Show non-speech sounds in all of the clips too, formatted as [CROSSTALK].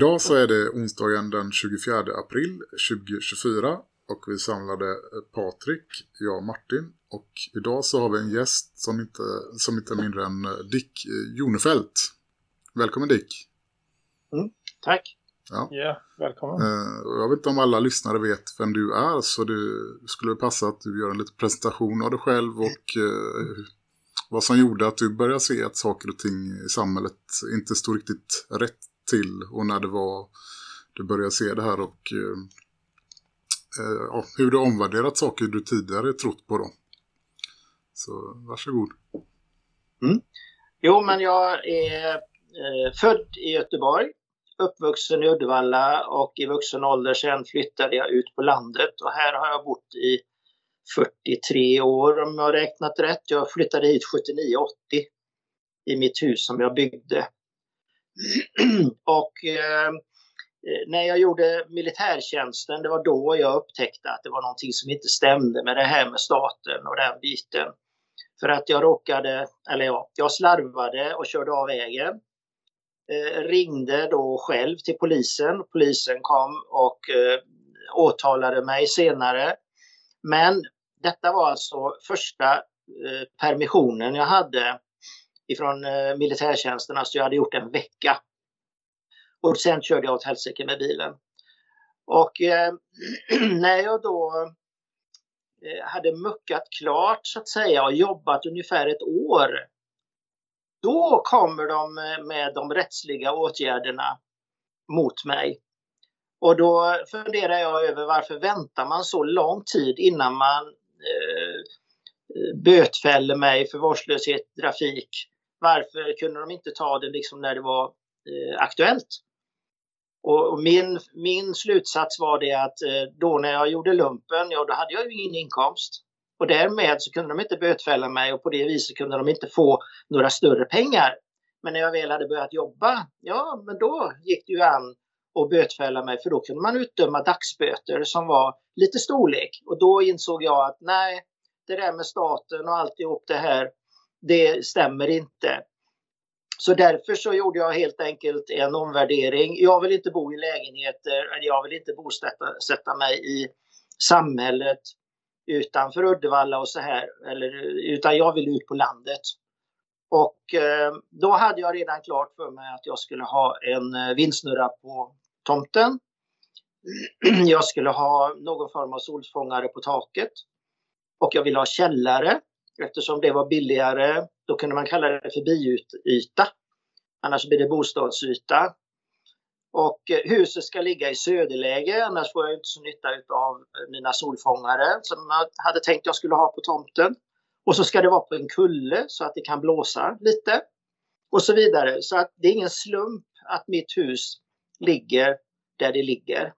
Idag så är det onsdagen den 24 april 2024 och vi samlade Patrik, jag och Martin och idag så har vi en gäst som inte, som inte är mindre än eh, Dick eh, Jonefelt. Välkommen Dick! Tack. Ja. Ja, välkommen. Eh, jag vet inte om alla lyssnare vet vem du är så det skulle passa att du gör en liten presentation av dig själv och vad som gjorde att du började se att saker och ting i samhället inte stod riktigt rätt till och när det var du började se det här och eh, eh hur du omvärderat saker du tidigare trott på då. Så varsågod. Mm. Jo, men jag är eh, född i Göteborg, uppvuxen i Uddevalla och i vuxen ålder sen flyttade jag ut på landet och här har jag bott i 43 år om jag har räknat rätt. Jag flyttade hit 79-80 i mitt hus som jag byggde. [CLEARS THROAT] och ehm, eh, när jag gjorde militärtjänsten, det var då jag upptäckte att det var någonting som inte stämde med det här med staten och den biten. För att jag råkade, eller ja, jag slarvade och körde av vägen. Eh, ringde då själv till polisen. Polisen kom och eh, åtalade mig senare. Men detta var alltså första eh, permissionen jag hade ifrån eh, militärtjänsten. Alltså jag hade gjort en vecka. Och sen körde jag åt helsike med bilen. Och eh, [CLEARS THROAT] när jag då eh, hade muckat klart så att säga och jobbat ungefär ett år. Då kommer de eh, med de rättsliga åtgärderna mot mig. Och då funderar jag över varför väntar man så lång tid innan man eh, eh bötfäller mig för vårdslöshet i trafik. Varför kunde de inte ta det liksom när det var eh, aktuellt? Och, och min, min slutsats var det att eh, då när jag gjorde lumpen, ja då hade jag ju ingen inkomst. Och därmed så kunde de inte bötfälla mig och på det viset kunde de inte få några större pengar. Men när jag väl hade börjat jobba, ja men då gick det ju an att bötfälla mig för då kunde man utdöma dagsböter som var lite storlek. Och då insåg jag att nej, det där med staten och alltihop det här, det stämmer inte. Så därför så gjorde jag helt enkelt en omvärdering. Jag vill inte bo i lägenheter, jag vill inte bosätta mig i samhället utanför Uddevalla och så här, eller, utan jag vill ut på landet. Och eh, då hade jag redan klart för mig att jag skulle ha en eh, vindsnurra på tomten. [CLEARS THROAT] Jag skulle ha någon form av solfångare på taket. Och jag ville ha källare eftersom det var billigare. Då kunde man kalla det för biyta. Annars blir det bostadsyta. Och eh, huset ska ligga i söderläge, annars får jag inte så nytta av eh, mina solfångare som jag hade tänkt jag skulle ha på tomten. Och så ska det vara på en kulle så att det kan blåsa lite. Och så vidare. Så att det är ingen slump att mitt hus ligger där det ligger.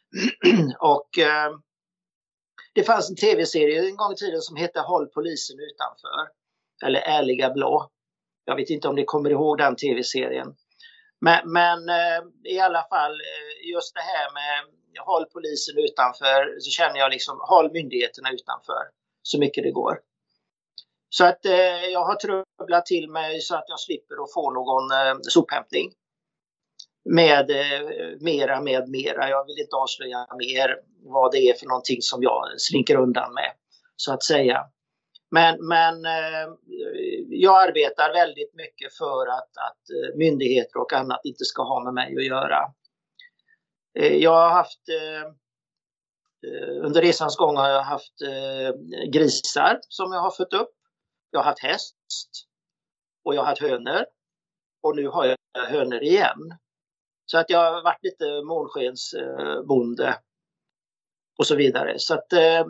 [CLEARS THROAT] och eh, det fanns en tv-serie en gång i tiden som hette Håll polisen utanför. Eller Ärliga blå. Jag vet inte om ni kommer ihåg den tv-serien. Men, men eh, i alla fall eh, just det här med håll polisen utanför så känner jag liksom håll myndigheterna utanför så mycket det går. Så att eh, jag har trubblat till mig så att jag slipper att få någon eh, sophämtning. Med eh, mera, med mera. Jag vill inte avslöja mer vad det är för någonting som jag slinker undan med så att säga. Men, men eh, jag arbetar väldigt mycket för att, att eh, myndigheter och annat inte ska ha med mig att göra. Eh, jag har haft eh, eh under resans gång har jag haft eh, grisar som jag har fött upp. Jag har haft häst och jag har haft hönor. Och nu har jag hönor igen. Så att jag har varit lite månskensbonde. och så vidare. Så att eh,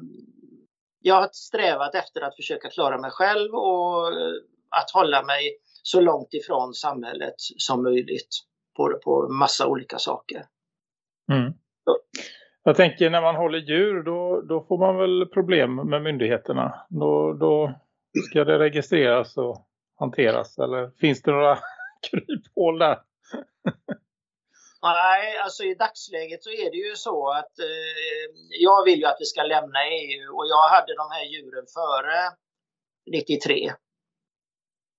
jag har strävat efter att försöka klara mig själv och eh, att hålla mig så långt ifrån samhället som möjligt på, på massa olika saker. Mm. Jag tänker när man håller djur då, då får man väl problem med myndigheterna. Då, då ska det registreras och hanteras eller finns det några [LAUGHS] kryphål där? Nej, alltså i dagsläget så är det ju så att eh, jag vill ju att vi ska lämna EU och jag hade de här djuren före 93.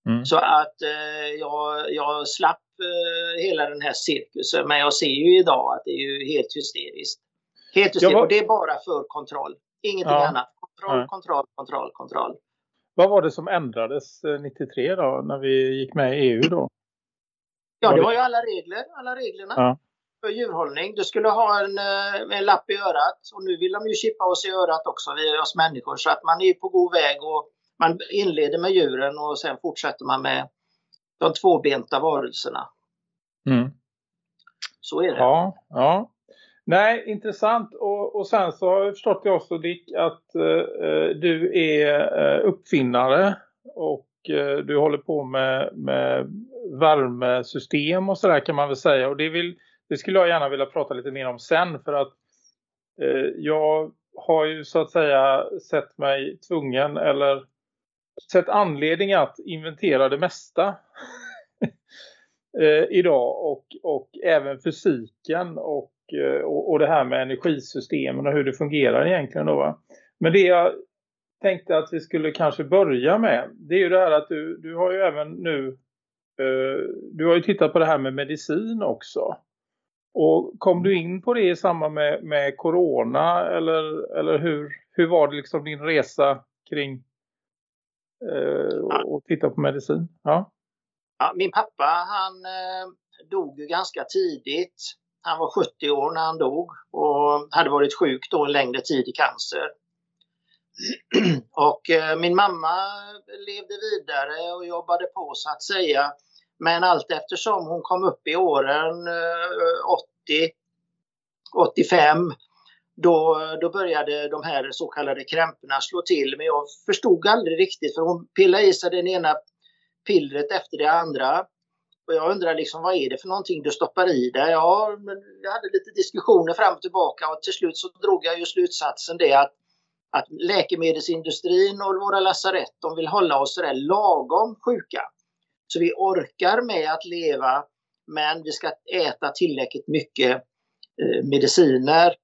Mm. Så att eh, jag, jag slapp eh, hela den här cirkusen. Men jag ser ju idag att det är ju helt hysteriskt. Helt hysteriskt. Var... Och det är bara för kontroll. Ingenting ja. annat. Kontroll, kontroll, kontroll, kontroll. Vad var det som ändrades 93 eh, då när vi gick med i EU då? Ja, det var ju alla regler, alla reglerna ja. för djurhållning. Du skulle ha en, eh, en lapp i örat och nu vill de ju chippa oss i örat också, vi oss människor. Så att man är på god väg och man inleder med djuren och sen fortsätter man med de tvåbenta varelserna. Mm. Så är det. Ja, ja. Nej, intressant. Och, och sen så har jag förstått jag också Dick att eh, du är eh, uppfinnare och eh, Eh, du håller på med, med värmesystem och sådär kan man väl säga. Och det, vill, det skulle jag gärna vilja prata lite mer om sen för att eh, jag har ju så att säga sett mig tvungen eller sett anledning att inventera det mesta [LAUGHS] eh, idag och, och även fysiken och, eh, och, och, det här med energisystemen och hur det fungerar egentligen då va? Men det jag tänkte att vi skulle kanske börja med det är ju det här att du, du har ju även nu eh, du har ju tittat på det här med medicin också. Och kom du in på det i samband med, med corona eller, eller hur, hur var det liksom din resa kring eh, och, och titta på medicin? Ja. ja min pappa han eh, dog ju ganska tidigt. Han var 70 år när han dog och hade varit sjuk då en längre tid i cancer. [CLEARS THROAT] Och eh, min mamma levde vidare och jobbade på så att säga. Men allt eftersom hon kom upp i åren eh, 80, 85 då, då började de här så kallade krämporna slå till. Men jag förstod aldrig riktigt för hon pillade i sig den ena pillret efter det andra. Och jag undrar liksom vad är det för någonting du stoppar i dig? Ja, men jag hade lite diskussioner fram och tillbaka och till slut så drog jag ju slutsatsen det att, att läkemedelsindustrin och våra lasarett de vill hålla oss sådär lagom sjuka. Så vi orkar med att leva men vi ska äta tillräckligt mycket eh, mediciner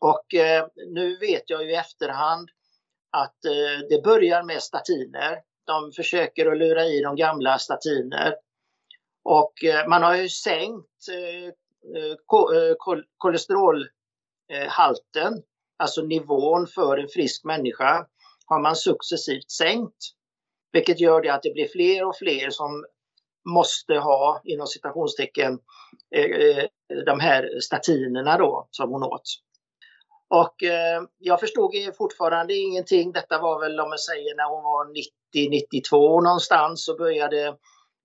och eh, nu vet jag ju i efterhand att eh, det börjar med statiner. De försöker att lura i de gamla statiner. Och eh, man har ju sänkt eh, eh, kol kolesterolhalten, alltså nivån för en frisk människa, har man successivt sänkt. Vilket gör det att det blir fler och fler som måste ha, inom citationstecken, eh, eh, de här statinerna då som hon åt. Och eh, jag förstod fortfarande ingenting. Detta var väl om man säger när hon var 90-92 någonstans så började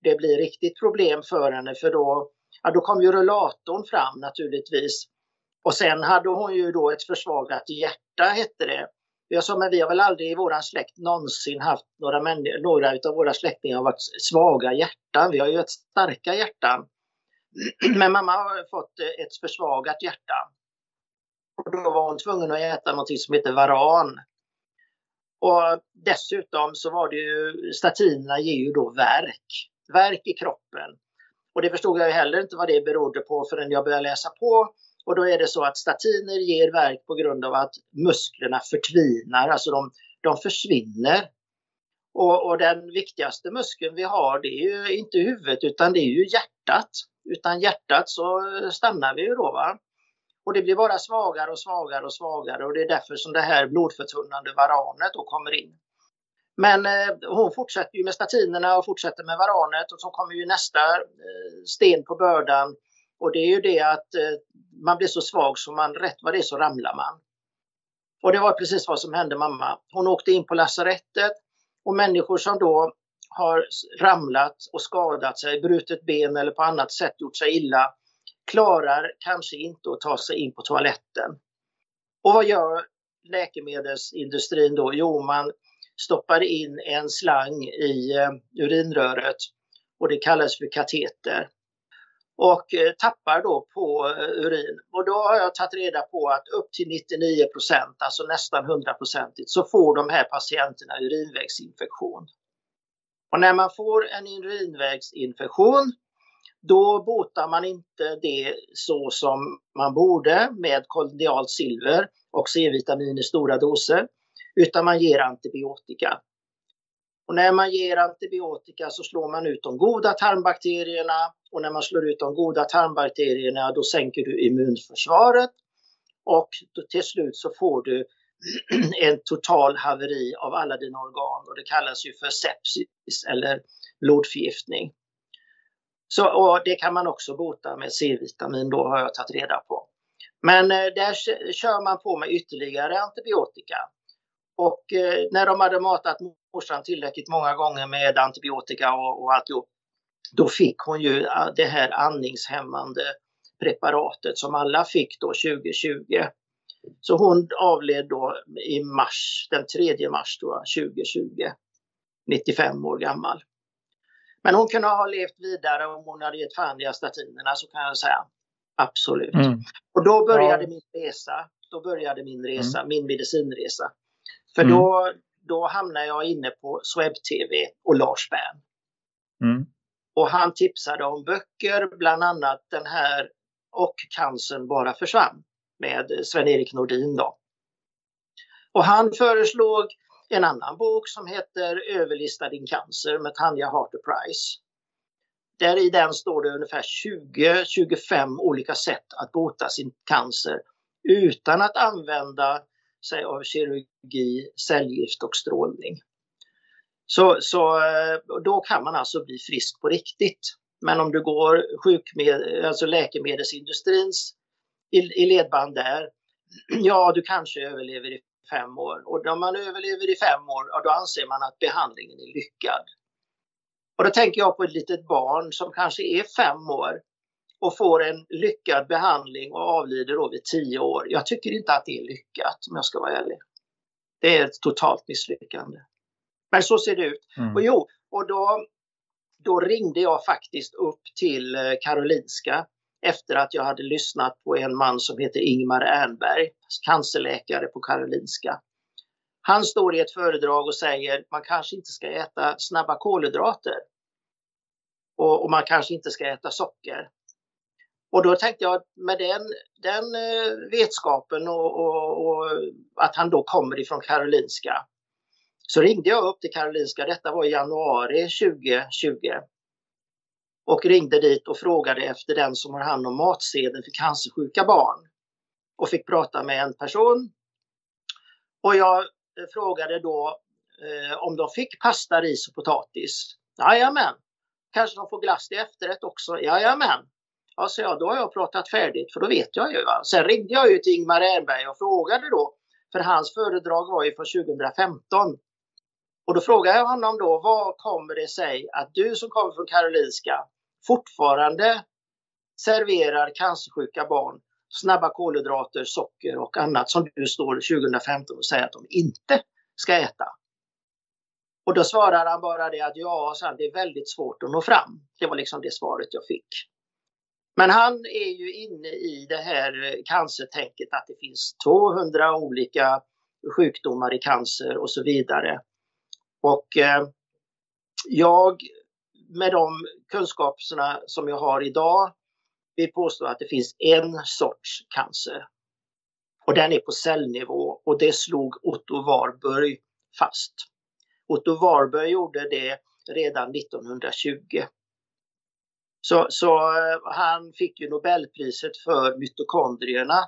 det bli riktigt problem för henne för då, ja, då kom ju rullatorn fram naturligtvis. Och sen hade hon ju då ett försvagat hjärta hette det. Jag sa men vi har väl aldrig i våran släkt någonsin haft några, några av våra släktingar har varit svaga hjärtan. Vi har ju ett starka hjärtan. [CLEARS THROAT] Men mamma har fått eh, ett försvagat hjärta. Och då var hon tvungen att äta något som heter varan. Och dessutom så var det ju, statinerna ger ju då verk. Verk i kroppen. Och det förstod jag ju heller inte vad det berodde på förrän jag började läsa på. Och då är det så att statiner ger verk på grund av att musklerna förtvinar, alltså de, de försvinner. Och, och, den viktigaste muskeln vi har det är ju inte huvudet utan det är ju hjärtat. Utan hjärtat så stannar vi ju då. Va? Och det blir bara svagare och svagare och svagare och det är därför som det här blodförtunnande varanet då kommer in. Men eh, hon fortsätter ju med statinerna och fortsätter med varanet och så kommer ju nästa eh, sten på bördan. Och det är ju det att eh, man blir så svag så man rätt vad det är så ramlar man. Och det var precis vad som hände mamma. Hon åkte in på lasarettet och människor som då har ramlat och skadat sig, brutit ben eller på annat sätt gjort sig illa klarar kanske inte att ta sig in på toaletten. Och vad gör läkemedelsindustrin då? Jo, man stoppar in en slang i eh, urinröret och det kallas för kateter och eh, tappar då på eh, urin. Och då har jag tagit reda på att upp till 99 procent, alltså nästan 100 procentigt, så får de här patienterna urinvägsinfektion. Och när man får en urinvägsinfektion då botar man inte det så som man borde med kolonialt silver och C-vitamin i stora doser, utan man ger antibiotika. Och när man ger antibiotika så slår man ut de goda tarmbakterierna och när man slår ut de goda tarmbakterierna då sänker du immunförsvaret och till slut så får du [CLEARS THROAT] en total haveri av alla dina organ och det kallas ju för sepsis eller blodförgiftning. Så, och det kan man också bota med C-vitamin då har jag tagit reda på. Men eh, där kör man på med ytterligare antibiotika. Och eh, när de hade matat morsan tillräckligt många gånger med antibiotika och, och alltihop, då fick hon ju eh, det här andningshämmande preparatet som alla fick då 2020. Så hon avled då i mars, den 3 mars då, 2020, 95 år gammal. Men hon kunde ha levt vidare om hon hade gett fan i statinerna så kan jag säga. Absolut. Mm. Och då började ja. min resa. Då började min resa, mm. min medicinresa. För mm. då, då hamnade jag inne på Sweb TV och Lars Bern. Mm. Och han tipsade om böcker, bland annat den här Och cancern bara försvann med Sven-Erik Nordin då. Och han föreslog en annan bok som heter Överlista din cancer med Tanja Harter Price. Där i den står det ungefär 20-25 olika sätt att bota sin cancer utan att använda sig av kirurgi, cellgift och strålning. Så, så eh, då kan man alltså bli frisk på riktigt. Men om du går sjukmed, alltså läkemedelsindustrins i, i ledband där, [CLEARS THROAT] ja du kanske överlever i fem år. Och om man överlever i fem år, ja, då anser man att behandlingen är lyckad. Och då tänker jag på ett litet barn som kanske är fem år och får en lyckad behandling och avlider då vid tio år. Jag tycker inte att det är lyckat om jag ska vara ärlig. Det är ett totalt misslyckande. Men så ser det ut. Mm. Och jo, och då, då ringde jag faktiskt upp till eh, Karolinska efter att jag hade lyssnat på en man som heter Ingmar Ernberg, cancerläkare på Karolinska. Han står i ett föredrag och säger man kanske inte ska äta snabba kolhydrater. Och, och man kanske inte ska äta socker. Och då tänkte jag med den, den eh, vetskapen och, och, och, att han då kommer ifrån Karolinska så ringde jag upp till Karolinska, detta var i januari 2020 och ringde dit och frågade efter den som har hand om matsedeln för cancersjuka barn. Och fick prata med en person. Och jag eh, frågade då eh, om de fick pasta, ris och potatis. Jajamän. Kanske de får glass till efterrätt också. Jajamän. Ja, så jag, då har jag pratat färdigt för då vet jag ju. Va? Sen ringde jag ju till Ingmar Ernberg och frågade då, för hans föredrag var ju från 2015. Och då frågade jag honom då, vad kommer det sig att du som kommer från Karolinska fortfarande serverar cancersjuka barn snabba kolhydrater, socker och annat som du står 2015 och säger att de inte ska äta. Och då svarar han bara det att ja, det är väldigt svårt att nå fram. Det var liksom det svaret jag fick. Men han är ju inne i det här cancertänket att det finns 200 olika sjukdomar i cancer och så vidare. Och eh, jag med de kunskaperna som jag har idag vill påstå att det finns en sorts cancer. Och den är på cellnivå och det slog Otto Warburg fast. Otto Warburg gjorde det redan 1920. Så, så eh, han fick ju Nobelpriset för mitokondrierna,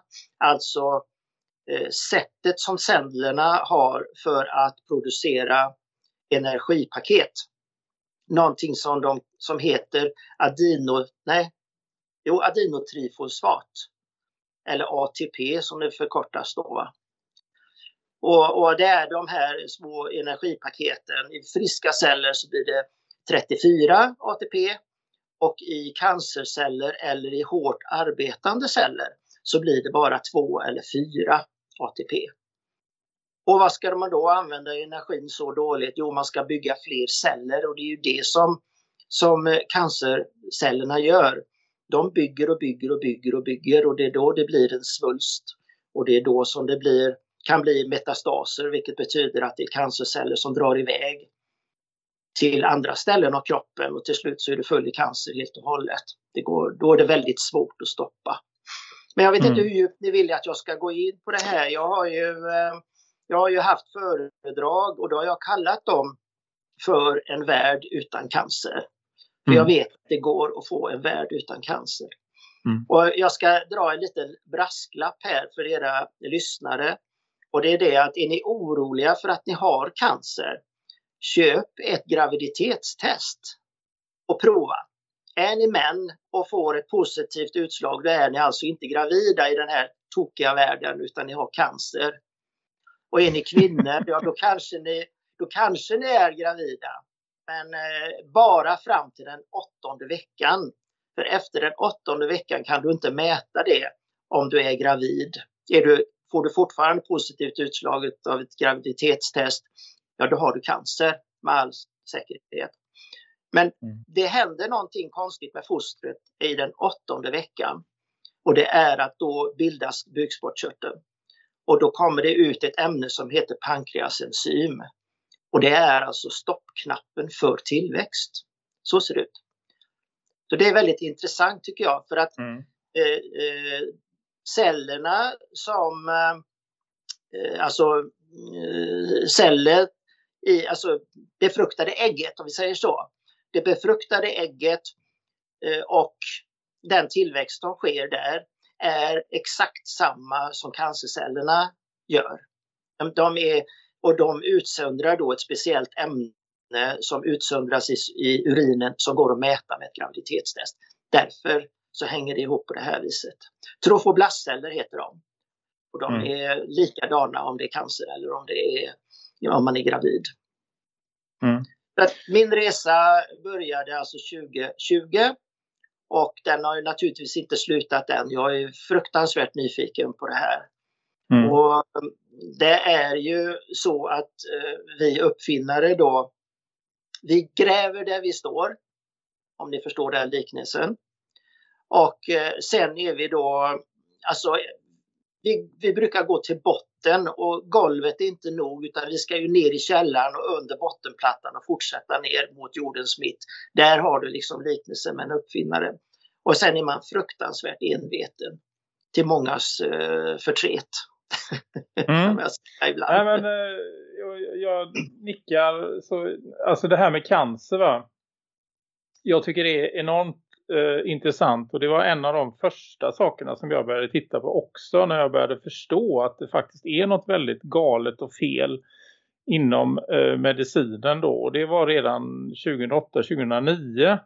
alltså eh, sättet som cellerna har för att producera energipaket någonting som, de, som heter adino, nej, jo, adinotrifosfat. Eller ATP som det förkortas då. Va? Och, och det är de här små energipaketen. I friska celler så blir det 34 ATP och i cancerceller eller i hårt arbetande celler så blir det bara två eller fyra ATP. Och vad ska man då använda energin så dåligt? Jo, man ska bygga fler celler och det är ju det som, som cancercellerna gör. De bygger och bygger och bygger och bygger och det är då det blir en svulst. Och det är då som det blir, kan bli metastaser, vilket betyder att det är cancerceller som drar iväg till andra ställen av kroppen och till slut så är du full i cancer helt och hållet. Det går, då är det väldigt svårt att stoppa. Men jag vet Mm. inte hur djupt ni vill att jag ska gå in på det här. Jag har ju, eh, jag har ju haft föredrag och då har jag kallat dem för en värld utan cancer. För jag Mm. vet att det går att få en värld utan cancer. Mm. Och jag ska dra en liten brasklapp här för era lyssnare. Och det är det att är ni oroliga för att ni har cancer, köp ett graviditetstest och prova. Är ni män och får ett positivt utslag, då är ni alltså inte gravida i den här tokiga världen utan ni har cancer. Och är ni kvinnor, [LAUGHS] ja då kanske ni, då kanske ni är gravida. Men eh, bara fram till den åttonde veckan. För efter den åttonde veckan kan du inte mäta det om du är gravid. Är du, får du fortfarande positivt utslag av ett graviditetstest, ja då har du cancer med all säkerhet. Men Mm. det händer någonting konstigt med fostret i den åttonde veckan. Och det är att då bildas bukspottkörteln. Och då kommer det ut ett ämne som heter pankreasenzym. Och det är alltså stoppknappen för tillväxt. Så ser det ut. Så det är väldigt intressant tycker jag för att Mm. eh, eh, cellerna som, eh, alltså eh, celler i, alltså befruktade ägget om vi säger så. Det befruktade ägget eh, och den tillväxt som sker där är exakt samma som cancercellerna gör. De, är, och de utsöndrar då ett speciellt ämne som utsöndras i, i urinen som går att mäta med ett graviditetstest. Därför så hänger det ihop på det här viset. Trofoblastceller heter de. Och de Mm. är likadana om det är cancer eller om det är ja, om man är gravid. Mm. Min resa började alltså 2020 och den har ju naturligtvis inte slutat än. Jag är fruktansvärt nyfiken på det här. Mm. Och det är ju så att eh, vi uppfinnare då, vi gräver där vi står. Om ni förstår den liknelsen. Och eh, sen är vi då, alltså vi, vi brukar gå till botten och golvet är inte nog utan vi ska ju ner i källaren och under bottenplattan och fortsätta ner mot jordens mitt. Där har du liksom liknelsen med en uppfinnare. Och sen är man fruktansvärt enveten till mångas eh, förtret. [LAUGHS] Mm. Nej men eh, jag, jag nickar så, alltså det här med cancer va. Jag tycker det är enormt eh, intressant och det var en av de första sakerna som jag började titta på också när jag började förstå att det faktiskt är något väldigt galet och fel inom eh, medicinen då. Och det var redan 2008-2009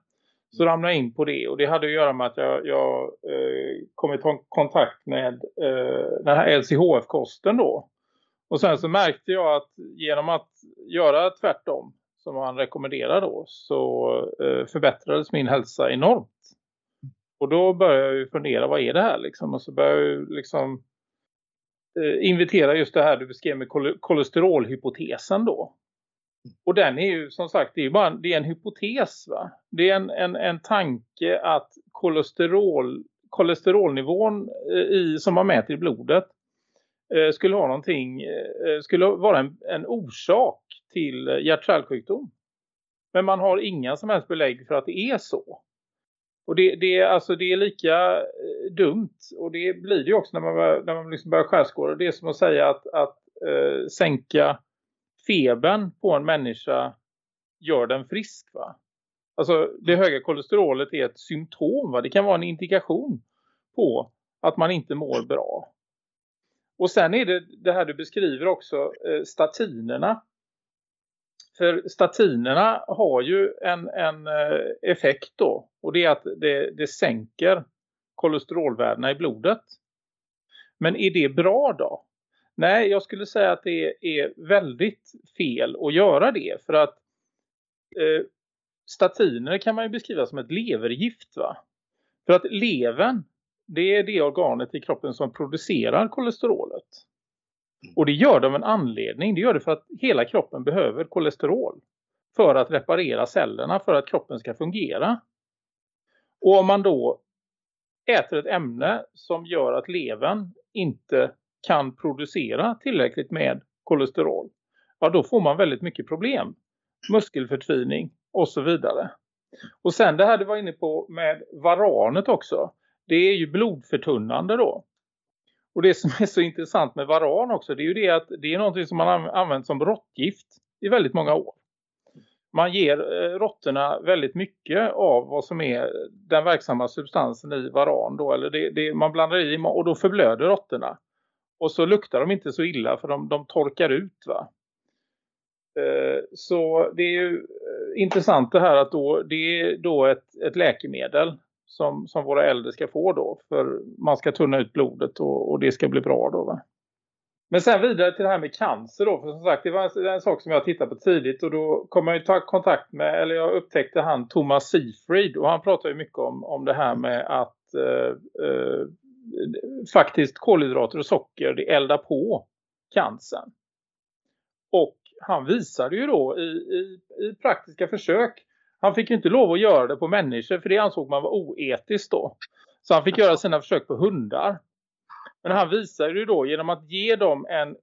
så ramlade jag in på det och det hade att göra med att jag, jag eh, kom i kontakt med eh, den här LCHF-kosten då. Och sen så märkte jag att genom att göra tvärtom som han rekommenderar då så eh, förbättrades min hälsa enormt. Och då började jag ju fundera, vad är det här liksom? Och så började jag liksom eh, invitera just det här du beskrev med kol- kolesterolhypotesen då. Och den är ju som sagt, det är ju bara det är en hypotes va. Det är en, en, en tanke att kolesterol, kolesterolnivån eh, i, som man mäter i blodet eh, skulle ha någonting, eh, skulle vara en, en orsak till eh, hjärt-kärlsjukdom. Men man har inga som helst belägg för att det är så. Och det, det, är, alltså, det är lika eh, dumt och det blir det ju också när man, bör- när man liksom börjar skärskåda. Det är som att säga att, att eh, sänka febern på en människa gör den frisk va. Alltså det höga kolesterolet är ett symptom va. Det kan vara en indikation på att man inte mår bra. Och sen är det det här du beskriver också, eh, statinerna. För statinerna har ju en, en eh, effekt då. Och det är att det, det sänker kolesterolvärdena i blodet. Men är det bra då? Nej, jag skulle säga att det är väldigt fel att göra det. För att eh, statiner kan man ju beskriva som ett levergift va? För att levern, det är det organet i kroppen som producerar kolesterolet. Mm. Och det gör det av en anledning. Det gör det för att hela kroppen behöver kolesterol. För att reparera cellerna, för att kroppen ska fungera. Och om man då äter ett ämne som gör att levern inte kan producera tillräckligt med kolesterol. Ja, då får man väldigt mycket problem. Muskelförtvining och så vidare. Och sen det här du var inne på med varanet också. Det är ju blodförtunnande då. Och det som är så intressant med varan också det är ju det att det är någonting som man använt som råttgift i väldigt många år. Man ger eh, råttorna väldigt mycket av vad som är den verksamma substansen i varan då. Eller det, det, man blandar i och då förblöder råttorna. Och så luktar de inte så illa för de, de torkar ut va. Eh, så det är ju eh, intressant det här att då, det är då ett, ett läkemedel som, som våra äldre ska få då. För man ska tunna ut blodet och, och det ska bli bra då va. Men sen vidare till det här med cancer då. För som sagt, det var en, en sak som jag tittade på tidigt. Och då kom jag i kontakt med, eller jag upptäckte han Thomas Seafried. Och han pratar ju mycket om, om det här med att eh, eh, faktiskt kolhydrater och socker det eldar på cancern. Och han visade ju då i, i, i praktiska försök. Han fick ju inte lov att göra det på människor för det ansåg man var oetiskt då. Så han fick göra sina försök på hundar. Men han visade ju då genom att ge dem en eh,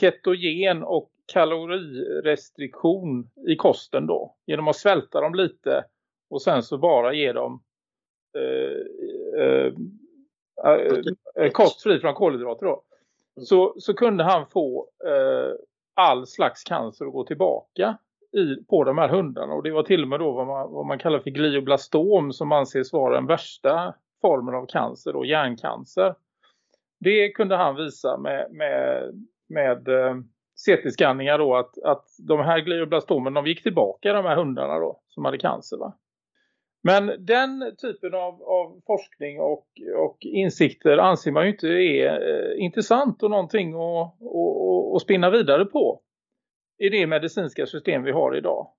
ketogen och kalorirestriktion i kosten då. Genom att svälta dem lite och sen så bara ge dem eh, eh, eh, kost fri från kolhydrater då. Så, så kunde han få eh, all slags cancer att gå tillbaka i, på de här hundarna. Och det var till och med då vad man, vad man kallar för glioblastom som anses vara den värsta formen av cancer och hjärncancer. Det kunde han visa med, med, med eh, CT-skanningar då att, att de här glioblastomen de gick tillbaka de här hundarna då som hade cancer va. Men den typen av, av forskning och, och insikter anser man ju inte är eh, intressant och någonting att, att, att spinna vidare på i det medicinska system vi har idag.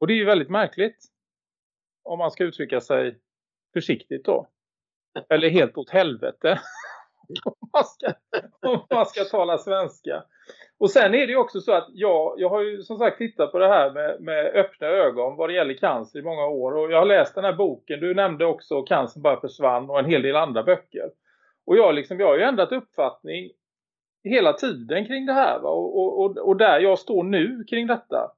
Och det är ju väldigt märkligt om man ska uttrycka sig försiktigt då. Eller helt åt helvete. [LAUGHS] om, man ska, om man ska tala svenska. Och sen är det ju också så att jag, jag har ju som sagt tittat på det här med, med öppna ögon vad det gäller cancer i många år. Och jag har läst den här boken, du nämnde också Cancer bara försvann och en hel del andra böcker. Och jag, liksom, jag har ju ändrat uppfattning hela tiden kring det här. Va? Och, och, och där jag står nu kring detta.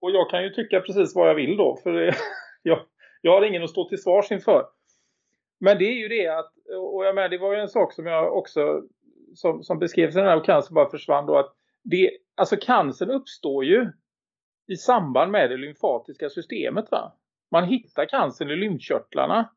Och jag kan ju tycka precis vad jag vill då. För det, [LAUGHS] jag, jag har ingen att stå till svars inför. Men det är ju det att, och jag menar det var ju en sak som jag också, som, som beskrevs i den här cancer bara försvann då att det, alltså cancern uppstår ju i samband med det lymfatiska systemet va. Man hittar cancern i lymfkörtlarna.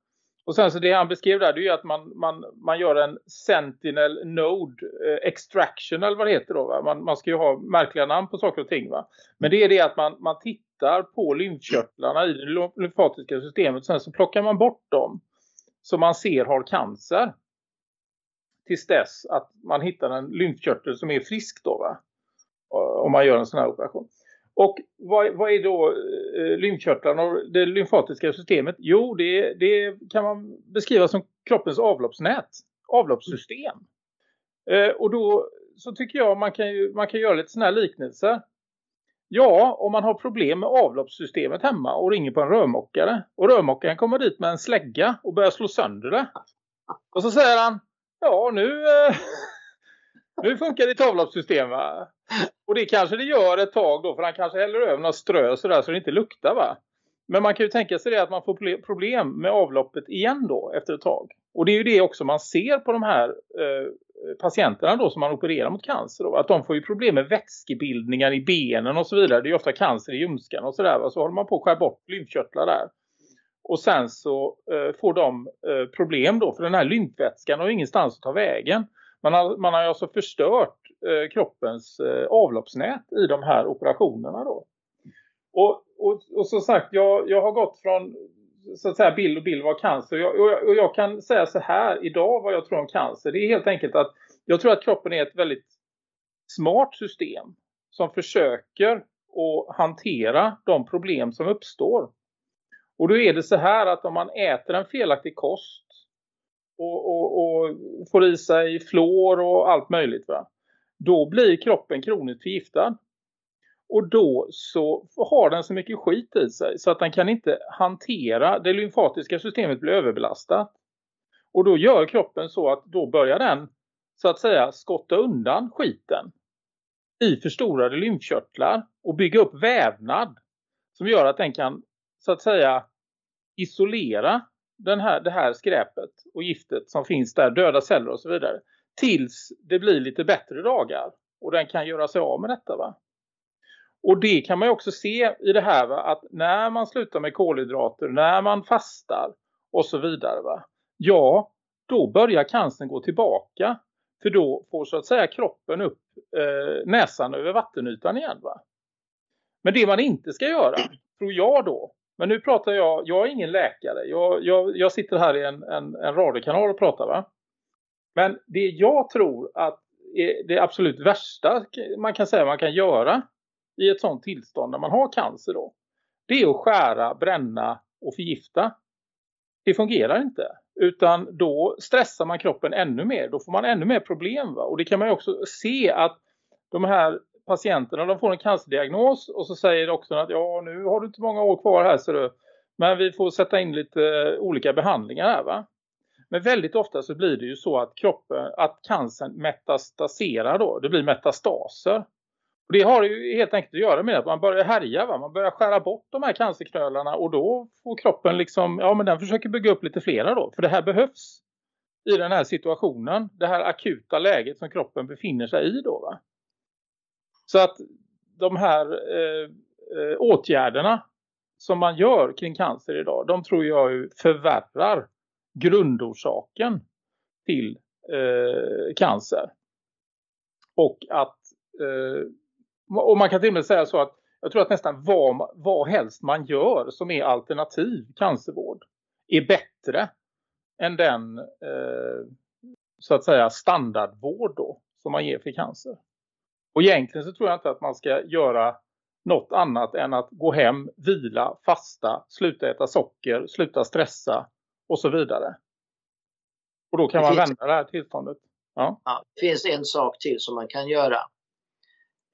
Och sen så det han beskrev där det är ju att man, man, man gör en sentinel node eh, extraction eller vad det heter då va? Man, man ska ju ha märkliga namn på saker och ting va. Men det är det att man, man tittar på lymfkörtlarna i det lymfatiska systemet. Sen så plockar man bort dem som man ser har cancer. Tills dess att man hittar en lymfkörtel som är frisk då va om man gör en sån här operation. Och vad, vad är då eh, lymfkörtlarna och det lymfatiska systemet? Jo, det, det, kan man beskriva som kroppens avloppsnät, avloppssystem. Eh, och då så tycker jag man kan, ju, man kan göra lite sådana här liknelser. Ja, om man har problem med avloppssystemet hemma och ringer på en rörmokare. Och rörmokaren kommer dit med en slägga och börjar slå sönder det. Och så säger han, ja nu, eh, [LAUGHS] nu funkar ditt avloppssystem va? Och det kanske det gör ett tag då. För han kanske häller över några strö sådär så det inte luktar va. Men man kan ju tänka sig det att man får problem med avloppet igen då efter ett tag. Och det är ju det också man ser på de här eh, patienterna då som man opererar mot cancer. Då, att de får ju problem med vätskebildningar i benen och så vidare. Det är ju ofta cancer i ljumskan och sådär. Så håller man på att skära bort lymfkörtlar där. Och sen så eh, får de eh, problem då. För den här lymfvätskan har ju ingenstans att ta vägen. Man har, man har alltså förstört Eh, kroppens eh, avloppsnät i de här operationerna då. Och, och, och som sagt, jag, jag har gått från så att säga bild och bild vad cancer. Jag, och, och jag kan säga så här idag vad jag tror om cancer. Det är helt enkelt att jag tror att kroppen är ett väldigt smart system som försöker att hantera de problem som uppstår. Och då är det så här att om man äter en felaktig kost och, och, och får i sig flår och allt möjligt va. Då blir kroppen kroniskt förgiftad. Och då så har den så mycket skit i sig så att den kan inte hantera, det lymfatiska systemet blir överbelastat. Och då gör kroppen så att då börjar den så att säga skotta undan skiten i förstorade lymfkörtlar och bygga upp vävnad som gör att den kan så att säga isolera den här, det här skräpet och giftet som finns där, döda celler och så vidare tills det blir lite bättre dagar och den kan göra sig av med detta va. Och det kan man ju också se i det här va, att när man slutar med kolhydrater, när man fastar och så vidare va. Ja, då börjar cancern gå tillbaka. För då får så att säga kroppen upp eh, näsan över vattenytan igen va. Men det man inte ska göra, tror jag då. Men nu pratar jag, jag är ingen läkare. Jag, jag, jag sitter här i en, en, en radiokanal och pratar va. Men det jag tror att är det absolut värsta man kan säga man kan göra i ett sånt tillstånd när man har cancer då. Det är att skära, bränna och förgifta. Det fungerar inte. Utan då stressar man kroppen ännu mer. Då får man ännu mer problem. Va? Och det kan man ju också se att de här patienterna de får en cancerdiagnos. Och så säger också att ja nu har du inte många år kvar här ser du. Men vi får sätta in lite eh, olika behandlingar här va. Men väldigt ofta så blir det ju så att kroppen, att cancern metastaserar då. Det blir metastaser. Och det har ju helt enkelt att göra med att man börjar härja va? Man börjar skära bort de här cancerknölarna och då får kroppen liksom, ja men den försöker bygga upp lite flera då. För det här behövs i den här situationen. Det här akuta läget som kroppen befinner sig i då va. Så att de här eh, eh åtgärderna som man gör kring cancer idag, de tror jag förvärrar grundorsaken till eh, cancer. Och att eh, och man kan till och med säga så att jag tror att nästan vad, vad helst man gör som är alternativ cancervård är bättre än den eh, så att säga standardvård då som man ger för cancer. Och egentligen så tror jag inte att man ska göra något annat än att gå hem, vila, fasta, sluta äta socker, sluta stressa och så vidare. Och då kan det man finns... vända det här tillståndet. Ja. ja. det finns en sak till som man kan göra.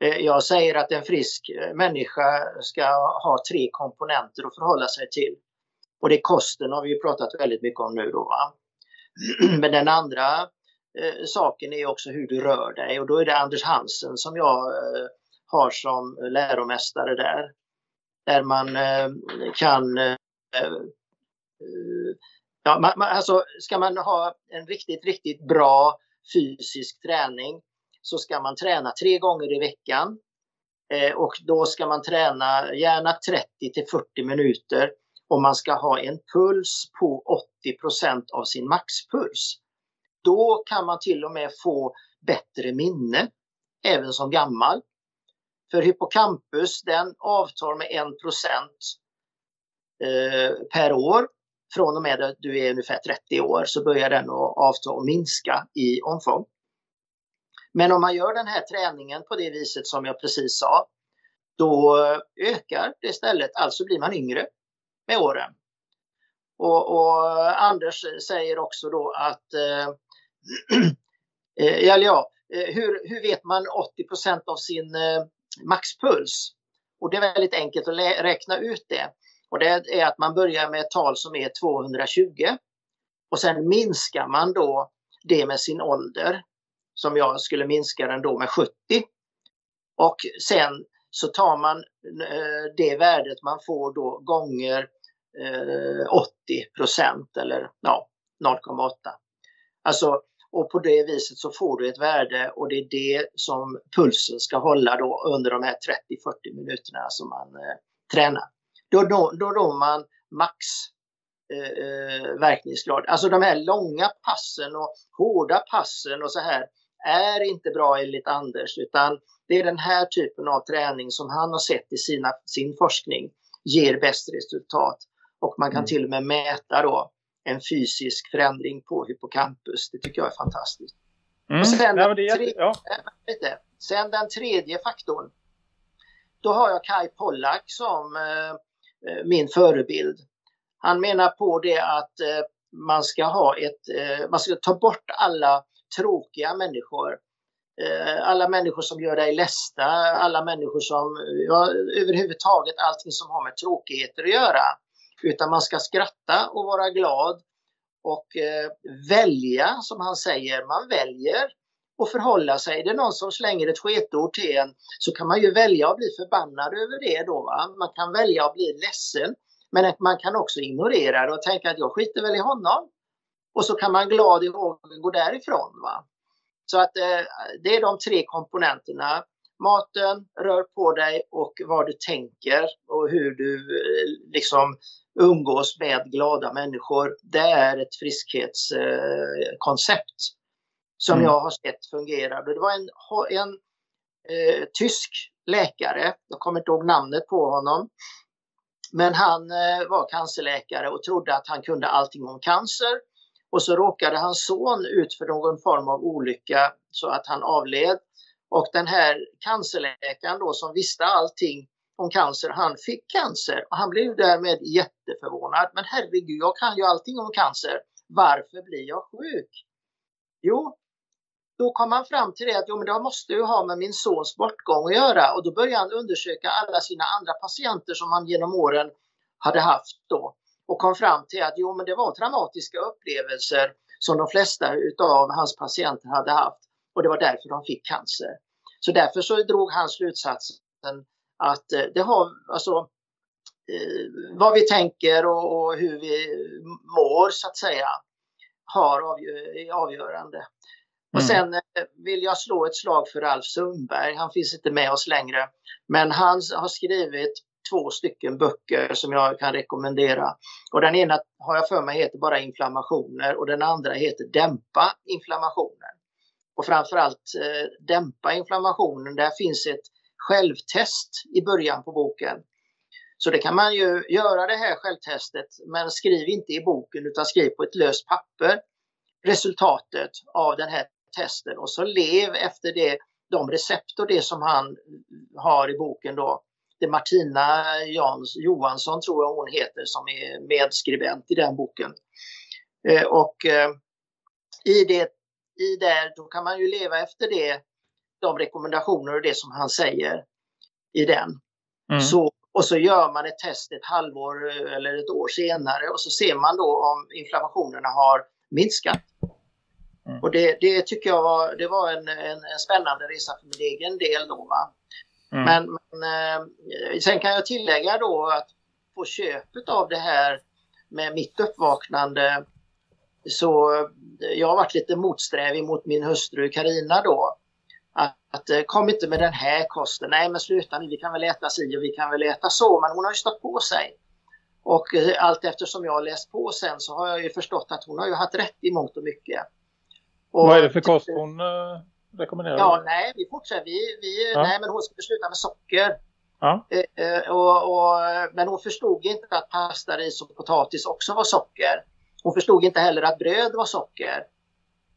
Eh, jag säger att en frisk eh, människa ska ha tre komponenter att förhålla sig till. Och det kosten har vi ju pratat väldigt mycket om nu då. Va? [CLEARS THROAT] Men den andra eh, saken är också hur du rör dig och då är det Anders Hansen som jag eh, har som läromästare där. Där man eh, kan eh, Ja, man, man, alltså, ska man ha en riktigt, riktigt bra fysisk träning så ska man träna tre gånger i veckan. Eh, och då ska man träna gärna 30 till 40 minuter och man ska ha en puls på 80% av sin maxpuls. Då kan man till och med få bättre minne, även som gammal. För hippocampus den avtar med 1 eh, per år från och med att du är ungefär 30 år så börjar den att avta och minska i omfång. Men om man gör den här träningen på det viset som jag precis sa, då ökar det istället, alltså blir man yngre med åren. Och, och Anders säger också då att, eh, [CLEARS THROAT] eh eller ja, eh, hur, hur vet man 80% av sin eh, maxpuls? Och det är väldigt enkelt att räkna ut det. Och det är att man börjar med ett tal som är 220 och sen minskar man då det med sin ålder som jag skulle minska den då med 70. Och sen så tar man eh, det värdet man får då gånger eh, 80 procent eller ja, 0,8. Alltså, och på det viset så får du ett värde och det är det som pulsen ska hålla då under de här 30-40 minuterna som man eh, tränar. Då, då, då når man max eh, eh, verkningsgrad. Alltså de här långa passen och hårda passen och så här är inte bra enligt Anders utan det är den här typen av träning som han har sett i sina, sin forskning ger bäst resultat. Och man kan mm. till och med mäta då en fysisk förändring på hippocampus. Det tycker jag är fantastiskt. Mm. Och sen, Nej, den tredje, ja. sen den tredje faktorn. Då har jag Kai Pollak som Eh, Eh, min förebild. Han menar på det att eh, man ska ha ett, eh, man ska ta bort alla tråkiga människor. Alla människor som gör dig ledsna, alla människor som, ja, överhuvudtaget allting som har med tråkigheter att göra. Utan man ska skratta och vara glad och eh, välja, som han säger, man väljer att förhålla sig. Är det någon som slänger ett sketord till en så kan man ju välja att bli förbannad över det då. Va? Man kan välja att bli ledsen. Men man kan också ignorera det och tänka att jag skiter väl i honom. Och så kan man glad i hågen gå därifrån. Va? Så att eh, det är de tre komponenterna. Maten, rör på dig och vad du tänker och hur du eh, liksom umgås med glada människor. Det är ett friskhetskoncept eh, som Mm. jag har sett fungerar. Och Det var en, en eh, tysk läkare, jag kommer inte ihåg namnet på honom, men han eh, var cancerläkare och trodde att han kunde allting om cancer. Och så råkade hans son ut för någon form av olycka så att han avled. Och den här cancerläkaren då som visste allting om cancer, han fick cancer och han blev därmed jätteförvånad. Men herregud, jag kan ju allting om cancer. Varför blir jag sjuk? Jo, då kom han fram till det att jo, men det måste ju ha med min sons bortgång att göra och då började han undersöka alla sina andra patienter som han genom åren hade haft då och kom fram till att jo, men det var traumatiska upplevelser som de flesta av hans patienter hade haft och det var därför de fick cancer. Så därför så drog han slutsatsen att eh, det har alltså eh, vad vi tänker och, och hur vi mår så att säga har avgö- är avgörande. Och Mm. sen eh, vill jag slå ett slag för Ralf Sundberg. Han finns inte med oss längre. Men han har skrivit två stycken böcker som jag kan rekommendera. Och den ena har jag för mig heter bara inflammationer och den andra heter Dämpa inflammationen. Och framförallt eh, Dämpa inflammationen, där finns ett självtest i början på boken. Så det kan man ju göra det här självtestet men skriv inte i boken utan skriv på ett löst papper resultatet av den här testen och så lev efter det, de recept och det som han har i boken då. Det är Martina Jans, Johansson tror jag hon heter som är medskribent i den boken. Eh, och eh, i det, i det, då kan man ju leva efter det, de rekommendationer och det som han säger i den. Mm. Så, och så gör man ett test ett halvår eh, eller ett år senare och så ser man då om inflammationerna har minskat. Mm. Och det, det tycker jag var, det var en, en, en spännande resa för min egen del då. Mm. Men, men eh, sen kan jag tillägga då att på köpet av det här med mitt uppvaknande så eh, jag har varit lite motsträvig mot min hustru Karina då. Att, att eh, kom inte med den här kosten. Nej men sluta nu, vi kan väl äta si och vi kan väl äta så. Men hon har ju stått på sig. Och allt eftersom jag har läst på sen så har jag ju förstått att hon har ju haft rätt i mångt och mycket. Och- Vad är det för kost hon eh, rekommenderar? Ja, nej, vi fortsätter. Vi, vi, Ja. Nej, men hon skulle sluta med socker. Ja. Eh, eh, och, och, men hon förstod inte att pasta, ris och potatis också var socker. Hon förstod inte heller att bröd var socker.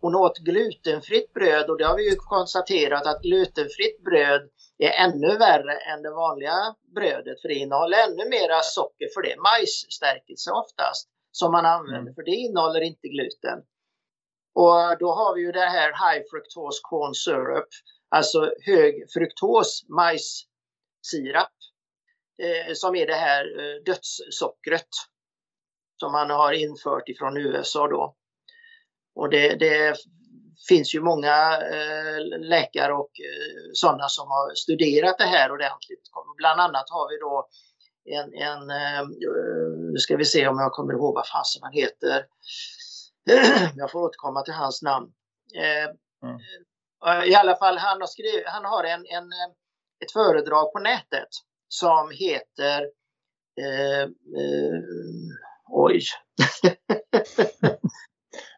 Hon åt glutenfritt bröd och det har vi ju konstaterat att glutenfritt bröd är ännu värre än det vanliga brödet för det innehåller ännu mera socker för det är majsstärkelse oftast som man använder Mm. för det innehåller inte gluten. Och då har vi ju det här high fructose corn syrup, alltså hög fruktos majssirap eh, som är det här eh, dödssockret som man har infört ifrån USA då. Och det, det finns ju många eh, läkare och eh, sådana som har studerat det här ordentligt. Bland annat har vi då en, en eh, eh nu ska vi se om jag kommer ihåg vad fasen han heter. [CLEARS THROAT] jag får återkomma till hans namn. Eh, Mm. eh, I alla fall, han har, skrivit, han har en, en, eh, ett föredrag på nätet som heter eh, eh, Oj. [LAUGHS]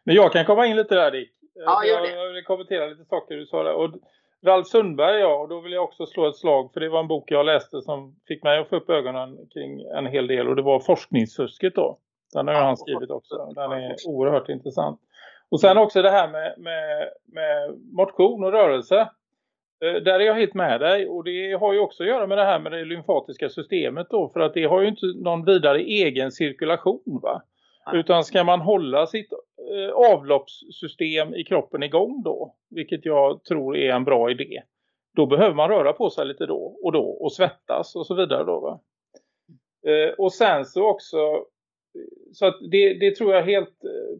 Men jag kan komma in lite där Dick. Ja, gör det. jag vill kommentera lite saker du sa där. Och Ralf Sundberg, ja, och då vill jag också slå ett slag. För det var en bok jag läste som fick mig att få upp ögonen kring en hel del. Och det var forskningsfusket då. Den har han skrivit också. Den är oerhört intressant. Och sen också det här med, med, med motion och rörelse. Eh, Där är jag helt med dig och det har ju också att göra med det här med det lymfatiska systemet då för att det har ju inte någon vidare egen cirkulation va. Utan ska man hålla sitt eh, avloppssystem i kroppen igång då, vilket jag tror är en bra idé, då behöver man röra på sig lite då och då och svettas och så vidare då va. Eh, och sen så också, så att det, det tror jag helt eh,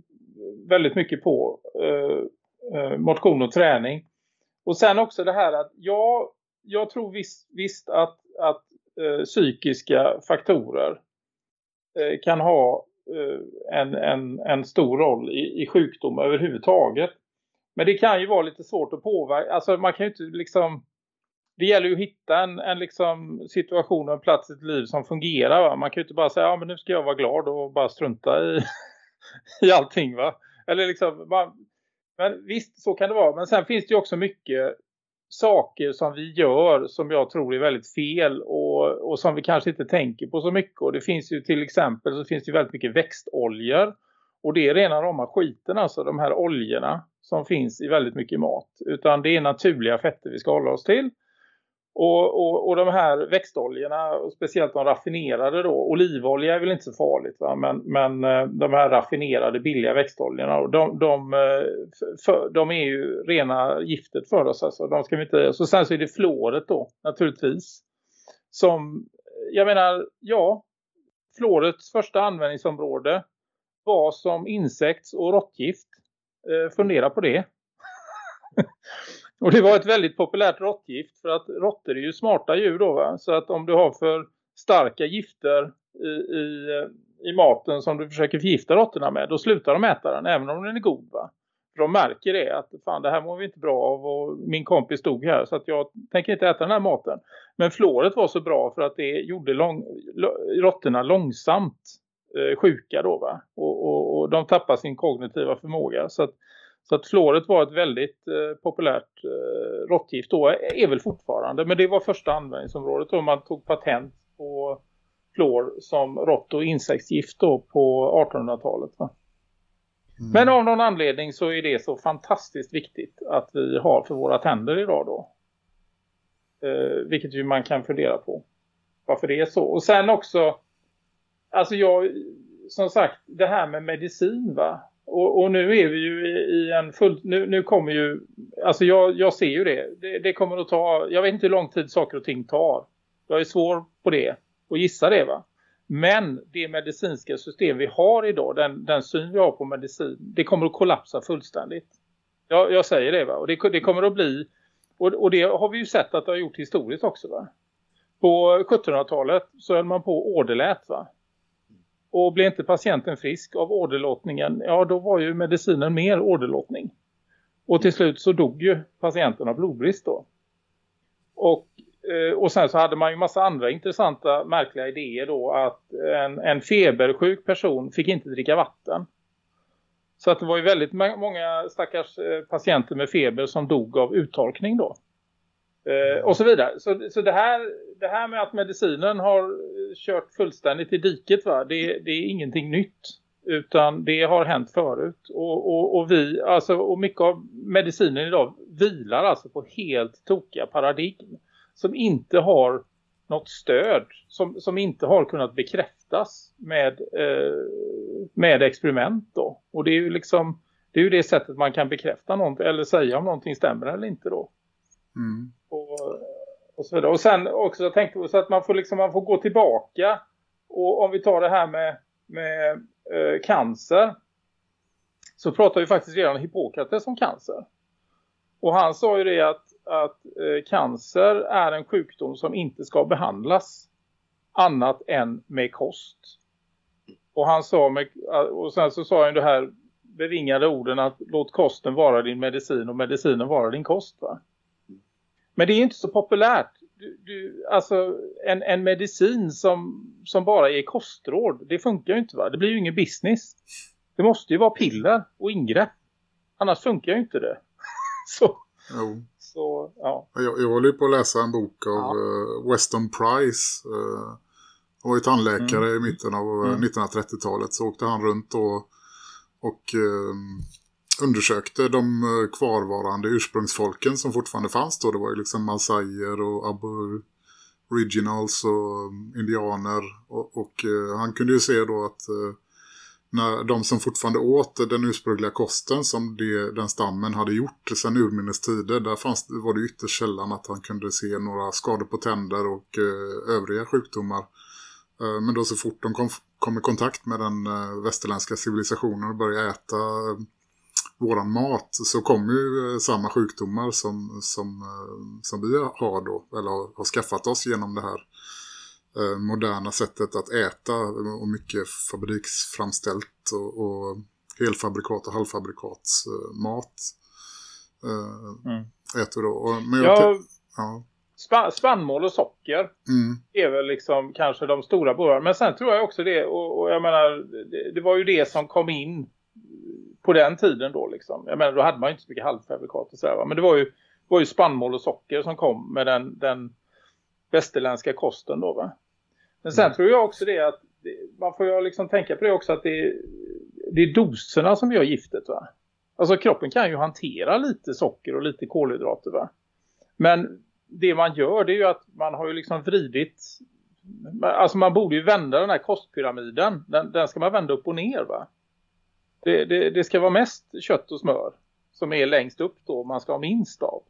väldigt mycket på eh, eh, motion och träning. Och sen också det här att jag, jag tror visst, visst att, att eh, psykiska faktorer eh, kan ha eh, en, en, en stor roll i, i sjukdom överhuvudtaget. Men det kan ju vara lite svårt att påverka. Alltså man kan ju inte liksom... Det gäller ju att hitta en, en liksom situation och en plats i ett liv som fungerar. Va? Man kan ju inte bara säga ja men nu ska jag vara glad och bara strunta i, [LAUGHS] i allting va. Eller liksom, man, men visst så kan det vara. Men sen finns det ju också mycket saker som vi gör som jag tror är väldigt fel och, och som vi kanske inte tänker på så mycket. Och det finns ju till exempel så finns det ju väldigt mycket växtoljor. Och det är rena rama skiten alltså de här oljorna som finns i väldigt mycket mat. Utan det är naturliga fetter vi ska hålla oss till. Och, och, och de här växtoljorna, och speciellt de raffinerade då, olivolja är väl inte så farligt va? Men, men eh, de här raffinerade billiga växtoljorna, de, de, eh, för, de är ju rena giftet för oss alltså. De ska vi inte, så sen så är det fluoret då, naturligtvis. Som, jag menar, ja, fluorets första användningsområde var som insekts- och råttgift. Eh, fundera på det. [LAUGHS] Och det var ett väldigt populärt råttgift för att råttor är ju smarta djur då va. Så att om du har för starka gifter i, i, i maten som du försöker förgifta råttorna med då slutar de äta den även om den är god va. För de märker det att fan det här mår vi inte bra av och min kompis stod här så att jag tänker inte äta den här maten. Men fluoret var så bra för att det gjorde lång, råttorna långsamt eh, sjuka då va. Och, och, och de tappar sin kognitiva förmåga så att så att fluoret var ett väldigt eh, populärt eh, råttgift då, är väl fortfarande. Men det var första användningsområdet då man tog patent på fluor som rått- och insektsgift då på 1800-talet. Va? Mm. Men av någon anledning så är det så fantastiskt viktigt att vi har för våra tänder idag då. Eh, vilket ju man kan fundera på. Varför det är så. Och sen också, alltså jag, som sagt, det här med medicin va. Och, och, nu är vi ju i, i en full... Nu, nu kommer ju... Alltså jag, jag ser ju det. det. det. kommer att ta... Jag vet inte hur lång tid saker och ting tar. Jag är svår på det. Och gissa det va. Men det medicinska system vi har idag. Den, den syn vi har på medicin. Det kommer att kollapsa fullständigt. Jag, jag säger det va. Och det, det kommer att bli... Och, och det har vi ju sett att det har gjort historiskt också va. På 1700-talet så höll man på åderlät va. Och blir inte patienten frisk av åderlåtningen, ja då var ju medicinen mer åderlåtning. Och till slut så dog ju patienten av blodbrist då. Och, eh, och sen så hade man ju massa andra intressanta, märkliga idéer då. Att en, en febersjuk person fick inte dricka vatten. Så att det var ju väldigt många stackars eh, patienter med feber som dog av uttorkning då. Eh, och så vidare. Så, så det, här, det här med att medicinen har kört fullständigt i diket va? Det, det är ingenting nytt. Utan det har hänt förut. Och, och, och, vi, alltså, och mycket av medicinen idag vilar alltså på helt tokiga paradigm. Som inte har något stöd. Som, som inte har kunnat bekräftas med, eh, med experiment då. Och det är ju liksom det är ju det sättet man kan bekräfta någonting eller säga om någonting stämmer eller inte då. Mm. Och, och så vidare. Och sen också jag tänkte så att man får liksom man får gå tillbaka och om vi tar det här med, med eh, cancer så pratar ju faktiskt redan Hippokrates om cancer. Och han sa ju det att, att eh, cancer är en sjukdom som inte ska behandlas annat än med kost. Och han sa med, och sen så sa han det här bevingade orden att låt kosten vara din medicin och medicinen vara din kost va? Men det är inte så populärt. Du, du, alltså en, en medicin som, som bara är kostråd, det funkar ju inte va? Det blir ju ingen business. Det måste ju vara piller och ingrepp. Annars funkar ju inte det. [LAUGHS] så, Jo. så ja. Jag, jag håller ju på att läsa en bok av Ja. eh, Weston Price. Uh, han var ju tandläkare Mm. i mitten av eh, Mm. 1930-talet. Så åkte han runt och, och ehm, undersökte de eh, kvarvarande ursprungsfolken som fortfarande fanns då. Det var ju liksom Masaier och Aboriginals och mm, indianer. Och, och eh, han kunde ju se då att eh, när de som fortfarande åt den ursprungliga kosten som det, den stammen hade gjort sedan urminnes tider, där fanns, var det ytterst sällan att han kunde se några skador på tänder och eh, övriga sjukdomar. Eh, men då så fort de kom, kom i kontakt med den eh, västerländska civilisationen och började äta våran mat så kom ju eh, samma sjukdomar som, som, eh, som vi har då, eller har, har skaffat oss genom det här eh, moderna sättet att äta och mycket fabriksframställt och, och helfabrikat och halvfabrikats eh, mat Mm. äter då. Och, men jag Ja, ja. spa- spannmål och socker Mm, är väl liksom kanske de stora bolagen. Men sen tror jag också det, och, och jag menar, det, det var ju det som kom in på den tiden då liksom. Jag menar, då hade man ju inte så mycket halvfabrikat och sådär. Men det var ju, var ju spannmål och socker som kom med den, den västerländska kosten då va. Men sen tror jag också det att man får ju liksom tänka på det också att det, det är doserna som gör giftet va. Alltså kroppen kan ju hantera lite socker och lite kolhydrater va. Men det man gör det är ju att man har ju liksom vridit alltså man borde ju vända den här kostpyramiden den, den ska man vända upp och ner va det, det, det ska vara mest kött och smör som är längst upp då man ska ha minst av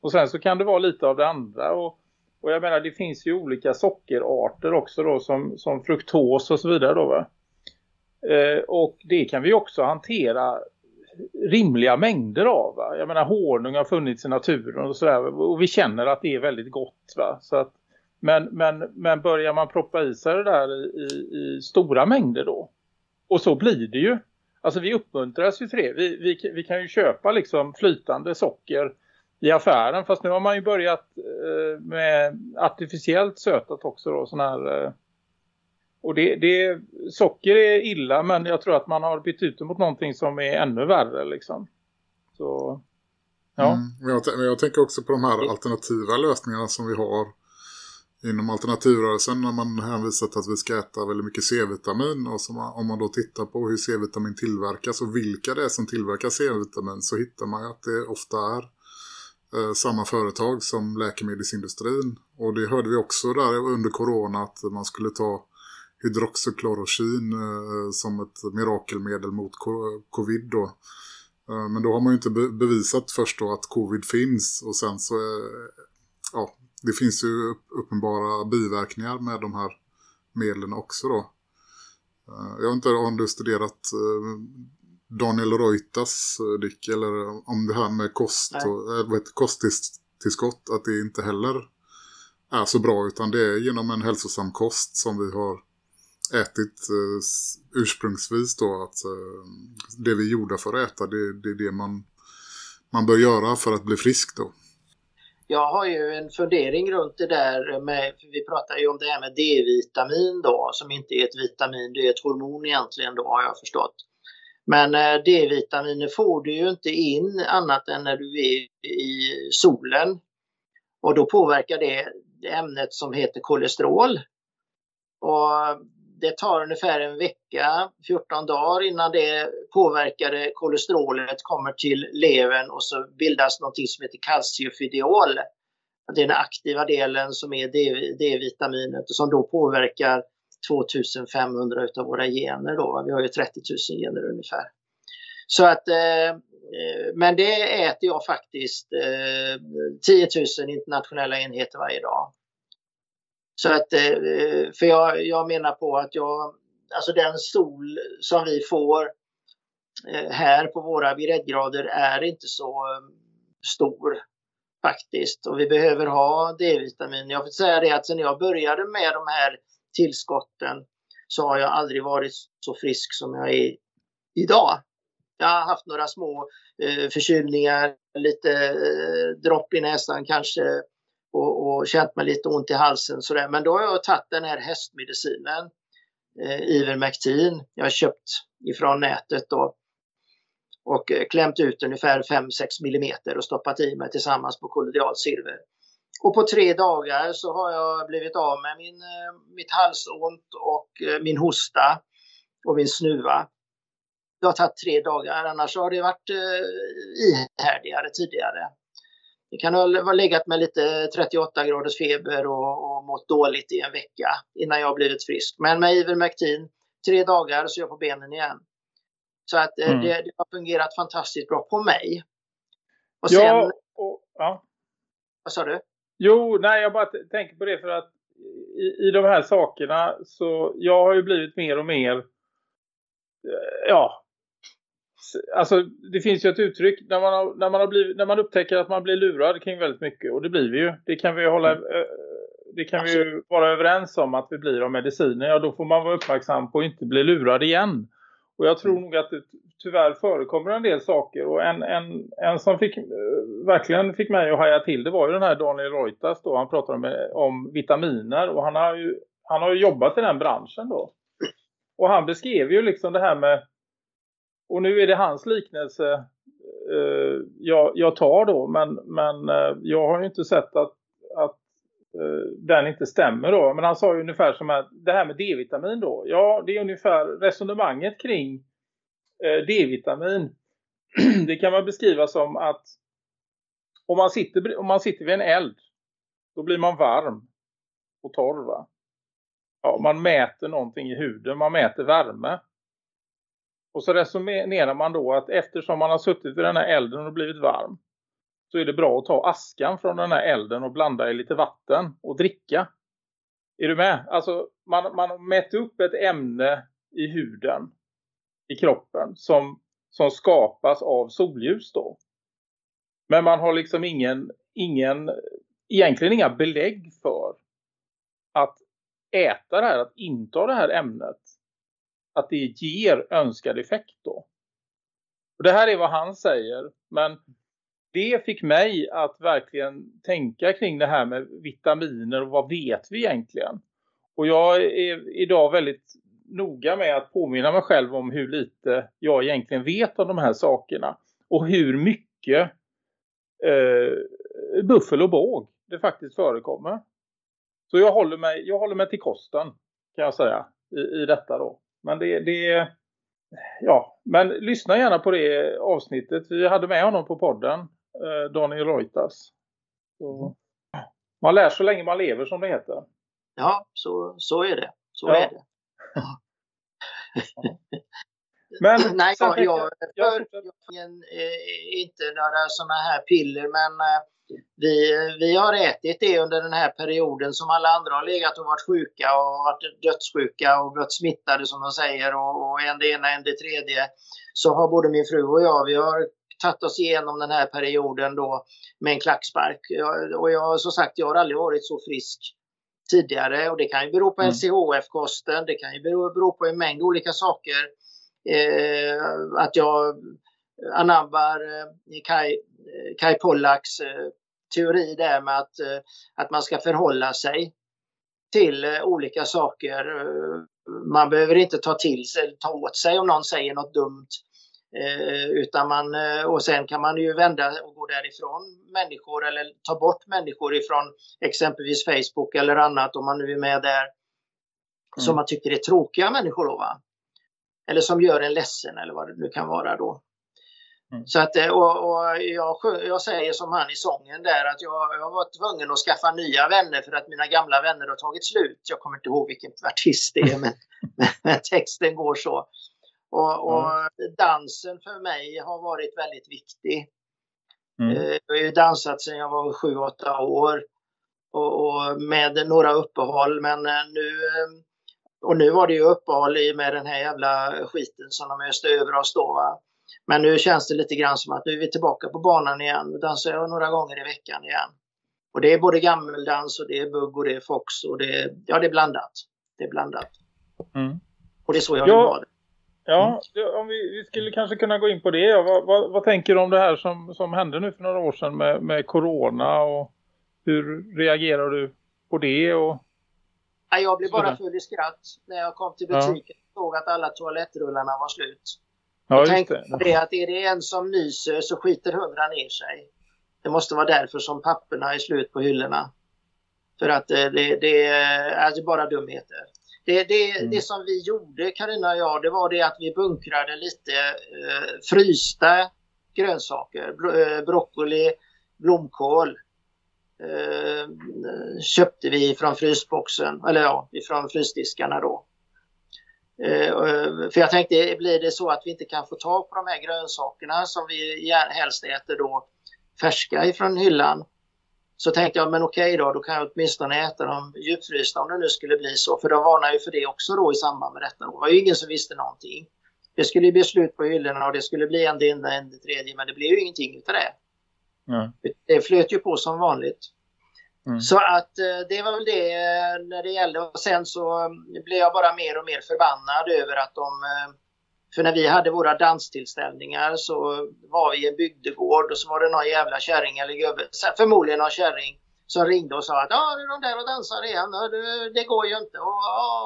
och sen så kan det vara lite av det andra och, och jag menar det finns ju olika sockerarter också då som, som fruktos och så vidare då va eh, och det kan vi också hantera rimliga mängder av. Va? Jag menar honung har funnits i naturen och sådär. Och vi känner att det är väldigt gott. Va? Så att, men, men, men börjar man proppa i sig det där i, i, i stora mängder då. Och så blir det ju. Alltså vi uppmuntras ju till det. Vi, vi, vi kan ju köpa liksom flytande socker i affären. Fast nu har man ju börjat eh, med artificiellt sötat också då. Sån här... Eh, och det, det, socker är illa men jag tror att man har bytt ut det mot någonting som är ännu värre liksom. Så, ja. Mm. Men jag, men jag tänker också på de här alternativa lösningarna som vi har inom alternativrörelsen när man hänvisat att vi ska äta väldigt mycket C-vitamin och som, om man då tittar på hur C-vitamin tillverkas och vilka det är som tillverkar C-vitamin så hittar man att det ofta är eh, samma företag som läkemedelsindustrin och det hörde vi också där under corona att man skulle ta hydroxyklorokin eh, som ett mirakelmedel mot covid då. Eh, Men då har man ju inte be- bevisat först då att covid finns och sen så eh, ja, det finns ju upp- uppenbara biverkningar med de här medlen också då. Eh, Jag vet inte om du studerat eh, Daniel Reutas eh, Dick eller om det här med kost och kosttillskott att det inte heller är så bra utan det är genom en hälsosam kost som vi har ätit eh, ursprungsvis då att eh, det vi är gjorda för att äta det, det är det man, man bör göra för att bli frisk då. Jag har ju en fundering runt det där med, för vi pratar ju om det här med D-vitamin då, som inte är ett vitamin, det är ett hormon egentligen då har jag förstått. Men eh, D-vitaminer får du ju inte in annat än när du är i solen. Och då påverkar det ämnet som heter kolesterol. Och det tar ungefär en vecka, 14 dagar innan det påverkade kolesterolet kommer till levern och så bildas något som heter kalciufidiol. Det är den aktiva delen som är D-vitaminet och som då påverkar 2500 utav våra gener. Då. Vi har ju 30 000 gener ungefär. Så att, eh, eh, men det äter jag faktiskt eh, 10 000 internationella enheter varje dag. Så att, eh, eh, för jag, jag menar på att jag, alltså den sol som vi får eh, här på våra breddgrader är inte så stor faktiskt. Och vi behöver ha D-vitamin. Jag får säga det att sen jag började med de här tillskotten så har jag aldrig varit så frisk som jag är idag. Jag har haft några små eh, förkylningar, lite eh, dropp i näsan kanske och, och känt mig lite ont i halsen sådär. Men då har jag tagit den här hästmedicinen, eh, Ivermectin. Jag har köpt ifrån nätet då och eh, klämt ut ungefär 5-6 millimeter och stoppat i mig tillsammans på kollodialt silver. Och på tre dagar så har jag blivit av med min, eh, mitt halsont och eh, min hosta och min snuva. Det har tagit tre dagar, annars har det varit ihärdigare tidigare. Det kan ha legat med lite 38 graders feber och, och mått dåligt i en vecka innan jag blivit frisk. Men med Ivermectin tre dagar så är jag på benen igen. Så att eh, Mm. det, det har fungerat fantastiskt bra på mig. Och sen, Ja, och, ja. vad sa du? Jo, nej jag bara tänker på det för att i, i de här sakerna så jag har ju blivit mer och mer eh, ja alltså det finns ju ett uttryck när man, har, när, man har blivit, när man upptäcker att man blir lurad kring väldigt mycket och det blir vi ju. Det kan vi ju hålla Mm. eh, det kan vi ju vara överens om att vi blir av mediciner. Ja, då får man vara uppmärksam på att inte bli lurad igen. Och jag tror Mm. nog att det tyvärr förekommer en del saker. Och en, en, en som fick, eh, verkligen fick mig att haja till det var ju den här Daniel Reuters då. Han pratade om, om vitaminer och han har, ju, han har jobbat i den branschen då. Och han beskrev ju liksom det här med, och nu är det hans liknelse eh, jag, jag tar då. Men, men eh, jag har ju inte sett att, att eh, den inte stämmer då. Men han sa ju ungefär som att det här med D-vitamin då. Ja, det är ungefär resonemanget kring eh, D-vitamin. [CLEARS THROAT] det kan man beskriva som att om man, sitter, om man sitter vid en eld då blir man varm och torr va? Ja, man mäter någonting i huden, man mäter värme. Och så resonerar man då att eftersom man har suttit i den här elden och blivit varm så är det bra att ta askan från den här elden och blanda i lite vatten och dricka. Är du med? Alltså man, man mäter upp ett ämne i huden, i kroppen som, som skapas av solljus då. Men man har liksom ingen, ingen, egentligen inga belägg för att äta det här, att inta det här ämnet, att det ger önskad effekt då. Och det här är vad han säger, men det fick mig att verkligen tänka kring det här med vitaminer och vad vet vi egentligen? Och jag är idag väldigt noga med att påminna mig själv om hur lite jag egentligen vet om de här sakerna. Och hur mycket eh, buffel och båg det faktiskt förekommer. Så jag håller mig, jag håller mig till kosten kan jag säga i, i detta då. Men det, det ja, men lyssna gärna på det avsnittet. Vi hade med honom på podden, eh, Daniel Reuters. Så, man lär så länge man lever som det heter. Ja, så, så är det. Så Ja. är det. [LAUGHS] Men [LAUGHS] Nej, jag, jag, jag- jag, jag jag, fortsätter. eh, inte några sådana här piller, men eh, vi, vi har ätit det under den här perioden som alla andra har legat och varit sjuka och varit dödssjuka och blivit smittade som de säger och, och en det ena, en det tredje. Så har både min fru och jag, vi har tagit oss igenom den här perioden då med en klackspark. Jag, och jag, som sagt, jag har aldrig varit så frisk tidigare och det kan ju bero på Mm. LCHF-kosten, det kan ju bero, bero på en mängd olika saker. Eh, att jag anammar eh, Kai, eh, Kai Pollaks eh, teori där med att, att man ska förhålla sig till olika saker. Man behöver inte ta till sig, ta åt sig om någon säger något dumt. Utan man, och sen kan man ju vända och gå därifrån människor eller ta bort människor ifrån exempelvis Facebook eller annat om man nu är med där. Som Mm. man tycker är tråkiga människor då va. Eller som gör en ledsen eller vad det nu kan vara då. Mm. Så att, eh, och, och jag, jag säger som han i sången där att jag, jag var tvungen att skaffa nya vänner för att mina gamla vänner har tagit slut. Jag kommer inte ihåg vilken artist det är men, [LAUGHS] men, men texten går så. Och, och dansen för mig har varit väldigt viktig. Mm. Eh, Jag har ju dansat sedan jag var 7-8 år. Och, och med några uppehåll men eh, nu och nu var det ju uppehåll i med den här jävla skiten som de öste över oss då. Va? Men nu känns det lite grann som att nu är vi tillbaka på banan igen. Nu dansar jag några gånger i veckan igen. Och det är både gammeldans och det är bugg och det är fox och det är, ja, det är blandat. Det är blandat. Mm. Och det är så jag Ja. vill ha det. Ja, ja, om vi, vi skulle kanske kunna gå in på det. Vad, vad, vad tänker du om det här som, som hände nu för några år sedan med, med corona och hur reagerar du på det? Och, Jag blev bara full i skratt när jag kom till butiken och såg att alla toalettrullarna var slut. Ja, just tänkte det. att är det en som nyser så skiter hundra ner sig. Det måste vara därför som papperna är slut på hyllorna. För att eh, det, det är alltså bara dumheter. Det, det, Mm. det som vi gjorde, Karina och jag, det var det att vi bunkrade lite eh, frysta grönsaker. Bro, eh, broccoli, blomkål. Eh, köpte vi från frysboxen, eller ja, ifrån frysdiskarna då. Eh, eh, för jag tänkte, blir det så att vi inte kan få tag på de här grönsakerna som vi helst äter då färska ifrån hyllan. Så tänkte jag, men okej då, då kan jag åtminstone äta dem djupfrysta om det nu skulle bli så. För de varnar ju för det också då i samband med detta. Det var ju ingen som visste någonting. Det skulle bli slut på hyllorna och det skulle bli en det enda, en det tredje, men det blev ju ingenting utav det. Mm. Det flöt ju på som vanligt. Mm. Så att eh, det var väl det eh, när det gällde. Och sen så mm, blev jag bara mer och mer förbannad över att de... Eh, för när vi hade våra danstillställningar så var vi i en bygdegård och så var det någon jävla kärring eller gubbe, förmodligen någon kärring, som ringde och sa att ja, är de där och dansar igen, det, det går ju inte och,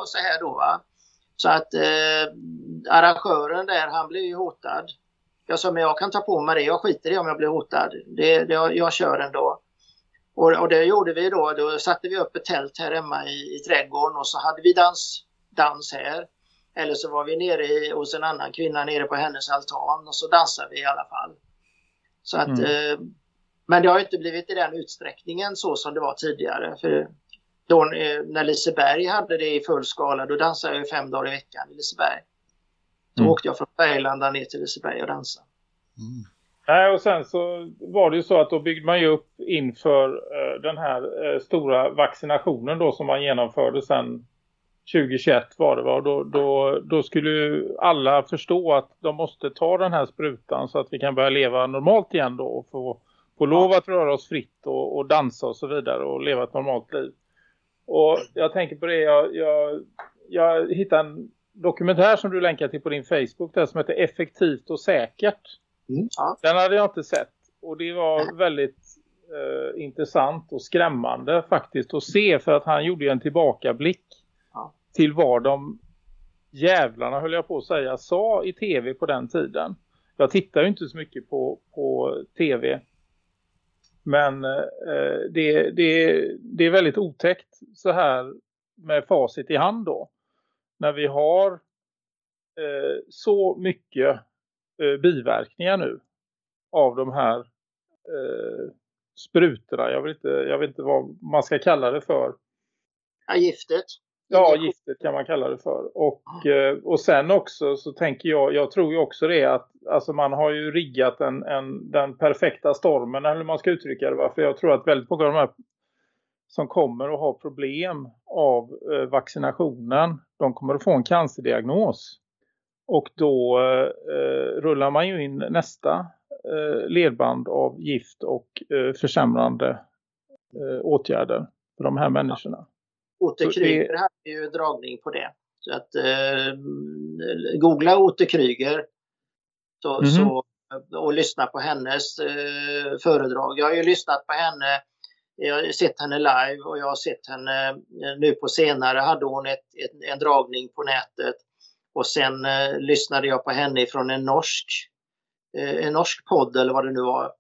och så här då va. Så att eh, arrangören där, han blev ju hotad. Jag sa, men jag kan ta på mig det, jag skiter i om jag blir hotad. Det, det, jag, jag kör ändå. Och, och det gjorde vi då. Då satte vi upp ett tält här hemma i, i trädgården och så hade vi dans, dans här. Eller så var vi nere i, hos en annan kvinna nere på hennes altan och så dansade vi i alla fall. Så att, Mm. eh, men det har inte blivit i den utsträckningen så som det var tidigare. För då, eh, när Liseberg hade det i full skala, då dansade jag fem dagar i veckan i Liseberg. Då Mm. åkte jag från Färgelanda ner till Liseberg och dansade. Mm. Nej, och sen så var det ju så att då byggde man ju upp inför eh, den här eh, stora vaccinationen då som man genomförde sen 2021 var det va? Och då, då, då skulle ju alla förstå att de måste ta den här sprutan så att vi kan börja leva normalt igen då och få, få lov att röra oss fritt och, och dansa och så vidare och leva ett normalt liv. Och jag tänker på det, jag, jag, jag hittade en dokumentär som du länkar till på din Facebook där som heter Effektivt och säkert. Mm. Ja. Den hade jag inte sett. Och det var väldigt eh, intressant och skrämmande faktiskt att se. För att han gjorde en tillbakablick Ja. till vad de jävlarna höll jag på att säga sa i tv på den tiden. Jag tittar ju inte så mycket på, på tv. Men eh, det, det, det är väldigt otäckt så här med facit i hand då. När vi har eh, så mycket eh, biverkningar nu av de här eh, sprutorna. Jag vet, inte, jag vet inte vad man ska kalla det för. Ja, giftet. Ja, giftet kan man kalla det för. Och, eh, och sen också så tänker jag, jag tror ju också det att alltså man har ju riggat en, en, den perfekta stormen eller hur man ska uttrycka det. va? För jag tror att väldigt många av de här som kommer att ha problem av eh, vaccinationen, de kommer att få en cancerdiagnos. Och då eh, rullar man ju in nästa eh, ledband av gift och eh, försämrande eh, åtgärder för de här människorna. Otte Så Kryger det- hade ju dragning på det. Så att eh, googla Otte Kryger så, Mhm. så, och lyssna på hennes eh, föredrag. Jag har ju lyssnat på henne, jag har sett henne live och jag har sett henne eh, nu på senare hade hon ett, ett, en dragning på nätet. Och sen eh, lyssnade jag på henne från en norsk, eh, en norsk podd eller vad det nu var.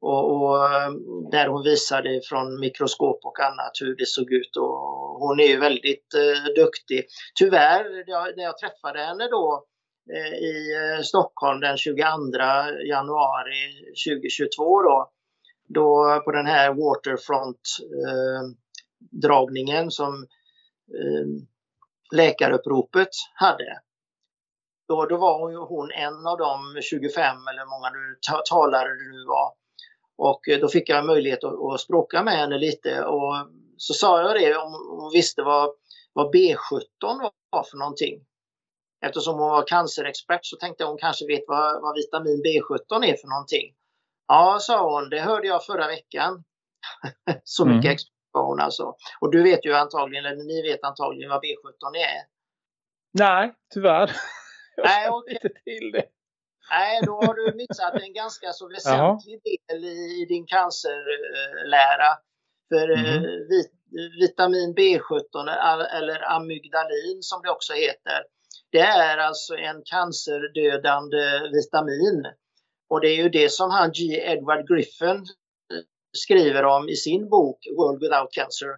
Och, och eh, där hon visade från mikroskop och annat hur det såg ut. Och hon är ju väldigt eh, duktig. Tyvärr, jag, när jag träffade henne då eh, i eh, Stockholm den 22 januari 2022 då, då på den här Waterfront eh, dragningen som eh, läkaruppropet hade. Då, då var hon, hon en av de 25 eller många ta, talare det nu var. Och eh, då fick jag möjlighet att, att språka med henne lite och så sa jag det om hon visste vad, vad B17 var för någonting. Eftersom hon var cancerexpert så tänkte jag hon kanske vet vad, vad vitamin B17 är för någonting. Ja, sa hon, det hörde jag förra veckan. [LAUGHS] så mycket Mm. Hon alltså. Och du vet ju antagligen, eller ni vet antagligen vad B17 är. Nej, tyvärr. [LAUGHS] Jag Nej, okej. inte till det. Nej, då har du missat en ganska så väsentlig del i, din cancerlära. För Mhm. vit, vitamin B17 all- eller amygdalin som det också heter. Det är alltså en cancerdödande vitamin. Och det är ju det som han G. Edward Griffin skriver om i sin bok World Without Cancer.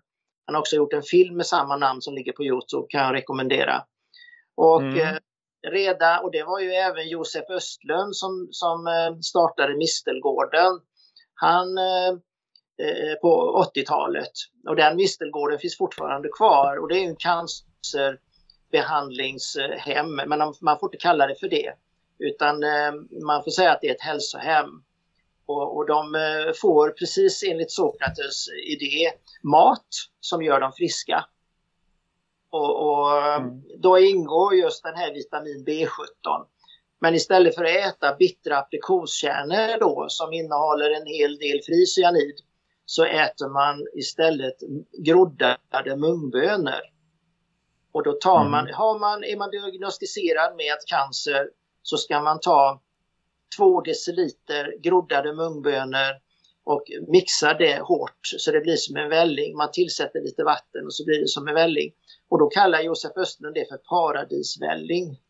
Han har också gjort en film med samma namn som ligger på Youtube kan jag rekommendera. Och Mm. eh, redan, och det var ju även Josef Östlund som, som eh, startade Mistelgården. Han eh, eh, på 80-talet. Och den Mistelgården finns fortfarande kvar och det är en behandlingshem, men man får inte kalla det för det. Utan eh, man får säga att det är ett hälsohem. Och, och de eh, får precis enligt Sokrates idé mat som gör dem friska. Och, och mm. då ingår just den här vitamin B17. Men istället för att äta bittra aprikoskärnor då som innehåller en hel del fri cyanid så äter man istället groddade mungbönor. Och då tar mm. man, har man, är man diagnostiserad med cancer så ska man ta två deciliter groddade mungbönor och mixa det hårt så det blir som en välling. Man tillsätter lite vatten och så blir det som en välling. Och då kallar Josef Östlund det för paradisvälling.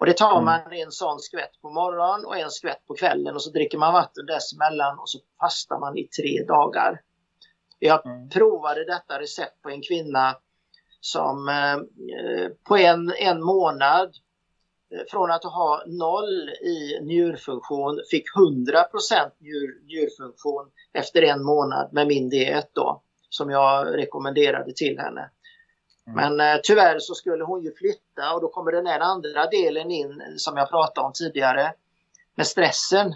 Och det tar mm. man en sån skvätt på morgonen och en skvätt på kvällen och så dricker man vatten dessemellan och så fastar man i tre dagar. Jag mm. provade detta recept på en kvinna som eh, på en, en månad från att ha noll i njurfunktion fick 100 njur, njurfunktion efter en månad med min diet då som jag rekommenderade till henne. Mm. Men eh, tyvärr så skulle hon ju flytta och då kommer den här andra delen in som jag pratade om tidigare. Med stressen.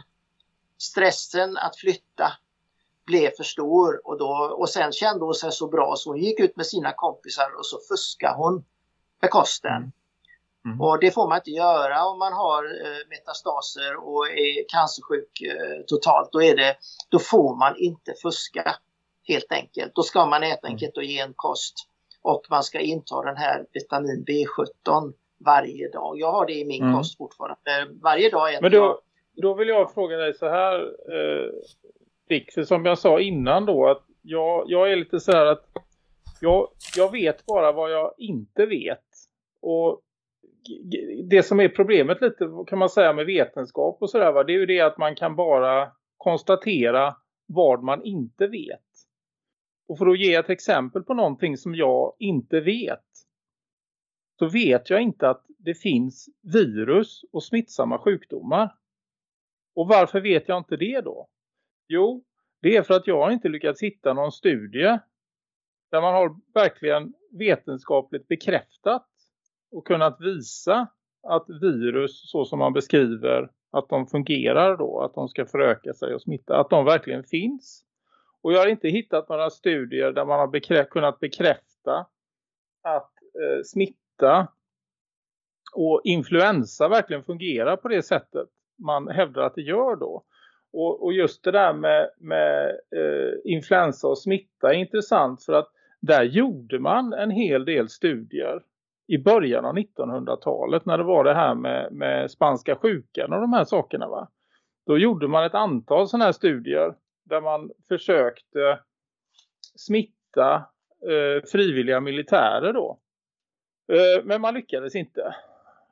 Stressen att flytta blev för stor och, då, och sen kände hon sig så bra så hon gick ut med sina kompisar och så fuskade hon med kosten. Mm. Och det får man inte göra om man har eh, metastaser och är cancersjuk eh, totalt. Då, är det, då får man inte fuska helt enkelt. Då ska man äta en mm. ketogenkost och man ska inta den här vitamin B17 varje dag. Jag har det i min mm. kost fortfarande. Varje dag äter Men då, jag... Då vill jag fråga dig så här, eh, Dick, för som jag sa innan då att jag, jag är lite så här att jag, jag vet bara vad jag inte vet. Och det som är problemet lite kan man säga med vetenskap och sådär det är ju det att man kan bara konstatera vad man inte vet. Och för att ge ett exempel på någonting som jag inte vet. Så vet jag inte att det finns virus och smittsamma sjukdomar. Och varför vet jag inte det då? Jo, det är för att jag inte lyckats hitta någon studie där man har verkligen vetenskapligt bekräftat och kunnat visa att virus så som man beskriver att de fungerar då, att de ska föröka sig och smitta, att de verkligen finns. Och jag har inte hittat några studier där man har bekrä kunnat bekräfta att eh, smitta och influensa verkligen fungerar på det sättet man hävdar att det gör då. Och, och just det där med, med eh, influensa och smitta är intressant för att där gjorde man en hel del studier i början av 1900-talet när det var det här med, med spanska sjukan och de här sakerna va. Då gjorde man ett antal sådana här studier där man försökte smitta eh, frivilliga militärer då. Eh, men man lyckades inte.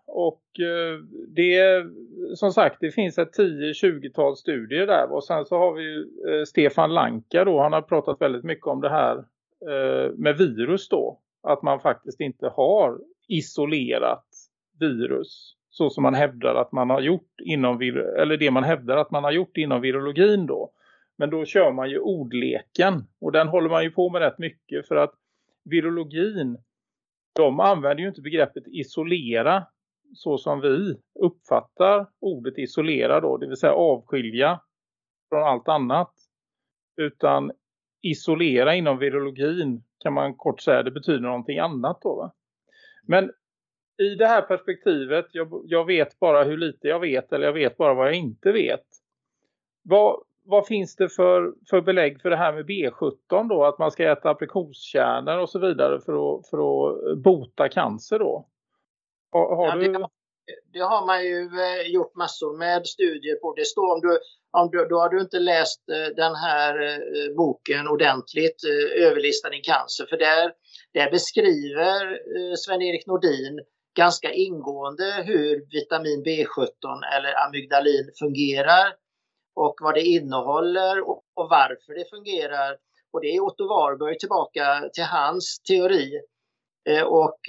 Och eh, det som sagt det finns ett 10-20-tal studier där och sen så har vi ju eh, Stefan Lanka då han har pratat väldigt mycket om det här eh, med virus då att man faktiskt inte har isolerat virus så som man hävdar att man har gjort inom eller det man hävdar att man har gjort inom virologin då men då kör man ju ordleken. Och den håller man ju på med rätt mycket. För att virologin, de använder ju inte begreppet isolera så som vi uppfattar ordet isolera då. Det vill säga avskilja från allt annat. Utan isolera inom virologin kan man kort säga det betyder någonting annat då va. Men i det här perspektivet, jag, jag, vet bara hur lite jag vet eller jag vet bara vad jag inte vet. Vad, vad finns det för, för belägg för det här med B17 då? Att man ska äta aprikoskärnor och så vidare för att, för att bota cancer då? Har, har ja, du det, har man ju eh, gjort massor med studier på. Det står om du, om du, då har du inte läst eh, den här eh, boken ordentligt, Överlistan i cancer. För där, där beskriver Sven-Erik Nordin ganska ingående hur vitamin B17 eller amygdalin fungerar och vad det innehåller och, och varför det fungerar. Och det är Otto Warburg tillbaka till hans teori. Och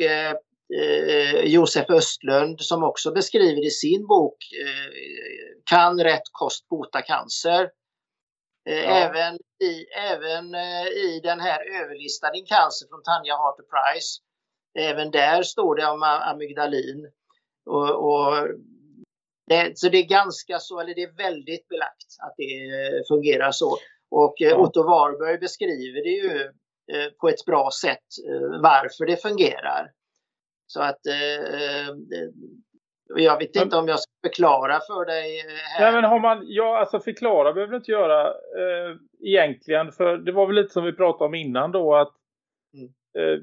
eh, eh, Josef Östlund som också beskriver i sin bok eh, Kan rätt kost bota cancer? Eh, ja. Även, i, även eh, i den här överlistade cancer från Tanja Harter Price Även där står det om amygdalin. Och, och det, så det är ganska så, eller det är väldigt belagt att det eh, fungerar så. Och ja. Otto Warburg beskriver det ju på ett bra sätt varför det fungerar. Så att jag vet inte om jag ska förklara för dig här. Nej, men har man, ja, alltså förklara behöver du inte göra eh, egentligen. För det var väl lite som vi pratade om innan då att mm. eh,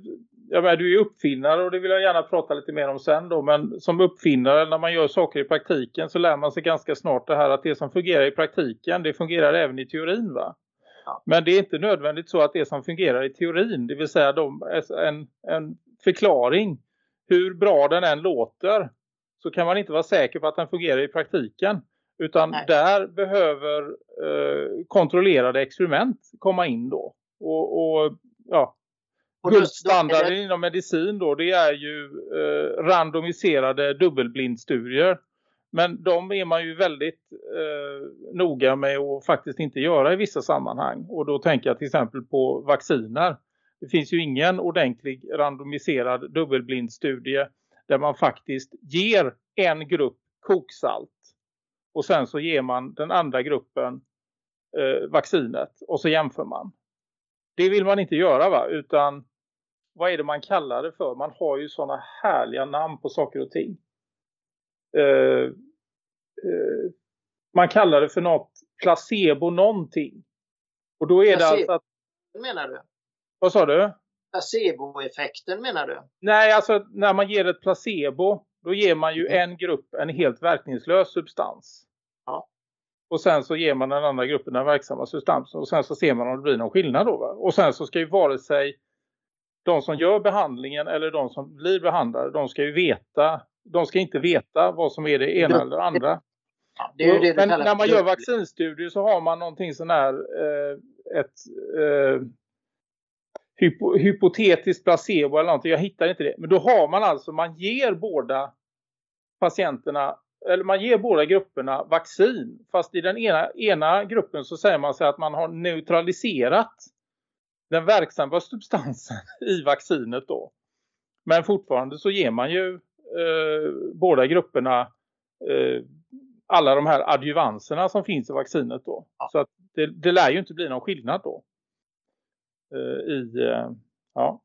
jag menar, du är uppfinnare och det vill jag gärna prata lite mer om sen då. Men som uppfinnare när man gör saker i praktiken så lär man sig ganska snart det här att det som fungerar i praktiken det fungerar även i teorin va? Ja. Men det är inte nödvändigt så att det som fungerar i teorin, det vill säga de, en, en förklaring, hur bra den än låter så kan man inte vara säker på att den fungerar i praktiken. Utan Nej. där behöver eh, kontrollerade experiment komma in då. Och, och ja, guldstandarden det... inom medicin då det är ju eh, randomiserade dubbelblindstudier. Men de är man ju väldigt eh, noga med att faktiskt inte göra i vissa sammanhang. Och då tänker jag till exempel på vacciner. Det finns ju ingen ordentlig randomiserad dubbelblindstudie där man faktiskt ger en grupp koksalt. Och sen så ger man den andra gruppen eh, vaccinet. Och så jämför man. Det vill man inte göra va? Utan vad är det man kallar det för? Man har ju sådana härliga namn på saker och ting. Eh, eh, man kallar det för något placebo någonting. Och då är placebo, det alltså att... menar du? Vad sa du? placeboeffekten menar du? Nej, alltså när man ger ett placebo då ger man ju en grupp en helt verkningslös substans. Ja. Och sen så ger man den andra gruppen den verksamma substansen. Och sen så ser man om det blir någon skillnad då. Va? Och sen så ska ju vare sig de som gör behandlingen eller de som blir behandlade. De ska ju veta. De ska inte veta vad som är det ena eller det andra. Ja, det det Men när man gör vaccinstudier så har man någonting sån här eh, ett eh, hypo, hypotetiskt placebo eller någonting. Jag hittar inte det. Men då har man alltså, man ger båda patienterna eller man ger båda grupperna vaccin. Fast i den ena, ena gruppen så säger man sig att man har neutraliserat den verksamma substansen [LAUGHS] i vaccinet då. Men fortfarande så ger man ju eh, båda grupperna eh, alla de här adjuvanserna som finns i vaccinet då. Så att det, det lär ju inte bli någon skillnad då. Eh, i, eh, ja.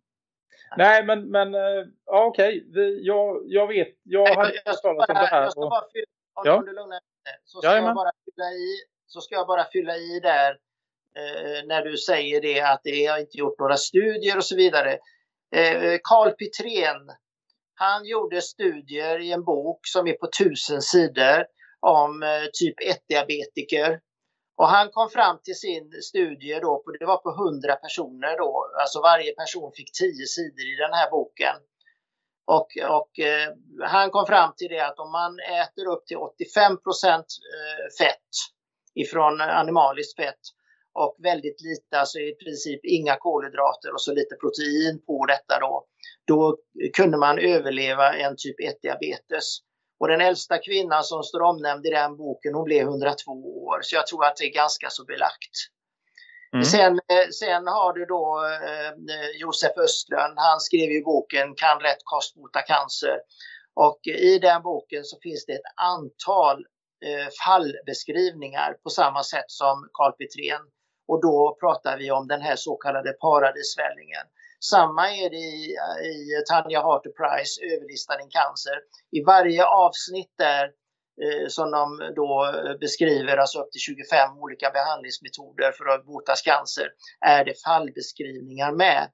Nej, men, men uh, ja, okej. Okay. Jag, jag vet, jag har hört talas om det här. Jag ska bara fylla, om, ja. du lugnar så ska, jag bara fylla i, så ska jag bara fylla i där eh, när du säger det att det har inte gjort några studier och så vidare. Eh, Petrén, han gjorde studier i en bok som är på tusen sidor om eh, typ 1-diabetiker och han kom fram till sin studie då, det var på 100 personer då, alltså varje person fick 10 sidor i den här boken. Och, och eh, han kom fram till det att om man äter upp till 85 procent eh, fett ifrån eh, animaliskt fett och väldigt lite, alltså i princip inga kolhydrater och så lite protein på detta då, då kunde man överleva en typ 1 diabetes. Och den äldsta kvinnan som står omnämnd i den boken, hon blev 102 år. Så jag tror att det är ganska så belagt. Mm. Sen, eh, sen har du då eh, Josef Östlund, han skrev ju boken Kan rätt kost bota cancer? Och i den boken så finns det ett antal eh, fallbeskrivningar på samma sätt som Carl Petrén. Och då pratar vi om den här så kallade paradisvällingen. Samma är det i, i Tanja Harter Price, Överlista din cancer. I varje avsnitt där eh, som de då beskriver, alltså upp till 25 olika behandlingsmetoder för att bota cancer, är det fallbeskrivningar med.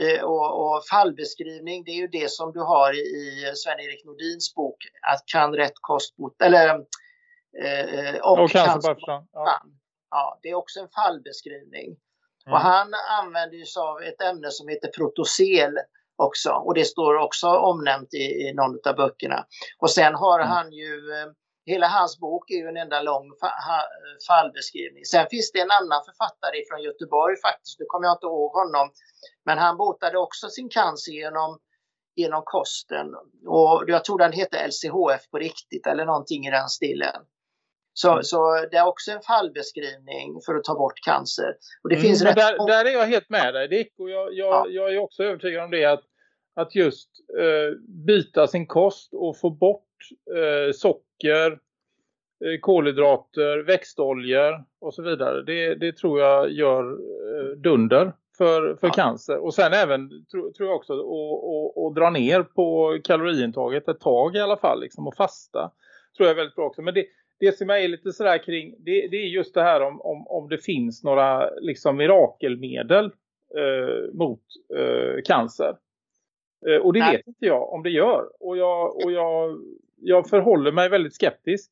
Eh, och, och, fallbeskrivning, det är ju det som du har i, Sven-Erik Nordins bok, att kan rätt kost bota, eller eh, och, och cancer, cancer ja. ja, det är också en fallbeskrivning. Mm. Och han använder sig av ett ämne som heter protosel också och det står också omnämnt i, i någon av böckerna. Och sen har mm. han ju, eh, hela hans bok är ju en enda lång fallbeskrivning. Sen finns det en annan författare från Göteborg faktiskt, nu kommer jag inte ihåg honom, men han botade också sin cancer genom genom kosten. Och jag tror den heter LCHF på riktigt eller någonting i den stilen. Så, mm. så det är också en fallbeskrivning för att ta bort cancer. Och det mm, finns rätt... där, där, är jag helt med dig Dick och jag, jag, ja. jag är också övertygad om det att, Att just eh, byta sin kost och få bort eh, socker, eh, kolhydrater, växtoljor och så vidare. Det, det tror jag gör eh, dunder för, för Ja. cancer. Och sen även tro, tror jag också att dra ner på kaloriintaget ett tag i alla fall. Liksom, och fasta tror jag är väldigt bra också. Men det, det som jag är lite sådär kring det, det är just det här om, om, om det finns några liksom mirakelmedel eh, mot eh, cancer. Eh, och det Nej. vet inte jag om det gör. Och jag, och jag, jag förhåller mig väldigt skeptisk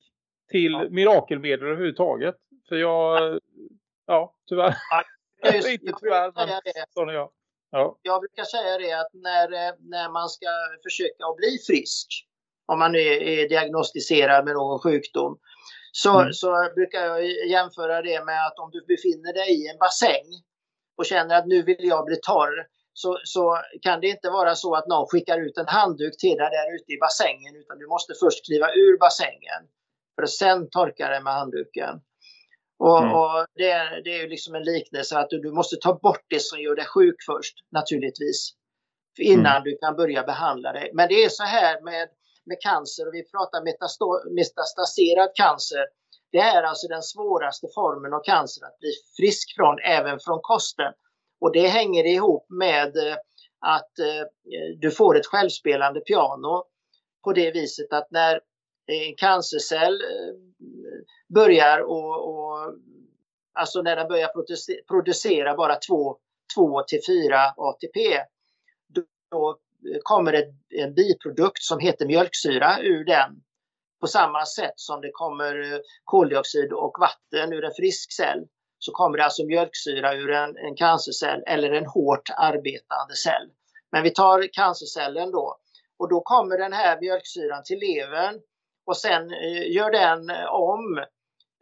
till Ja. mirakelmedel överhuvudtaget. För jag, ja tyvärr. [LAUGHS] Just, inte tyvärr, men sån är jag. Ja. jag brukar säga det att när, eh, när man ska försöka att bli frisk, om man är, är diagnostiserad med någon sjukdom, så, Mm. så brukar jag jämföra det med att om du befinner dig i en bassäng och känner att nu vill jag bli torr, så, så kan det inte vara så att någon skickar ut en handduk till dig där ute i bassängen, utan du måste först kliva ur bassängen för att sen torka dig med handduken. Och, Mm. och det, är, det är liksom en liknelse att du, du måste ta bort det som gör dig sjuk först, naturligtvis. Innan Mm. du kan börja behandla dig. Men det är så här med, med cancer, och vi pratar metastaserad cancer. Det är alltså den svåraste formen av cancer att bli frisk från, även från kosten. Och det hänger ihop med eh, att eh, du får ett självspelande piano på det viset att när en cancercell eh, börjar och, och alltså när den börjar producera bara 2 till 4 ATP då kommer det en biprodukt som heter mjölksyra ur den på samma sätt som det kommer eh, koldioxid och vatten ur en frisk cell så kommer det alltså mjölksyra ur en, en cancercell eller en hårt arbetande cell. Men vi tar cancercellen då och då kommer den här mjölksyran till levern och sen eh, gör den eh, om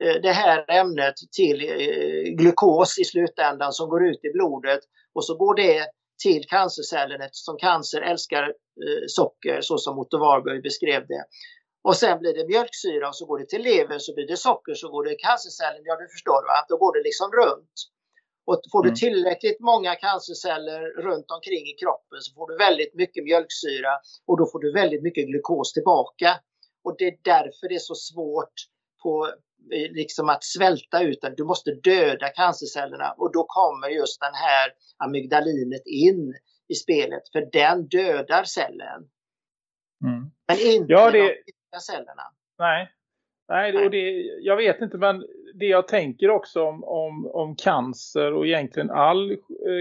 eh, det här ämnet till eh, glukos i slutändan som går ut i blodet och så går det till cancercellen eftersom cancer älskar eh, socker så som Otto Warburg beskrev det. Och sen blir det mjölksyra och så går det till levern så blir det socker så går det i cancercellen. Ja du förstår va, då går det liksom runt. Och får du Mm. tillräckligt många cancerceller runt omkring i kroppen så får du väldigt mycket mjölksyra och då får du väldigt mycket glukos tillbaka. Och det är därför det är så svårt på, liksom att svälta ut den. Du måste döda cancercellerna och då kommer just den här amygdalinet in i spelet för den dödar cellen. Mm. Men inte Ja, det- de cellerna. Nej. Nej, och det, jag vet inte men det jag tänker också om, om, om cancer och egentligen all eh,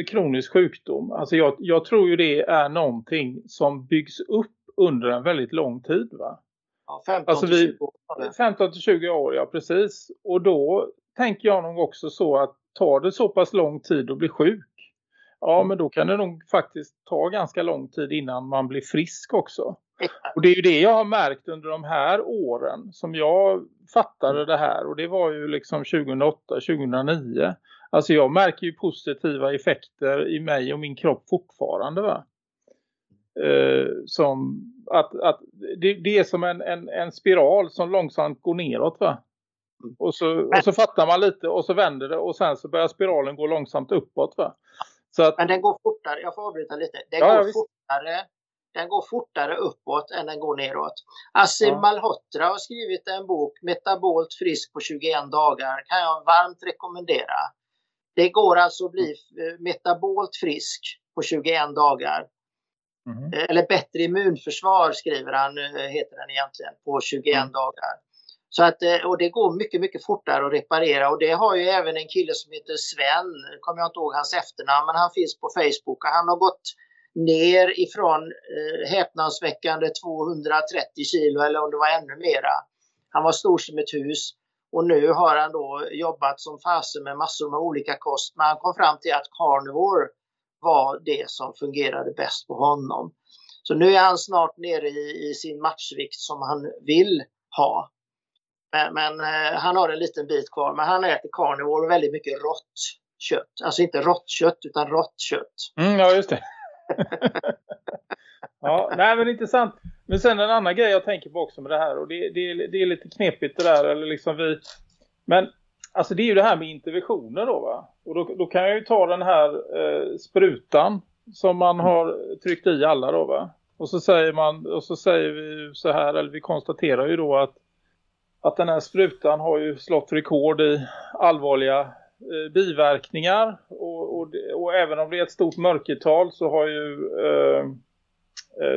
kronisk sjukdom. Alltså jag, jag tror ju det är någonting som byggs upp under en väldigt lång tid va? Ja, 15 Alltså till vi- 20 år. var det. 15 till 20 år, ja precis. Och då tänker jag nog också så att tar det så pass lång tid att bli sjuk. Ja men då kan det nog faktiskt ta ganska lång tid innan man blir frisk också. Och det är ju det jag har märkt under de här åren som jag fattade det här. Och det var ju liksom 2008, 2009. Alltså jag märker ju positiva effekter i mig och min kropp fortfarande va. Eh, som att, att det, det är som en, en, en spiral som långsamt går neråt va. Och så, och så fattar man lite och så vänder det och sen så börjar spiralen gå långsamt uppåt va. Så att, Men den går fortare, jag får avbryta lite, den, Ja, går, visst. fortare, den går fortare uppåt än den går neråt. Assim Ja. Malhotra har skrivit en bok, Metabolt frisk på 21 dagar, kan jag varmt rekommendera. Det går alltså att bli eh, metabolt frisk på 21 dagar. Eh, Eller bättre immunförsvar skriver han, eh, heter den egentligen, på 21 Mm. dagar. Så att, eh, och det går mycket, mycket fortare att reparera och det har ju även en kille som heter Sven, kommer jag inte ihåg hans efternamn, men han finns på Facebook och han har gått ner ifrån eh, häpnadsväckande 230 kilo eller om det var ännu mera. Han var stor som ett hus och nu har han då jobbat som fasen med massor med olika kost men han kom fram till att carnivore var det som fungerade bäst på honom. Så nu är han snart nere i, i sin matchvikt som han vill ha. Men, men eh, han har en liten bit kvar. Men han äter carnivore och väldigt mycket rått kött. Alltså inte rått kött utan rått kött. Mm, ja, just det. [LAUGHS] ja, nej men intressant. Men sen en annan grej jag tänker på också med det här. Och det, det, är- det är lite knepigt det där. Eller liksom vi... Men alltså det är ju det här med interventioner då va. Och då, då kan jag ju ta den här eh, sprutan som man har tryckt i alla då va. Och så säger man och så säger vi så här eller vi konstaterar ju då att att den här sprutan har ju slått rekord i allvarliga eh, biverkningar och, och, och, även om det är ett stort mörkertal så har ju eh, Eh,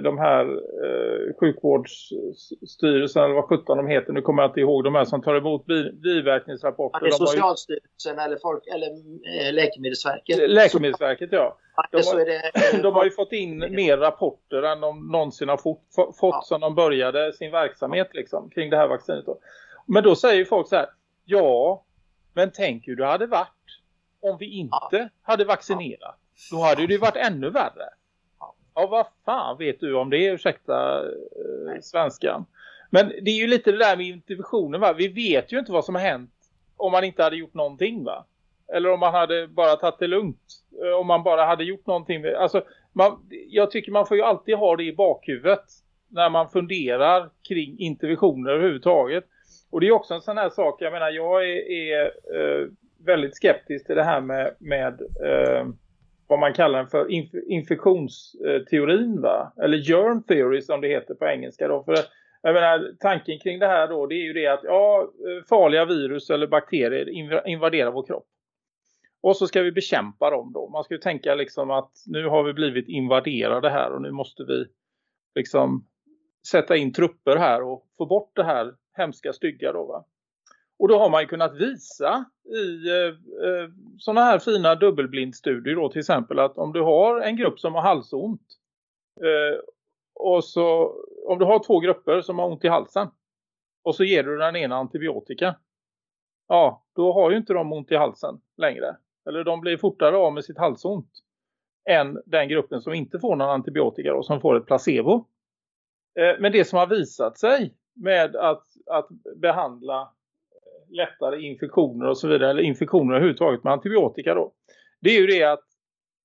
de här eh, sjukvårdsstyrelsen eller vad 17 de heter, nu kommer jag inte ihåg de här som tar emot bi biverkningsrapporter. Ja, det är Socialstyrelsen ju... eller, folk, eller eh, Läkemedelsverket. Läkemedelsverket, ja. De har, det, de har ju fått in mer rapporter än de någonsin har fått, fått ja. sedan de började sin verksamhet liksom, kring det här vaccinet. Då. Men då säger folk så här, ja, men tänk hur det hade varit om vi inte ja. hade vaccinerat. Då hade det varit ännu värre. Ja, vad fan vet du om det? Ursäkta eh, svenskan. Men det är ju lite det där med interventionen va. Vi vet ju inte vad som har hänt om man inte hade gjort någonting va. Eller om man hade bara tagit det lugnt. Eh, om man bara hade gjort någonting. Alltså, man, jag tycker man får ju alltid ha det i bakhuvudet. När man funderar kring interventioner överhuvudtaget. Och det är också en sån här sak. Jag menar jag är, är äh, väldigt skeptisk till det här med, med äh, vad man kallar den för inf infektionsteorin va? Eller germ theory som det heter på engelska då. För jag menar, tanken kring det här då det är ju det att ja, eh, farliga virus eller bakterier invaderar vår kropp. Och så ska vi bekämpa dem då. Man ska ju tänka liksom att nu har vi blivit invaderade här och nu måste vi liksom sätta in trupper här och få bort det här hemska stygga då va. Och då har man ju kunnat visa i eh, eh sådana här fina dubbelblindstudier då till exempel att om du har en grupp som har halsont eh, och så om du har två grupper som har ont i halsen och så ger du den ena antibiotika ja då har ju inte de ont i halsen längre eller de blir fortare av med sitt halsont än den gruppen som inte får någon antibiotika och som får ett placebo. Eh, men det som har visat sig med att, att behandla lättare infektioner och så vidare. Eller infektioner överhuvudtaget med antibiotika då. Det är ju det att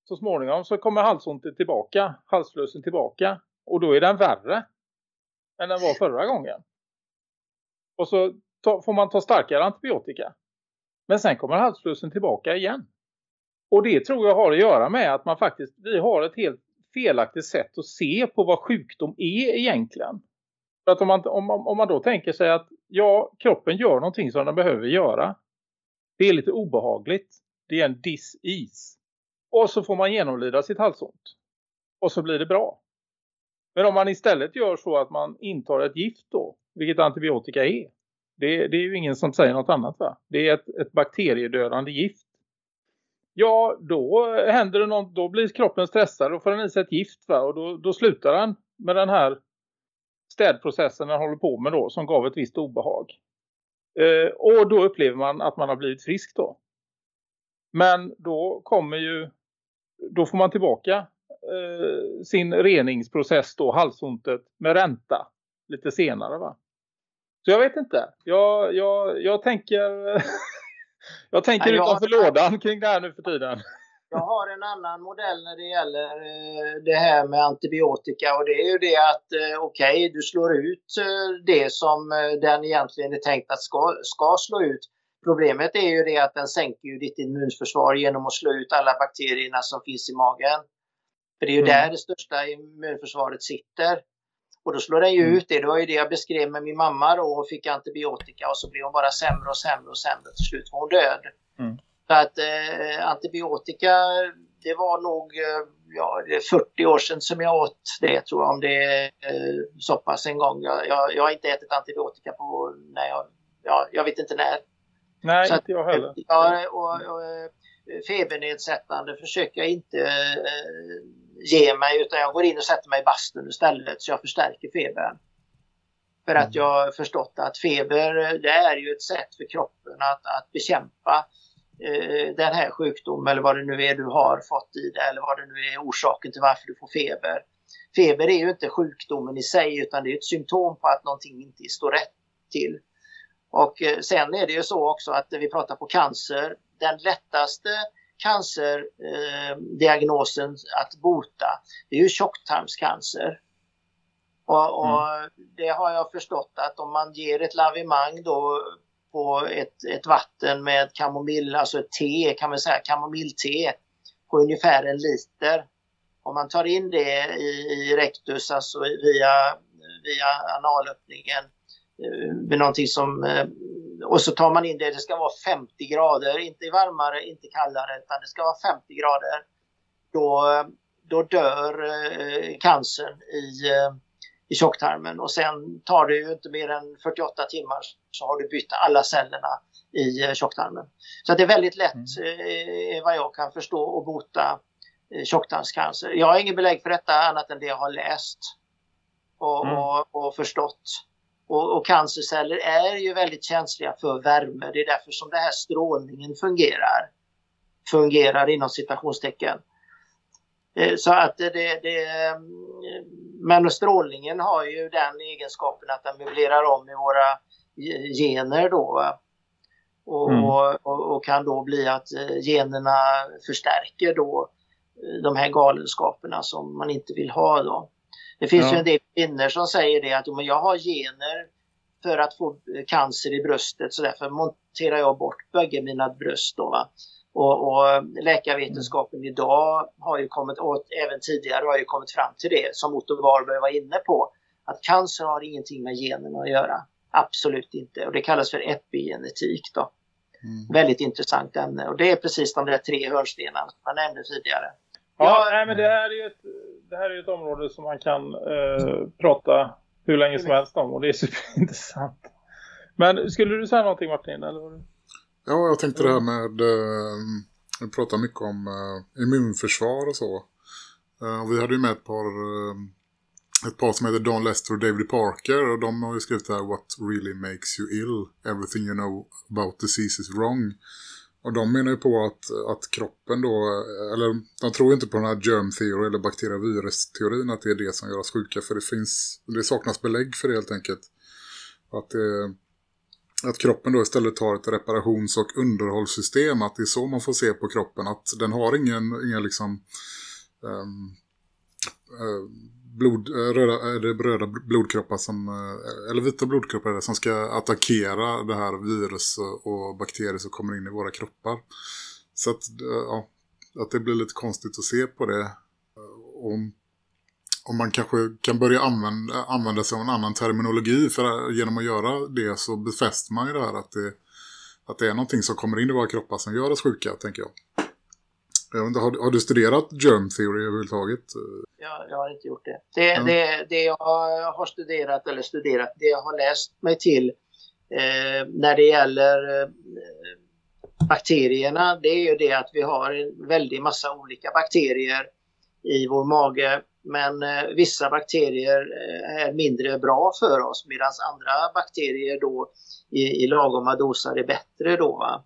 så småningom så kommer halsontet tillbaka. Halsflösen tillbaka. Och då är den värre än den var förra gången. Och så ta, får man ta starkare antibiotika. Men sen kommer halsflösen tillbaka igen. Och det tror jag har att göra med att man faktiskt, vi har ett helt felaktigt sätt att se på vad sjukdom är egentligen. För att om man, om, om man då tänker sig att ja, kroppen gör någonting som den behöver göra. Det är lite obehagligt. Det är en dis-is. Och så får man genomlida sitt halsont. Och så blir det bra. Men om man istället gör så att man intar ett gift då, vilket antibiotika är. Det, det är ju ingen som säger något annat va? Det är ett, ett bakteriedödande gift. Ja, då händer det något, då blir kroppen stressad och får den i sig ett gift va? Och då, då slutar den med den här städprocessen den håller på med då som gav ett visst obehag. Eh, och då upplever man att man har blivit frisk då. Men då kommer ju, då får man tillbaka eh, sin reningsprocess då, halsontet med ränta lite senare va. Så jag vet inte. Jag, jag, jag tänker [LAUGHS] jag tänker utanför jag... lådan kring det här nu för tiden. Jag har en annan modell när det gäller eh, det här med antibiotika och det är ju det att eh, okej, okay, du slår ut eh, det som den egentligen är tänkt att ska, ska slå ut. Problemet är ju det att den sänker ju ditt immunförsvar genom att slå ut alla bakterierna som finns i magen. För det är ju mm. där det största immunförsvaret sitter. Och då slår den ju mm. ut det. Det var ju det jag beskrev med min mamma då. Hon fick antibiotika och så blev hon bara sämre och sämre och sämre. Till slut var hon död. För att eh, antibiotika, det var nog eh, ja, det är 40 år sedan som jag åt det tror jag, om det är eh, så pass en gång. Jag, jag, jag, har inte ätit antibiotika på, när jag, ja, jag vet inte när. Nej, så inte jag heller. Ja, och, och, eh, febernedsättande försöker jag inte eh, ge mig utan jag går in och sätter mig i bastun istället så jag förstärker febern. För att mm. jag har förstått att feber det är ju ett sätt för kroppen att, att bekämpa Eh, den här sjukdomen eller vad det nu är du har fått i det eller vad det nu är orsaken till varför du får feber. Feber är ju inte sjukdomen i sig utan det är ett symptom på att någonting inte står rätt till. Och eh, sen är det ju så också att vi pratar på cancer, den lättaste cancerdiagnosen eh, att bota det är ju tjocktarmscancer. Och, och mm. det har jag förstått att om man ger ett lavemang då på ett, ett vatten med kamomill, alltså ett te kan man säga, kamomillte på ungefär en liter. Om man tar in det i, i rectus, alltså via, via analöppningen, eh, med någonting som, eh, och så tar man in det, det ska vara 50 grader, inte varmare, inte kallare, utan det ska vara 50 grader. Då, eh, då dör eh, cancern i, i tjocktarmen och sen tar det ju inte mer än 48 timmar så har du bytt alla cellerna i eh, tjocktarmen. Så det är väldigt lätt eh, vad jag kan förstå att bota eh, tjocktarmscancer. Jag har ingen belägg för detta annat än det jag har läst och, Mm. och, och förstått. Och, och cancerceller är ju väldigt känsliga för värme. Det är därför som det här strålningen fungerar. Fungerar inom citationstecken. Så att det, det, mm, men strålningen har ju den egenskapen att den möblerar om i våra gener då. Och, Mm. och, och kan då bli att eh, generna förstärker då eh, de här galenskaperna som man inte vill ha då. Det finns Ja. ju en del kvinnor som säger det att "Jo, men jag har gener för att få eh, cancer i bröstet så därför monterar jag bort bägge mina bröst då va. Och, och läkarvetenskapen idag har ju kommit, och även tidigare har ju kommit fram till det som Otto Warburg var inne på. Att cancer har ingenting med generna att göra. Absolut inte. Och det kallas för epigenetik då. Mm. Väldigt intressant ämne. Och det är precis de där tre hörnstenarna som jag nämnde tidigare. Ja, Ja. nej, men det här är ju ett, det här är ett område som man kan eh, prata hur länge som helst om och det är superintressant. Men skulle du säga någonting Martin? Eller? Ja, jag tänkte det här med... Eh, vi pratar mycket om eh, immunförsvar och så. Eh, vi hade ju med ett par, ett par som heter Don Lester och David Parker. Och de har ju skrivit det här What really makes you ill? Everything you know about disease is wrong. Och de menar ju på att, att kroppen då, eller de tror inte på den här germ theory eller bakterievirus-teorin att det är det som gör oss sjuka. För det finns, det saknas belägg för det helt enkelt. Att det, att kroppen då istället har ett reparations- och underhållssystem. Att det är så man får se på kroppen. Att den har ingen, inga liksom ehm, eh, blod, eh, röda, eh, röda blodkroppar som, eh, eller vita blodkroppar som ska attackera det här virus och, bakterier som kommer in i våra kroppar. Så att, ja, att det blir lite konstigt att se på det. Om, om man kanske kan börja använda, använda sig av en annan terminologi för genom att göra det så befäster man ju det här att det, att det är någonting som kommer in i våra kroppar som gör oss sjuka, tänker jag. jag vet inte, har, har du studerat germ theory överhuvudtaget? Jag, jag har inte gjort det. Det, Mm. det. det jag har studerat, eller studerat, det jag har läst mig till eh, när det gäller eh, bakterierna, det är ju det att vi har en väldig massa olika bakterier i vår mage. Men eh, vissa bakterier eh, är mindre bra för oss medan andra bakterier då i, i lagoma doser är bättre då. Va?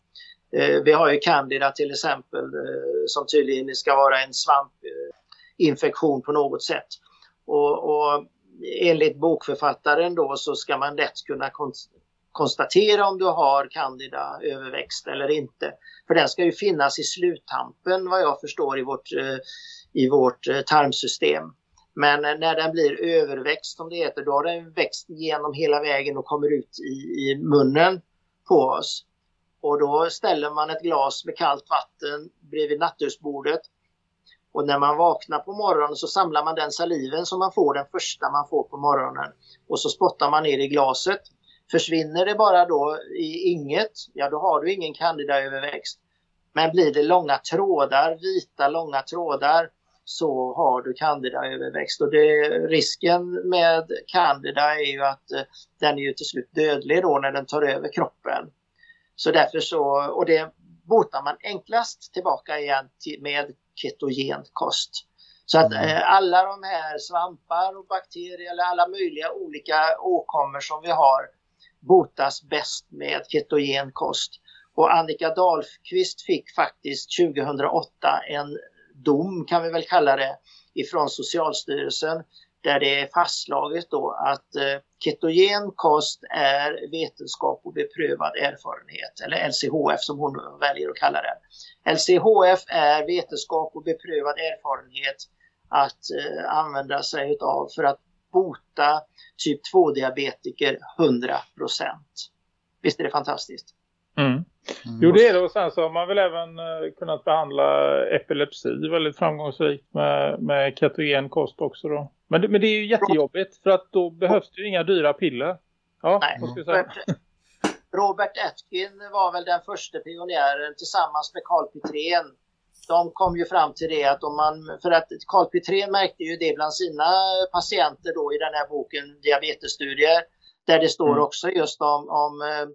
Eh, vi har ju candida till exempel eh, som tydligen ska vara en svampinfektion på något sätt. Och, och enligt bokförfattaren då så ska man lätt kunna kon konstatera om du har candida överväxt eller inte. För den ska ju finnas i sluttampen vad jag förstår i vårt, eh, i vårt eh, tarmsystem. Men eh, när den blir överväxt som det heter, då har den växt genom hela vägen och kommer ut i, i munnen på oss. Och då ställer man ett glas med kallt vatten bredvid nattduksbordet. Och när man vaknar på morgonen så samlar man den saliven som man får, den första man får på morgonen. Och så spottar man ner i glaset. Försvinner det bara då i inget, ja då har du ingen candidaöverväxt. Men blir det långa trådar, vita långa trådar, så har du candidaöverväxt. Och det, risken med candida är ju att eh, den är ju till slut dödlig då när den tar över kroppen. Så därför så, och det botar man enklast tillbaka igen till, med ketogen kost. Så att Mm. eh, alla de här svampar och bakterier eller alla möjliga olika åkommor som vi har botas bäst med ketogen kost. Och Annika Dahlqvist fick faktiskt 2008 en dom kan vi väl kalla det ifrån Socialstyrelsen där det är fastslaget då att eh, ketogen kost är vetenskap och beprövad erfarenhet eller LCHF som hon väljer att kalla det. LCHF är vetenskap och beprövad erfarenhet att eh, använda sig av för att bota typ 2-diabetiker 100 Visst är det fantastiskt? Mm. Mm. Jo det är det och sen så har man väl även eh, kunnat behandla epilepsi väldigt framgångsrikt med, med ketogen kost också då. Men det, men det är ju jättejobbigt för att då behövs det ju inga dyra piller. Ja, Nej. vad ska jag säga? Robert, Atkin var väl den första pionjären tillsammans med Carl Petrén. De kom ju fram till det att om man, för att Carl Petrén märkte ju det bland sina patienter då i den här boken Diabetesstudier. Där det står Mm. också just om, om eh,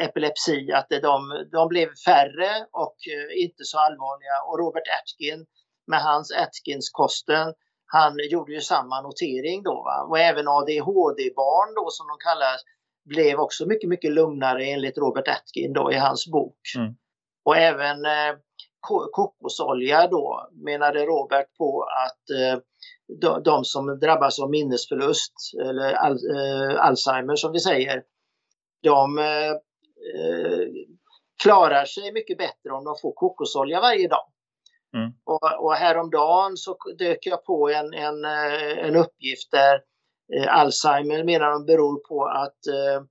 epilepsi, att de, de blev färre och eh, inte så allvarliga. Och Robert Atkin med hans Atkins-kosten, han gjorde ju samma notering då. Va? Och även ADHD-barn då som de kallas blev också mycket, mycket lugnare enligt Robert Atkin då i hans bok. Mm. Och även eh, ko- kokosolja då menade Robert på att eh, de, de som drabbas av minnesförlust eller al, eh, Alzheimer som vi säger, de eh, klarar sig mycket bättre om de får kokosolja varje dag. Mm. Och, och häromdagen så dök jag på en, en, eh, en uppgift där eh, Alzheimer menar de beror på att eh,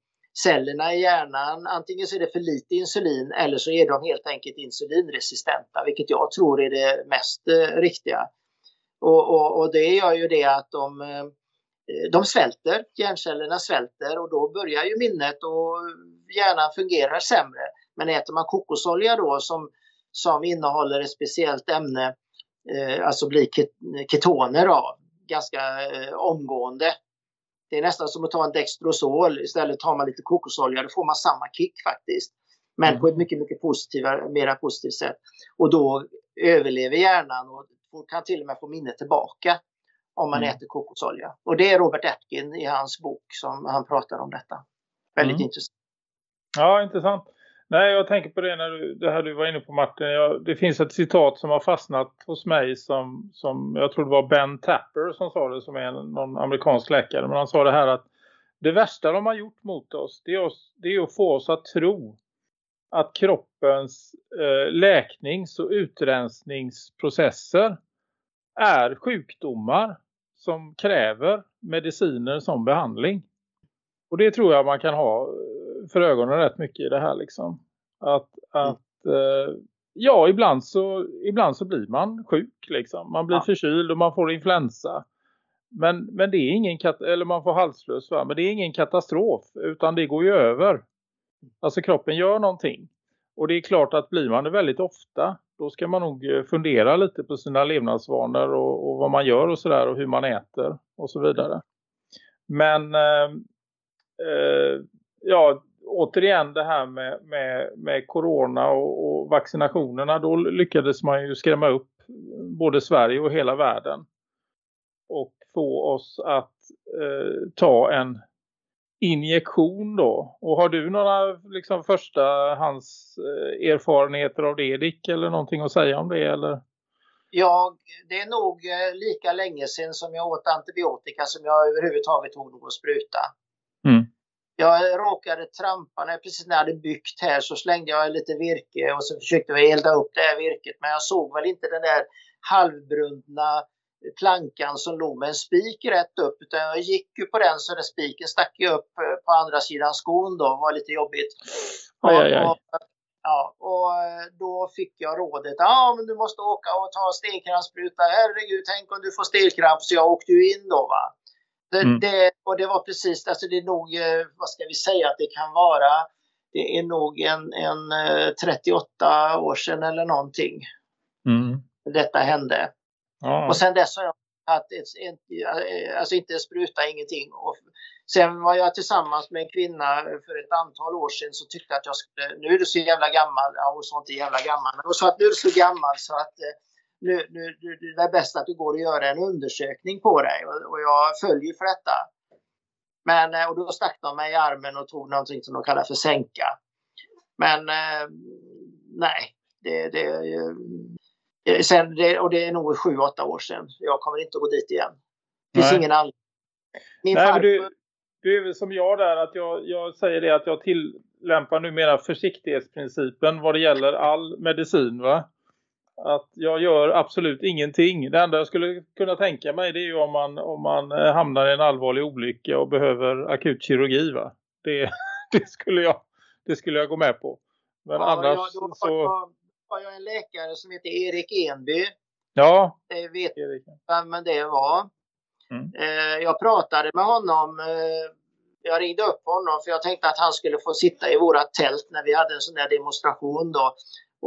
cellerna i hjärnan, antingen så är det för lite insulin eller så är de helt enkelt insulinresistenta, vilket jag tror är det mest eh, riktiga. Och, och, och det gör ju det att de, eh, de svälter, hjärncellerna svälter och då börjar ju minnet och hjärnan fungerar sämre. Men äter man kokosolja då som, som innehåller ett speciellt ämne, eh, alltså blir ket- ketoner av ganska eh, omgående. Det är nästan som att ta en Dextrosol, istället tar man lite kokosolja, då får man samma kick faktiskt. Men Mm. på ett mycket, mycket positivare, mera positivt sätt. Och då överlever hjärnan och kan till och med få minnet tillbaka om man Mm. äter kokosolja. Och det är Robert Atkin i hans bok som han pratar om detta. Väldigt Mm. intressant. Ja, intressant. Nej, jag tänker på det när du, det här du var inne på Martin. Jag, det finns ett citat som har fastnat hos mig som, som jag tror det var Ben Tapper som sa det som är en, någon amerikansk läkare. Men han sa det här att det värsta de har gjort mot oss det är, oss, det är att få oss att tro att kroppens eh, läknings- och utrensningsprocesser är sjukdomar som kräver mediciner som behandling. Och det tror jag man kan ha för ögonen rätt mycket i det här liksom. Att, att eh, ja, ibland så, ibland så blir man sjuk liksom. Man blir Ja. förkyld och man får influensa. Men, men det är ingen eller man får halsfluss va? Men det är ingen katastrof utan det går ju över. Alltså kroppen gör någonting. Och det är klart att blir man det väldigt ofta då ska man nog eh, fundera lite på sina levnadsvanor och, och vad man gör och sådär och hur man äter och så vidare. Men eh, eh, ja, återigen det här med, med, med corona och, och vaccinationerna. Då lyckades man ju skrämma upp både Sverige och hela världen. Och få oss att eh, ta en injektion då. Och har du några liksom första hans eh, erfarenheter av det Dick eller någonting att säga om det eller? Jag, det är nog eh, lika länge sedan som jag åt antibiotika som jag överhuvudtaget tog någon spruta. Mm. Jag råkade trampa, när, precis när jag hade byggt här så slängde jag lite virke och så försökte jag elda upp det här virket. Men jag såg väl inte den där halvbrunna plankan som låg med en spik rätt upp. Utan jag gick ju på den så den spiken stack ju upp eh, på andra sidan skon då. Det var lite jobbigt. Aj, aj, aj. Och, ja, och eh, då fick jag rådet, ja men du måste åka och ta stelkrampsspruta. Herregud, tänk om du får stelkramp. Så jag åkte ju in då va. Det, Mm. det, och det var precis, alltså det är nog, eh, vad ska vi säga att det kan vara, det är nog en, en eh, 38 år sedan eller någonting Mm. detta hände. Ja. Och sen dess har jag ett, ett, alltså inte spruta, ingenting. Och sen var jag tillsammans med en kvinna för ett antal år sedan som tyckte att jag skulle, nu är du så jävla gammal, ja hon sa inte jävla gammal, men hon sa att nu är du så gammal så att eh, nu, nu, det är bäst att du går och gör en undersökning på dig och, och jag följer för detta. Men, eh, och då stack de mig i armen och tog någonting som de kallar för sänka. Men eh, nej, det, det, eh, sen, det, och det är nog sju, åtta år sedan. Jag kommer inte att gå dit igen. Det finns Nej. ingen anledning. Min Nej, du, du är väl som jag där att jag, jag säger det att jag tillämpar numera försiktighetsprincipen vad det gäller all medicin va. Att jag gör absolut ingenting. Det enda jag skulle kunna tänka mig det är ju om man, om man eh, hamnar i en allvarlig olycka och behöver akut kirurgi va. Det, [LAUGHS] det, skulle, jag, det skulle jag gå med på. Men Ja, annars jag, då så... har, har jag en läkare som heter Erik Enby. Ja, Det vet Erik. vem det var. Mm. Eh, jag pratade med honom. Eh, jag ringde upp honom för jag tänkte att han skulle få sitta i våra tält när vi hade en sån där demonstration då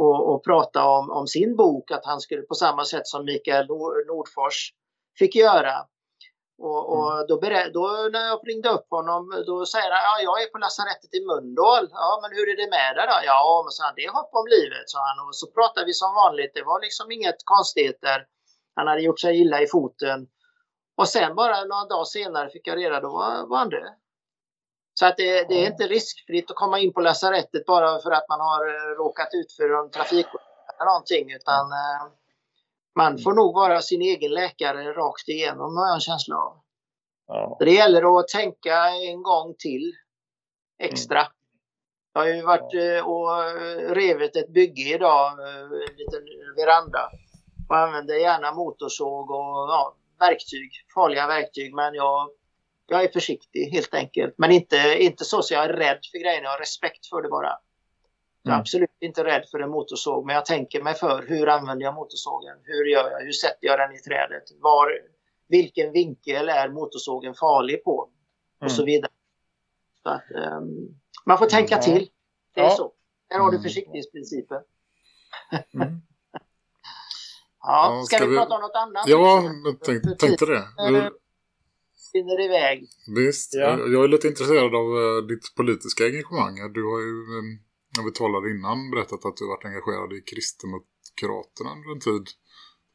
och, och prata om, om sin bok. Att han skulle på samma sätt som Mikael Nor- Nordfors fick göra. Och, och då, berä- då när jag ringde upp honom då säger han ja, jag är på lasarettet i Mölndal. Ja, men hur är det med dig då? Ja, men så han, det är hopp om livet, sa han. Och så pratade vi som vanligt. Det var liksom inget konstigheter. Han hade gjort sig illa i foten. Och sen bara några dagar senare fick jag reda då var, var han död. Så att det, det är inte riskfritt att komma in på lasarettet bara för att man har eh, råkat ut för en trafikolycka eller någonting. Utan eh, man får nog vara sin egen läkare rakt igenom har jag en känsla av. Ja. Det gäller att tänka en gång till extra. Jag har ju varit eh, och revit ett bygge idag, en liten veranda. Och använder gärna motorsåg och ja, verktyg, farliga verktyg. Men jag, jag är försiktig helt enkelt. Men inte, inte så att jag är rädd för grejerna, jag har respekt för det bara. Jag är Mm. absolut inte rädd för en motorsåg, men jag tänker mig för. Hur använder jag motorsågen? Hur gör jag? Hur sätter jag den i trädet? Var, vilken vinkel är motorsågen farlig på? Och så Mm. vidare. Så att, ehm, man får tänka Ja. till. Det är Ja. så. Där har du Mm. försiktighetsprincipen. Mm. [LAUGHS] Ja, ska, ska vi, vi- prata om något annat? Ja, jag tänk, tänkte det. Eh, Rinner iväg. Visst, Ja. jag jag är lite intresserad av eh, ditt politiska engagemang. Du har ju, eh, när vi talade innan, berättat att du varit engagerad i Kristdemokraterna under en tid.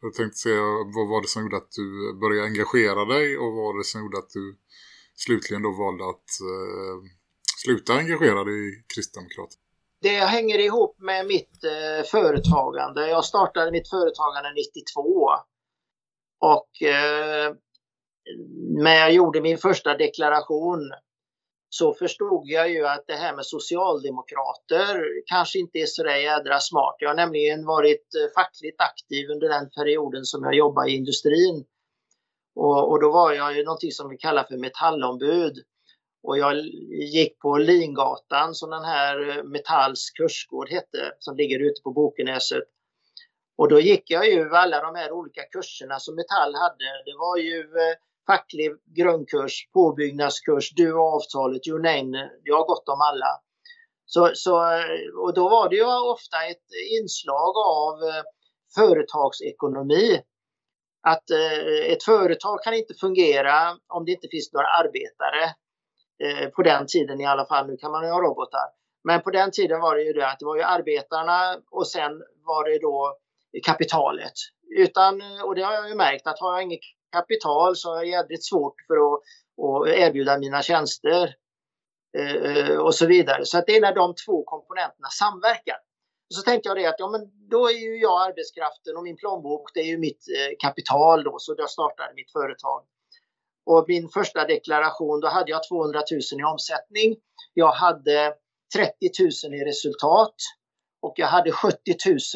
Jag tänkte se vad var det som gjorde att du började engagera dig och vad var det som gjorde att du slutligen då valde att eh, sluta engagera dig i Kristdemokraterna. Det hänger ihop med mitt eh, företagande. Jag startade mitt företagande 92. Och eh, när jag gjorde min första deklaration så förstod jag ju att det här med socialdemokrater kanske inte är så där jädra smart. Jag har nämligen varit eh, fackligt aktiv under den perioden som jag jobbade i industrin. Och, och då var jag ju någonting som vi kallar för metallombud. Och jag gick på Lingatan som den här eh, Metalls kursgård hette som ligger ute på Bokenäset. Och då gick jag ju alla de här olika kurserna som Metall hade. Det var ju eh, facklig grundkurs, påbyggnadskurs, du och avtalet, you name it. Jag har gått om alla. Så, så, och då var det ju ofta ett inslag av eh, företagsekonomi. Att eh, ett företag kan inte fungera om det inte finns några arbetare. Eh, på den tiden i alla fall, nu kan man ju ha robotar. Men på den tiden var det ju det att det var ju arbetarna och sen var det då kapitalet. Utan, och det har jag ju märkt att har jag inget kapital så har jag jädrigt svårt för att, att erbjuda mina tjänster eh, eh, och så vidare. Så att det är när de två komponenterna samverkar. Och så tänkte jag det att ja, men då är ju jag arbetskraften och min plånbok det är ju mitt eh, kapital då så jag startade mitt företag. Och min första deklaration då hade jag 200 000 i omsättning. Jag hade 30 000 i resultat och jag hade 70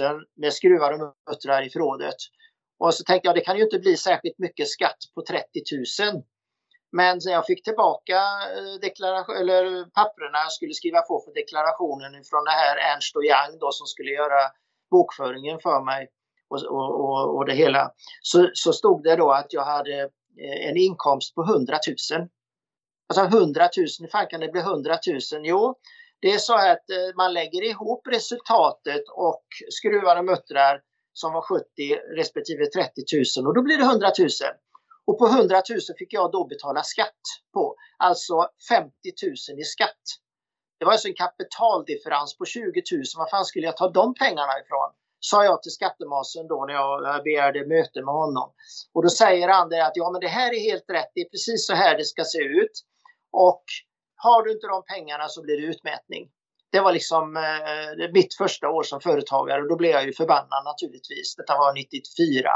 000 med skruvar och muttrar i förrådet. Och så tänkte jag det kan ju inte bli särskilt mycket skatt på 30 000. Men när jag fick tillbaka eh, eller papperna jag skulle skriva på för deklarationen från det här Ernst och Young då som skulle göra bokföringen för mig och, och, och, och det hela. Så, så stod det då att jag hade eh, en inkomst på 100 000. Alltså 100 000, hur fan kan det bli 100 000? Jo, det är så att eh, man lägger ihop resultatet och skruvar och muttrar som var 70 respektive 30 000 och då blir det 100 000. Och på 100 000 fick jag då betala skatt på, alltså 50 000 i skatt. Det var alltså en kapitaldifferens på 20 000. Var fan skulle jag ta de pengarna ifrån? Sa jag till skattemasen då när jag begärde möte med honom. Och då säger han det att ja men det här är helt rätt, det är precis så här det ska se ut. Och har du inte de pengarna så blir det utmätning. Det var liksom eh, mitt första år som företagare och då blev jag ju förbannad naturligtvis. Detta var 94.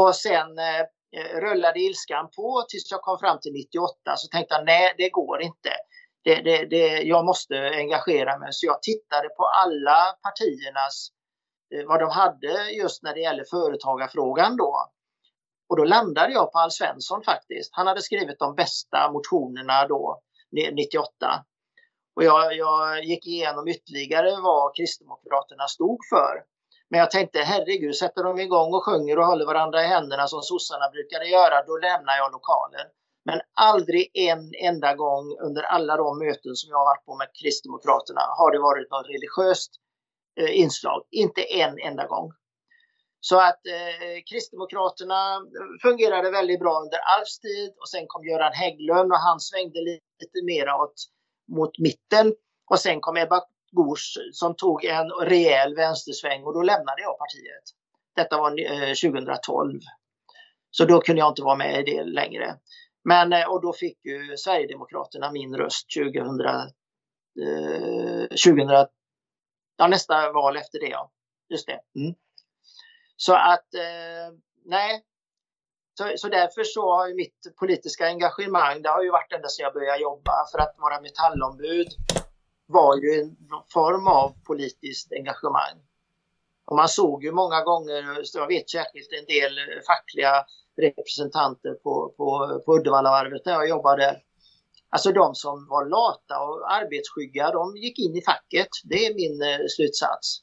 Och sen eh, eh, rullade ilskan på tills jag kom fram till 98 så tänkte jag nej det går inte. Det, det, det, jag måste engagera mig så jag tittade på alla partiernas eh, vad de hade just när det gäller företagarfrågan då. Och då landade jag på Alf Svensson faktiskt. Han hade skrivit de bästa motionerna då 98. Och jag, jag gick igenom ytterligare vad Kristdemokraterna stod för. Men jag tänkte herregud, sätter de igång och sjunger och håller varandra i händerna som sossarna brukade göra, då lämnar jag lokalen. Men aldrig en enda gång under alla de möten som jag har varit på med Kristdemokraterna har det varit något religiöst eh, inslag. Inte en enda gång. Så att eh, Kristdemokraterna fungerade väldigt bra under Alfs tid och sen kom Göran Hägglund och han svängde lite mer åt, mot mitten. Och sen kom Ebba Gors som tog en rejäl vänstersväng och då lämnade jag partiet. Detta var eh, 2012. Så då kunde jag inte vara med i det längre. Men, eh, och då fick ju Sverigedemokraterna min röst 2000, eh, 2000 ja, nästa val efter det. Ja. Just det. Mm. Så att, eh, nej. Så, så därför så har ju mitt politiska engagemang, det har ju varit ända sedan jag började jobba. För att vara metallombud var ju en form av politiskt engagemang. Och man såg ju många gånger, jag vet särskilt en del fackliga representanter på, på, på Uddevallavarvet när jag jobbade där. Alltså de som var lata och arbetsskygga, de gick in i facket. Det är min eh, slutsats.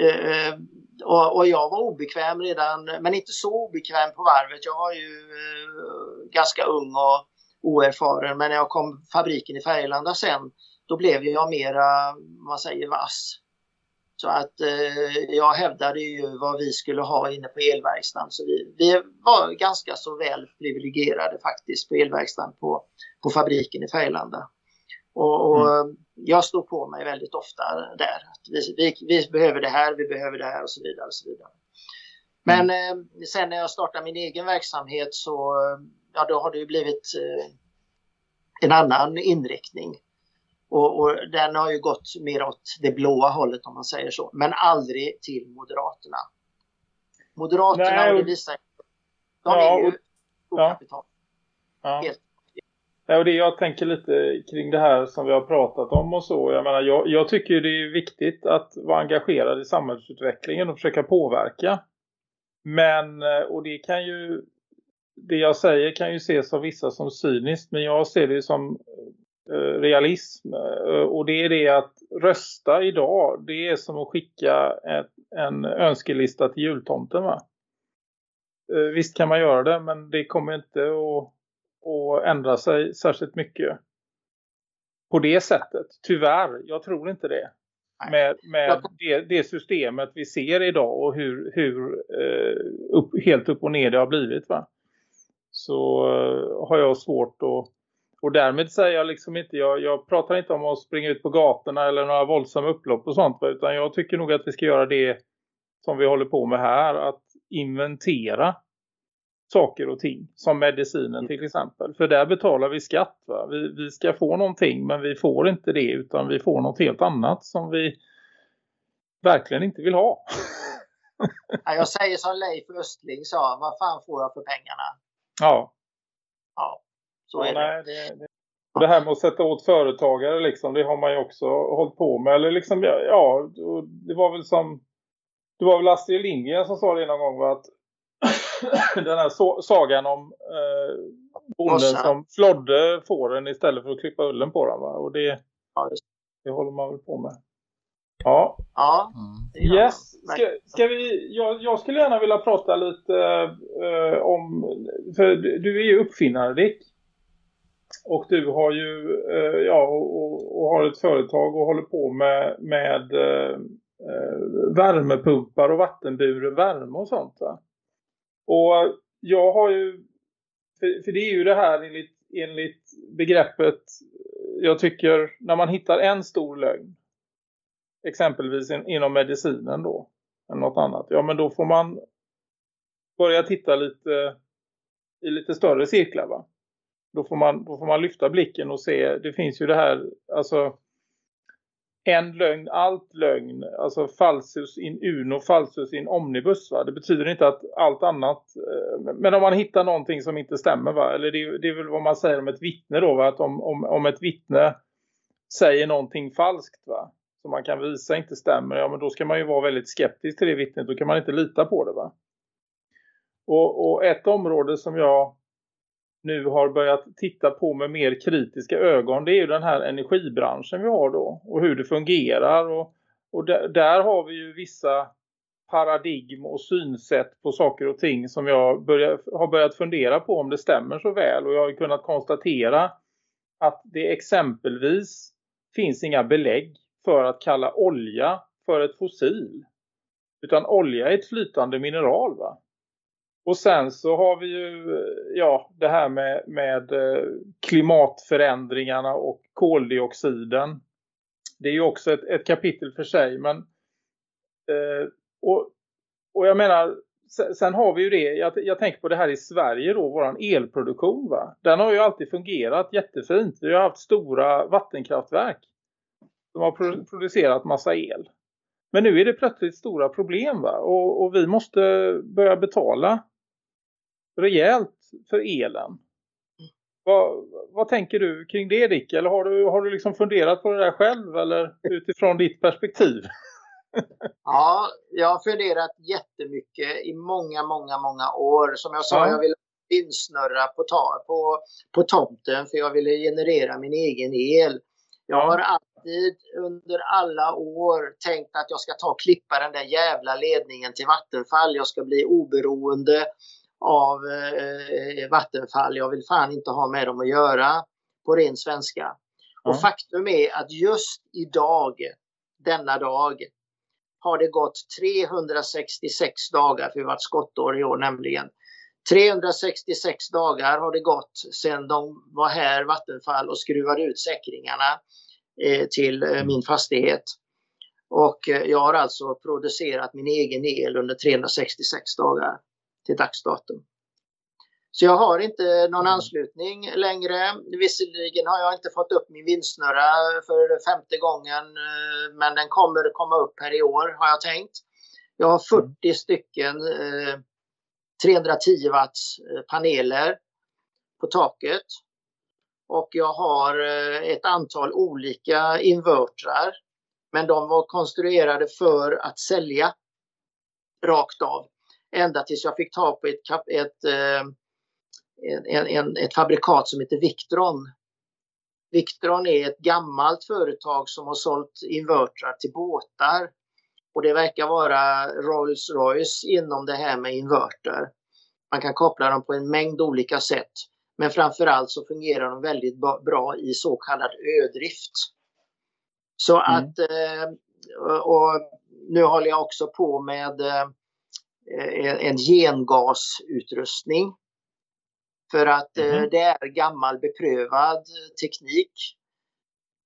Eh, eh och, och, jag var obekväm redan, men inte så obekväm på varvet. Jag var ju eh, ganska ung och oerfaren, men när jag kom fabriken i Färgelanda sen, då blev jag mera, man säger, vass. Så att eh, jag hävdade ju vad vi skulle ha inne på elverkstaden. Så vi, vi var ganska så väl privilegierade faktiskt på elverkstaden på, på fabriken i Färgelanda. Och, och mm. jag stod på mig väldigt ofta där. Vi, vi, vi, behöver det här, vi behöver det här och så vidare. Och så vidare. Men mm. eh, sen när jag startade min egen verksamhet så ja, då har det ju blivit eh, en annan inriktning. Och, och, den har ju gått mer åt det blåa hållet om man säger så. Men aldrig till Moderaterna. Moderaterna, Nej, och... det visar de ja, är ju storkapital. Ja. Helt. Ja, och det jag tänker lite kring det här som vi har pratat om och så. Jag menar, jag, jag tycker det är viktigt att vara engagerad i samhällsutvecklingen och försöka påverka. Men, eh, och det kan ju, det jag säger kan ju ses av vissa som cyniskt. Men jag ser det som eh, realism. Eh, och det är det att rösta idag, det är som att skicka ett, en önskelista till jultomten va? Visst kan man göra det, men det kommer inte att, att ändra sig särskilt mycket. På det sättet, tyvärr, jag tror inte det. Med, med det, det, systemet vi ser idag och hur, hur upp, helt upp och ner det har blivit va. Så har jag svårt att och därmed säger jag liksom inte, jag, jag pratar inte om att springa ut på gatorna eller några våldsamma upplopp och sånt. Utan jag tycker nog att vi ska göra det som vi håller på med här. Att inventera saker och ting. Som medicinen till exempel. För där betalar vi skatt va? Vi, vi ska få någonting men vi får inte det utan vi får något helt annat som vi verkligen inte vill ha. [LAUGHS] jag säger som Leif Östling sa, vad fan får jag för pengarna? Ja. Ja. Så är nej, det. det, det här med att sätta åt företagare liksom, det har man ju också hållit på med. Eller liksom, ja, det var väl som det var väl Astrid Lindgren som sa det någon gång va? att [COUGHS] den här so sagan om eh, bonden som flodde fåren istället för att klippa ullen på dem va? Och det, ja, det håller man väl på med. Ja. Ja. Mm. Yes. Ska, ska vi, jag, jag, skulle gärna vilja prata lite eh, om, för du är ju uppfinnare Dick. Och du har ju eh, ja, och, och, har ett företag och håller på med, med eh, eh, värmepumpar och vattenburen värme och sånt. Va? Och jag har ju, för, för, det är ju det här enligt, enligt begreppet, jag tycker när man hittar en stor lögn, exempelvis in, inom medicinen då, eller något annat, ja men då får man börja titta lite i lite större cirklar va. Då får, man, då får man lyfta blicken och se, det finns ju det här, alltså en lögn, allt lögn, alltså falsus in uno, falsus in omnibus va? Det betyder inte att allt annat, eh, men om man hittar någonting som inte stämmer va? Eller det, det är väl vad man säger om ett vittne då va? Att om, om, om ett vittne säger någonting falskt va? Som man kan visa inte stämmer, ja men då ska man ju vara väldigt skeptisk till det vittnet, då kan man inte lita på det va? Och, och ett område som jag nu har börjat titta på med mer kritiska ögon det är ju den här energibranschen vi har då och hur det fungerar och, och där, där har vi ju vissa paradigm och synsätt på saker och ting som jag börjar, har börjat fundera på om det stämmer så väl och jag har kunnat konstatera att det exempelvis finns inga belägg för att kalla olja för ett fossil. Utan olja är ett flytande mineral va? Och sen så har vi ju ja, det här med, med eh, klimatförändringarna och koldioxiden. Det är ju också ett, ett kapitel för sig. Men, eh, och, och jag menar, sen, sen, har vi ju det, jag, jag tänker på det här i Sverige då, våran elproduktion va. Den har ju alltid fungerat jättefint. Vi har haft stora vattenkraftverk. som har producerat massa el. Men nu är det plötsligt stora problem va? Och, och vi måste börja betala rejält för elen. Vad, vad tänker du kring det Dick? Eller har du, har du liksom funderat på det där själv eller utifrån ditt perspektiv? [LAUGHS] ja, jag har funderat jättemycket i många, många, många år. Som jag sa, ja. jag ville insnurra på, på, på tomten för jag ville generera min egen el. Jag har alltid under alla år tänkt att jag ska ta och klippa den där jävla ledningen till Vattenfall. Jag ska bli oberoende av eh, Vattenfall. Jag vill fan inte ha med dem att göra på ren svenska. Mm. Och faktum är att just idag, denna dag, har det gått 366 dagar, för vi har varit skottår i år nämligen. 366 dagar har det gått sedan de var här, Vattenfall, och skruvade ut säkringarna eh, till eh, min fastighet. Och eh, jag har alltså producerat min egen el under 366 dagar till dagsdatum. Så jag har inte någon mm. anslutning längre. Visserligen har jag inte fått upp min vindsnurra för femte gången eh, men den kommer komma upp här i år har jag tänkt. Jag har 40 mm. stycken 310 eh, watts eh, paneler på taket. Och jag har ett antal olika invertrar. Men de var konstruerade för att sälja rakt av ända tills jag fick tag på ett, ett, eh, en, en, ett fabrikat som heter Victron. Victron är ett gammalt företag som har sålt invertrar till båtar. Och det verkar vara Rolls Royce inom det här med inverter. Man kan koppla dem på en mängd olika sätt. Men framförallt så fungerar de väldigt bra i så kallad ödrift. Så mm. att, eh, och nu håller jag också på med eh, en gengasutrustning. För att mm. det är gammal beprövad teknik.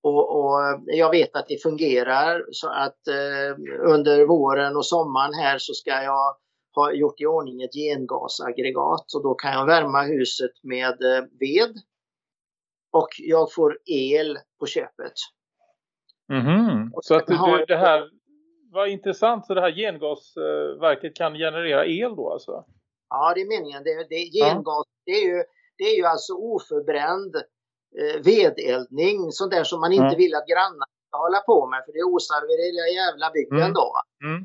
Och, och, jag vet att det fungerar så att eh, under våren och sommaren här så ska jag ha gjort i ordning ett gengasaggregat och då kan jag värma huset med eh, ved. Och jag får el på köpet. Mm -hmm. Så att du, det här vad intressant. Så det här gengasverket kan generera el då alltså? Ja, det är meningen. Det, det, gengas, det, är ju, det är ju alltså oförbränd eh, vedeldning. Sånt där som man inte mm. vill att grannarna ska hålla på med. För det osar vid den jävla bygden mm. då. Mm.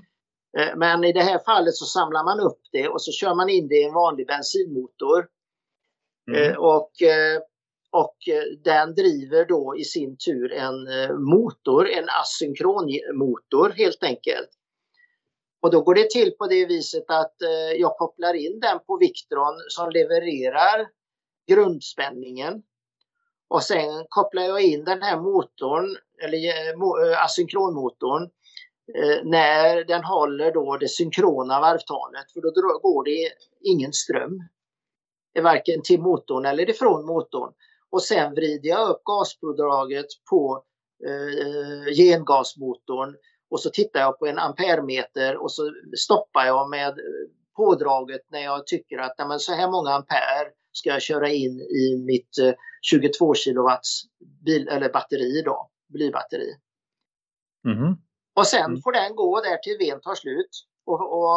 Eh, men i det här fallet så samlar man upp det och så kör man in det i en vanlig bensinmotor. Mm. Eh, och eh, och eh, den driver då i sin tur en eh, motor, en asynkronmotor helt enkelt. Och då går det till på det viset att eh, jag kopplar in den på Victron som levererar grundspänningen. Och sen kopplar jag in den här motorn, eller asynkronmotorn, när den håller då det synkrona varvtalet. För då går det ingen ström. Varken till motorn eller ifrån motorn och sen vrider jag upp gaspådraget på eh, gengasmotorn och så tittar jag på en ampermeter och så stoppar jag med pådraget när jag tycker att nej, så här många ampere ska jag köra in i mitt eh, 22 kilowatts bil, eller batteri då, blybatteri. Mm. Och sen mm. får den gå där till veden tar slut. Och, och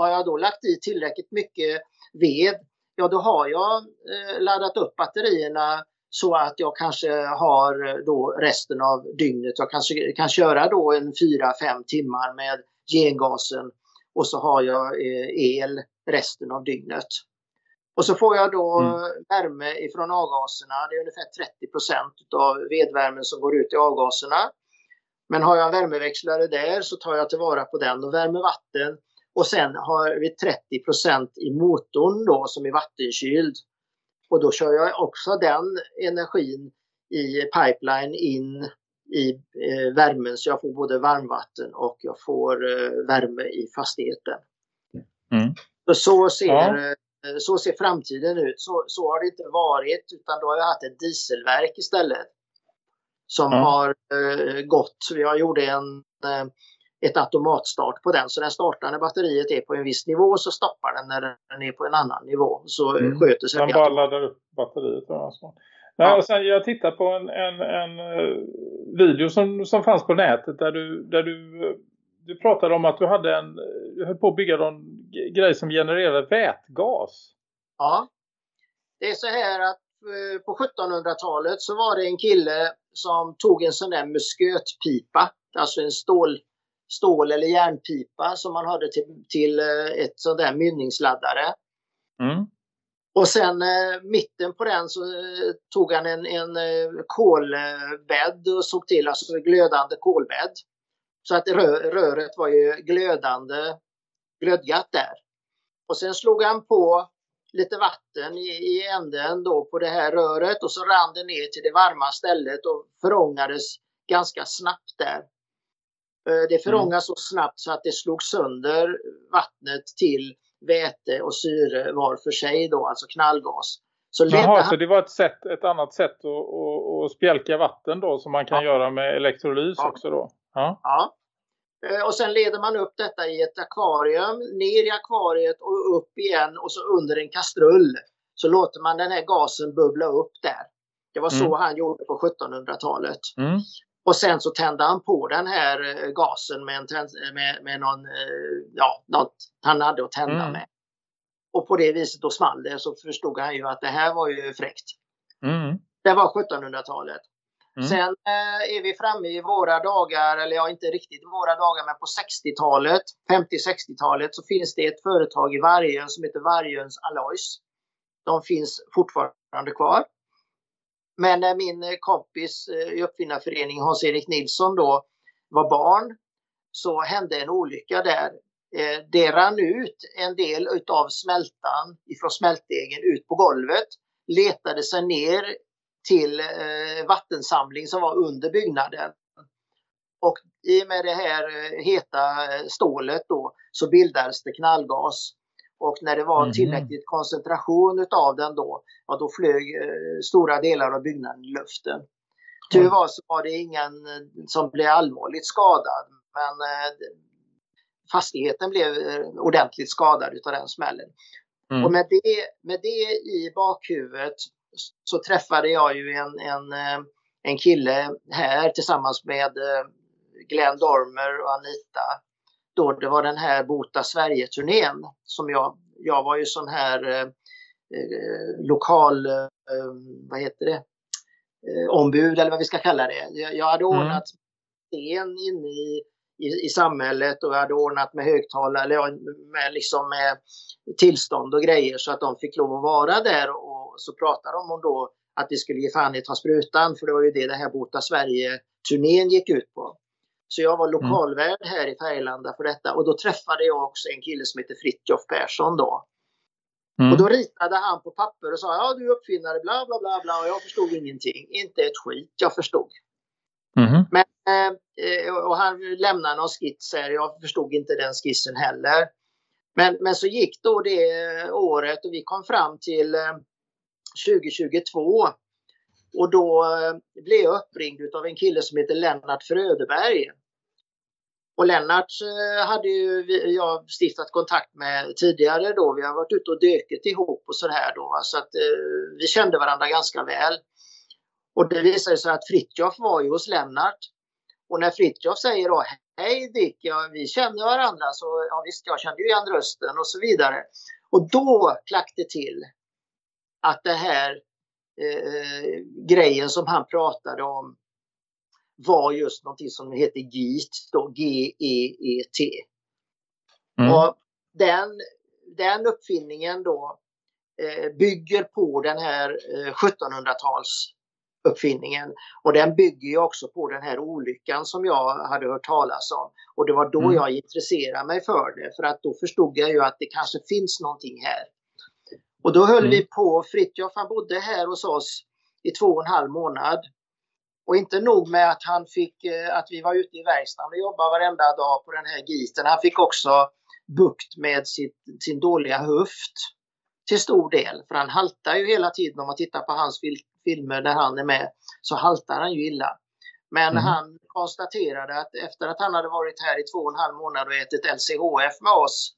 har jag då lagt i tillräckligt mycket ved ja då har jag eh, laddat upp batterierna så att jag kanske har eh, då resten av dygnet. Jag kanske kan köra då en 4-5 timmar med gengasen och så har jag eh, el resten av dygnet. Och så får jag då Mm. värme ifrån avgaserna. Det är ungefär 30% av vedvärmen som går ut i avgaserna. Men har jag en värmeväxlare där så tar jag tillvara på den och värmer vatten. Och sen har vi 30% i motorn då som är vattenkyld. Och då kör jag också den energin i pipeline in i eh, värmen så jag får både varmvatten och jag får eh, värme i fastigheten. Mm. Så, så, ser, Ja. eh, så ser framtiden ut. Så, så har det inte varit utan då har jag haft ett dieselverk istället. Som Ja. har eh, gått. Jag gjorde en, eh, ett automatstart på den. Så den startar när batteriet är på en viss nivå så stoppar den när den är på en annan nivå. Så Mm. sköter sig det bara laddar upp batteriet. och Alltså. Nej, Ja. och sen, jag tittar på en, en, en eh, video som, som fanns på nätet där du, där du, eh, du pratade om att du hade en, du höll på att bygga någon grej som genererade vätgas. Ja. Det är så här att eh, på 1700-talet så var det en kille som tog en sån där muskötpipa, alltså en stål, stål eller järnpipa som man hade till, till eh, ett sånt där mynningsladdare. Mm. Och sen eh, mitten på den så eh, tog han en, en eh, kolbädd och såg till, alltså glödande kolbädd. Så att rö, röret var ju glödande, glödgat där. Och sen slog han på lite vatten i, i änden då på det här röret och så rann det ner till det varma stället och förångades ganska snabbt där. Eh, Det förångas så snabbt så att det slog sönder vattnet till väte och syre var för sig då, alltså knallgas. Så Jaha, så det var ett, sätt, ett annat sätt att, att, att spjälka vatten då som man kan Ja. göra med elektrolys Ja. också då. Ja. ja. Eh, Och sen leder man upp detta i ett akvarium, ner i akvariet och upp igen och så under en kastrull. Så låter man den här gasen bubbla upp där. Det var så Mm. han gjorde på 1700-talet. Mm. Och sen så tände han på den här eh, gasen med, en tänd, med, med någon, eh, ja, något han hade att tända Mm. med. Och på det viset då small det så förstod han ju att det här var ju fräckt. Mm. Det var 1700-talet. Mm. Sen eh, är vi framme i våra dagar, eller ja inte riktigt våra dagar, men på 60-talet, 50-60-talet så finns det ett företag i Vargön som heter Vargöns Alloys. De finns fortfarande kvar. Men när min eh, kompis eh, i uppfinnarföreningen Hans-Erik Nilsson då var barn så hände en olycka där. Det rann ut en del utav smältan ifrån smältdegen ut på golvet, letade sig ner till vattensamling som var under byggnaden. Och i och med det här heta stålet då så bildades det knallgas. Och när det var Mhm. tillräckligt koncentration utav den då, ja då flög eh, stora delar av byggnaden i luften. Tur var så var det ingen eh, som blev allvarligt skadad. Men eh, fastigheten blev eh, ordentligt skadad utav den smällen. Mm. Och med det, med det i bakhuvudet så träffade jag ju en, en, eh, en kille här tillsammans med eh, Glenn Dormer och Anita. Då det var den här Bota Sverige-turnén som jag, jag var ju sån här eh, eh, lokal, eh, vad heter det, eh, ombud eller vad vi ska kalla det. Jag, jag hade Mm. ordnat scen inne i, i, i samhället och jag hade ordnat med högtalare, eller med, liksom med tillstånd och grejer så att de fick lov att vara där och så pratade de om då att vi skulle ge fan i ta sprutan för det var ju det det här Bota Sverige-turnén gick ut på. Så jag var lokalvärd här i Färgelanda för detta och då träffade jag också en kille som heter Fritjof Persson då. Mm. Och då ritade han på papper och sa ja du är uppfinnare bla bla bla bla och jag förstod ingenting. Inte ett skit jag förstod. Mhm. Men, eh, och han lämnade någon skiss här. Jag förstod inte den skissen heller. Men, men så gick då det året och vi kom fram till eh, 2022. Och då eh, blev jag uppringd av en kille som heter Lennart Fröderberg. Och Lennart eh, hade ju jag stiftat kontakt med tidigare då. Vi har varit ute och döket ihop och sådär då. Så att eh, vi kände varandra ganska väl. Och det visade sig att Fritjof var ju hos Lennart. Och när Fritjof säger då Hej Dick, ja, vi känner varandra så ja, visst jag kände ju igen rösten och så vidare. Och då klack det till att det här eh, eh grejen som han pratade om var just någonting som heter GEET, då, G-E-E-T. Mm. Och den, den uppfinningen då eh, bygger på den här eh, 1700-tals uppfinningen. Och den bygger ju också på den här olyckan som jag hade hört talas om. Och det var då Mm. jag intresserade mig för det. För att då förstod jag ju att det kanske finns någonting här. Och då höll Mm. vi på, Fritjof han bodde här hos oss i två och en halv månad. Och inte nog med att han fick, eh, att vi var ute i verkstaden och jobbade varenda dag på den här giten. Han fick också bukt med sitt, sin dåliga höft till stor del. För han haltar ju hela tiden om man tittar på hans fil filmer där han är med så haltar han ju illa. Men Mhm. han konstaterade att efter att han hade varit här i två och en halv månad och ätit LCHF med oss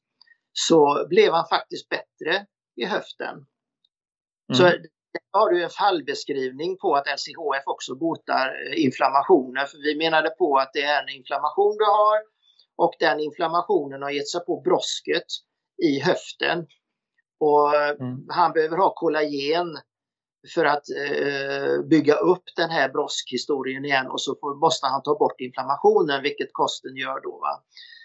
så blev han faktiskt bättre i höften. Så Mm. Där har du en fallbeskrivning på att LCHF också botar eh, inflammationer. För vi menade på att det är en inflammation du har och den inflammationen har gett sig på brosket i höften. Och eh, Mm. han behöver ha kollagen för att eh, bygga upp den här broskhistorien igen och så får, måste han ta bort inflammationen vilket kosten gör då.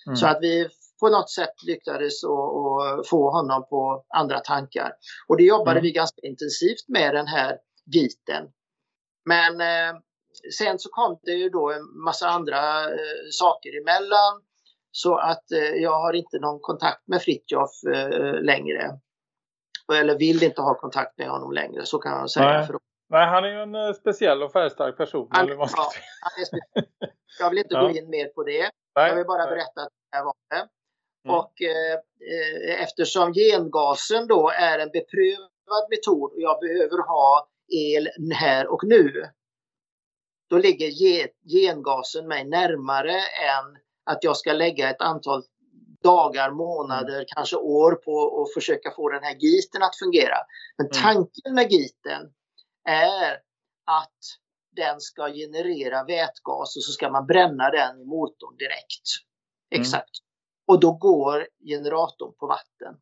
Mm. Så att vi på något sätt lyckades och, och få honom på andra tankar. Och det jobbade Mm. vi ganska intensivt med den här giten. Men eh, sen så kom det ju då en massa andra eh, saker emellan. Så att eh, jag har inte någon kontakt med Fritjof eh, längre. Eller vill inte ha kontakt med honom längre, så kan jag säga. Nej. Nej, han är ju en eh, speciell och färgstark person. Han- eller vad ja. jag vill inte [LAUGHS] Ja. gå in mer på det. Nej, Jag vill bara nej. berätta att det här var det. Mm. Och eh, eh, eftersom gengasen då är en beprövad metod och jag behöver ha el här och nu. Då ligger ge, gengasen mig närmare än att jag ska lägga ett antal dagar, månader, Mm. kanske år på att försöka få den här giten att fungera. Men Mm. tanken med giten är att den ska generera vätgas och så ska man bränna den i motorn direkt. Mm. Och då går generatorn på vatten.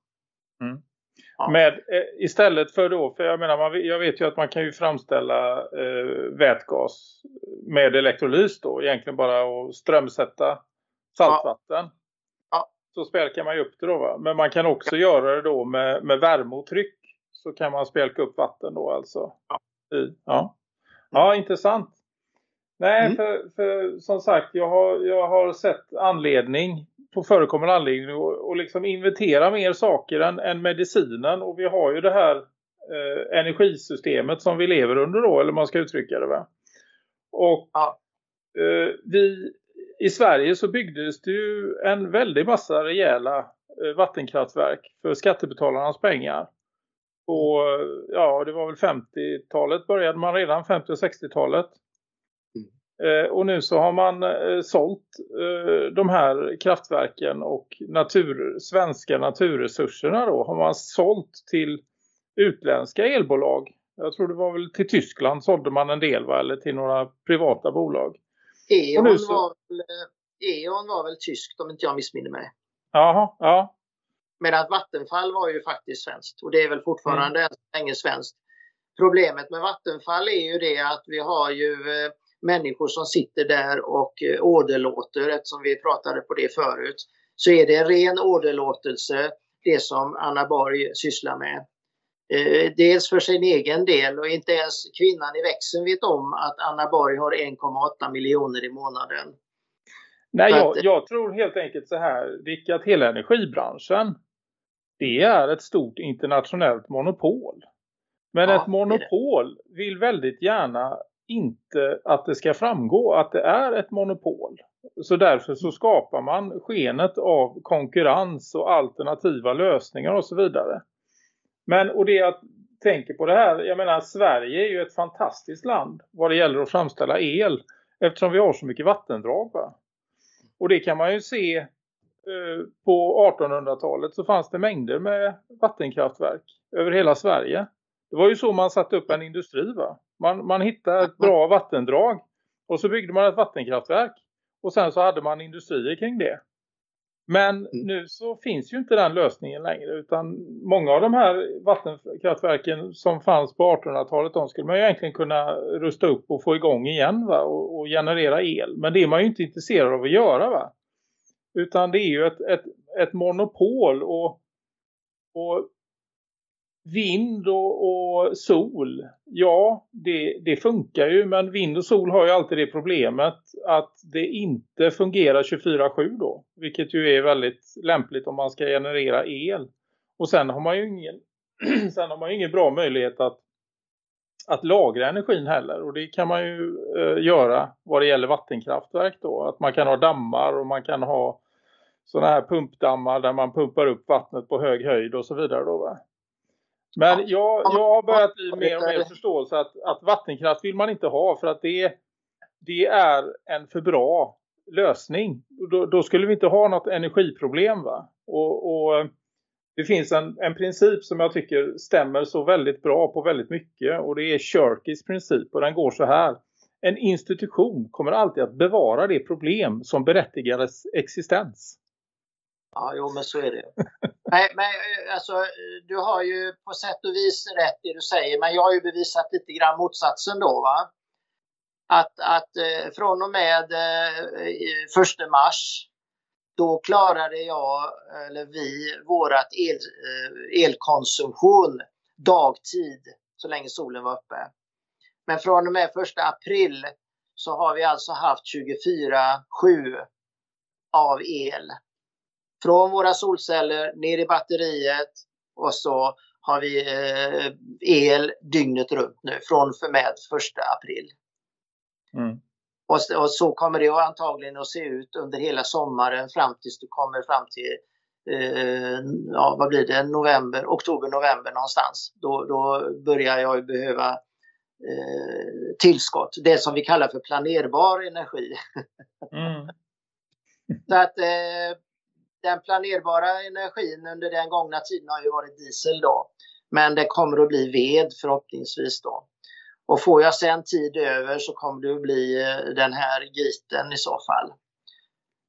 Ja. Med, eh, istället för då, för jag menar, man, jag vet ju att man kan ju framställa eh, vätgas med elektrolys då, egentligen bara att strömsätta saltvatten. Ja. Så spjälkar man ju upp det då va. Men man kan också göra det då med, med värme och tryck. Så kan man spjälka upp vatten då alltså. Ja. Ja. ja, intressant. Nej, Mm. för, för som sagt, jag har, jag har sett anledning på förekommande anledning och, och liksom inventera mer saker än, än medicinen. Och vi har ju det här eh, energisystemet som vi lever under då, eller man ska uttrycka det va. Och Ja. eh, vi i Sverige så byggdes det ju en väldig massa rejäla eh, vattenkraftverk för skattebetalarnas pengar. Och ja, det var väl 50-talet började man redan, 50- och 60-talet. Eh, och nu så har man eh, sålt eh, de här kraftverken och natur, svenska naturresurserna då har man sålt till utländska elbolag. Jag tror det var väl till Tyskland sålde man en del va? eller till några privata bolag. E.ON, så- var väl, E.ON var väl tyskt om inte jag missminner mig. Jaha, ja. Medan Vattenfall var ju faktiskt svenskt och det är väl fortfarande Mm. länge svenskt. Problemet med Vattenfall är ju det att vi har ju eh, människor som sitter där och eh, åderlåter eftersom vi pratade på det förut. Så är det en ren åderlåtelse det som Anna Borg sysslar med. Eh, dels för sin egen del och inte ens kvinnan i växeln vet om att Anna Borg har 1,8 miljoner i månaden. Nej, jag, jag tror helt enkelt så här, Dick, att hela energibranschen det är ett stort internationellt monopol. Men Ja, ett monopol vill väldigt gärna inte att det ska framgå att det är ett monopol. Så därför så skapar man skenet av konkurrens och alternativa lösningar och så vidare. Men och det jag tänker på det här, jag menar Sverige är ju ett fantastiskt land vad det gäller att framställa el eftersom vi har så mycket vattendrag va. Och det kan man ju se eh, på 1800-talet så fanns det mängder med vattenkraftverk över hela Sverige. Det var ju så man satte upp en industri va. Man, man hittade ett bra vattendrag och så byggde man ett vattenkraftverk. Och sen så hade man industrier kring det. Men nu så finns ju inte den lösningen längre utan många av de här vattenkraftverken som fanns på 1800-talet de skulle man ju egentligen kunna rusta upp och få igång igen va? Och, och generera el. Men det är man ju inte intresserad av att göra va. Utan det är ju ett, ett, ett monopol och, och vind och, och sol, ja det, det funkar ju men vind och sol har ju alltid det problemet att det inte fungerar 24-7 då. Vilket ju är väldigt lämpligt om man ska generera el. Och sen har man ju ingen, [CLEARS THROAT] sen har man ju ingen bra möjlighet att, att lagra energin heller. Och det kan man ju eh, göra vad det gäller vattenkraftverk då. Att man kan ha dammar och man kan ha sådana här pumpdammar där man pumpar upp vattnet på hög höjd och så vidare då va? Men jag, jag har börjat bli mer och mer förståelse att, att vattenkraft vill man inte ha för att det, det är en för bra lösning. Då, då skulle vi inte ha något energiproblem va? Och, och det finns en, en princip som jag tycker stämmer så väldigt bra på väldigt mycket och det är Shirkys princip och den går så här. En institution kommer alltid att bevara det problem som berättigar dess existens. Ja, jo men så är det. Nej, men eh, alltså eh, du har ju på sätt och vis rätt i det du säger, men jag har ju bevisat lite grann motsatsen då va. Att, att eh, från och med eh, mars då klarade jag, eller vi, vårat el, eh, elkonsumtion dagtid så länge solen var uppe. Men från och med 1 april så har vi alltså haft 24-7 av el från våra solceller ner i batteriet och så har vi eh, el dygnet runt nu från för med första april. Mm. Och, och, så kommer det antagligen att se ut under hela sommaren fram tills du kommer fram till eh, ja, vad blir det, november, oktober, november någonstans. Då, då börjar jag behöva eh, tillskott, det som vi kallar för planerbar energi. Mm. [LAUGHS] så att eh, den planerbara energin under den gångna tiden har ju varit diesel då. Men det kommer att bli ved förhoppningsvis då. Och får jag sen tid över så kommer det att bli eh, den här giten i så fall.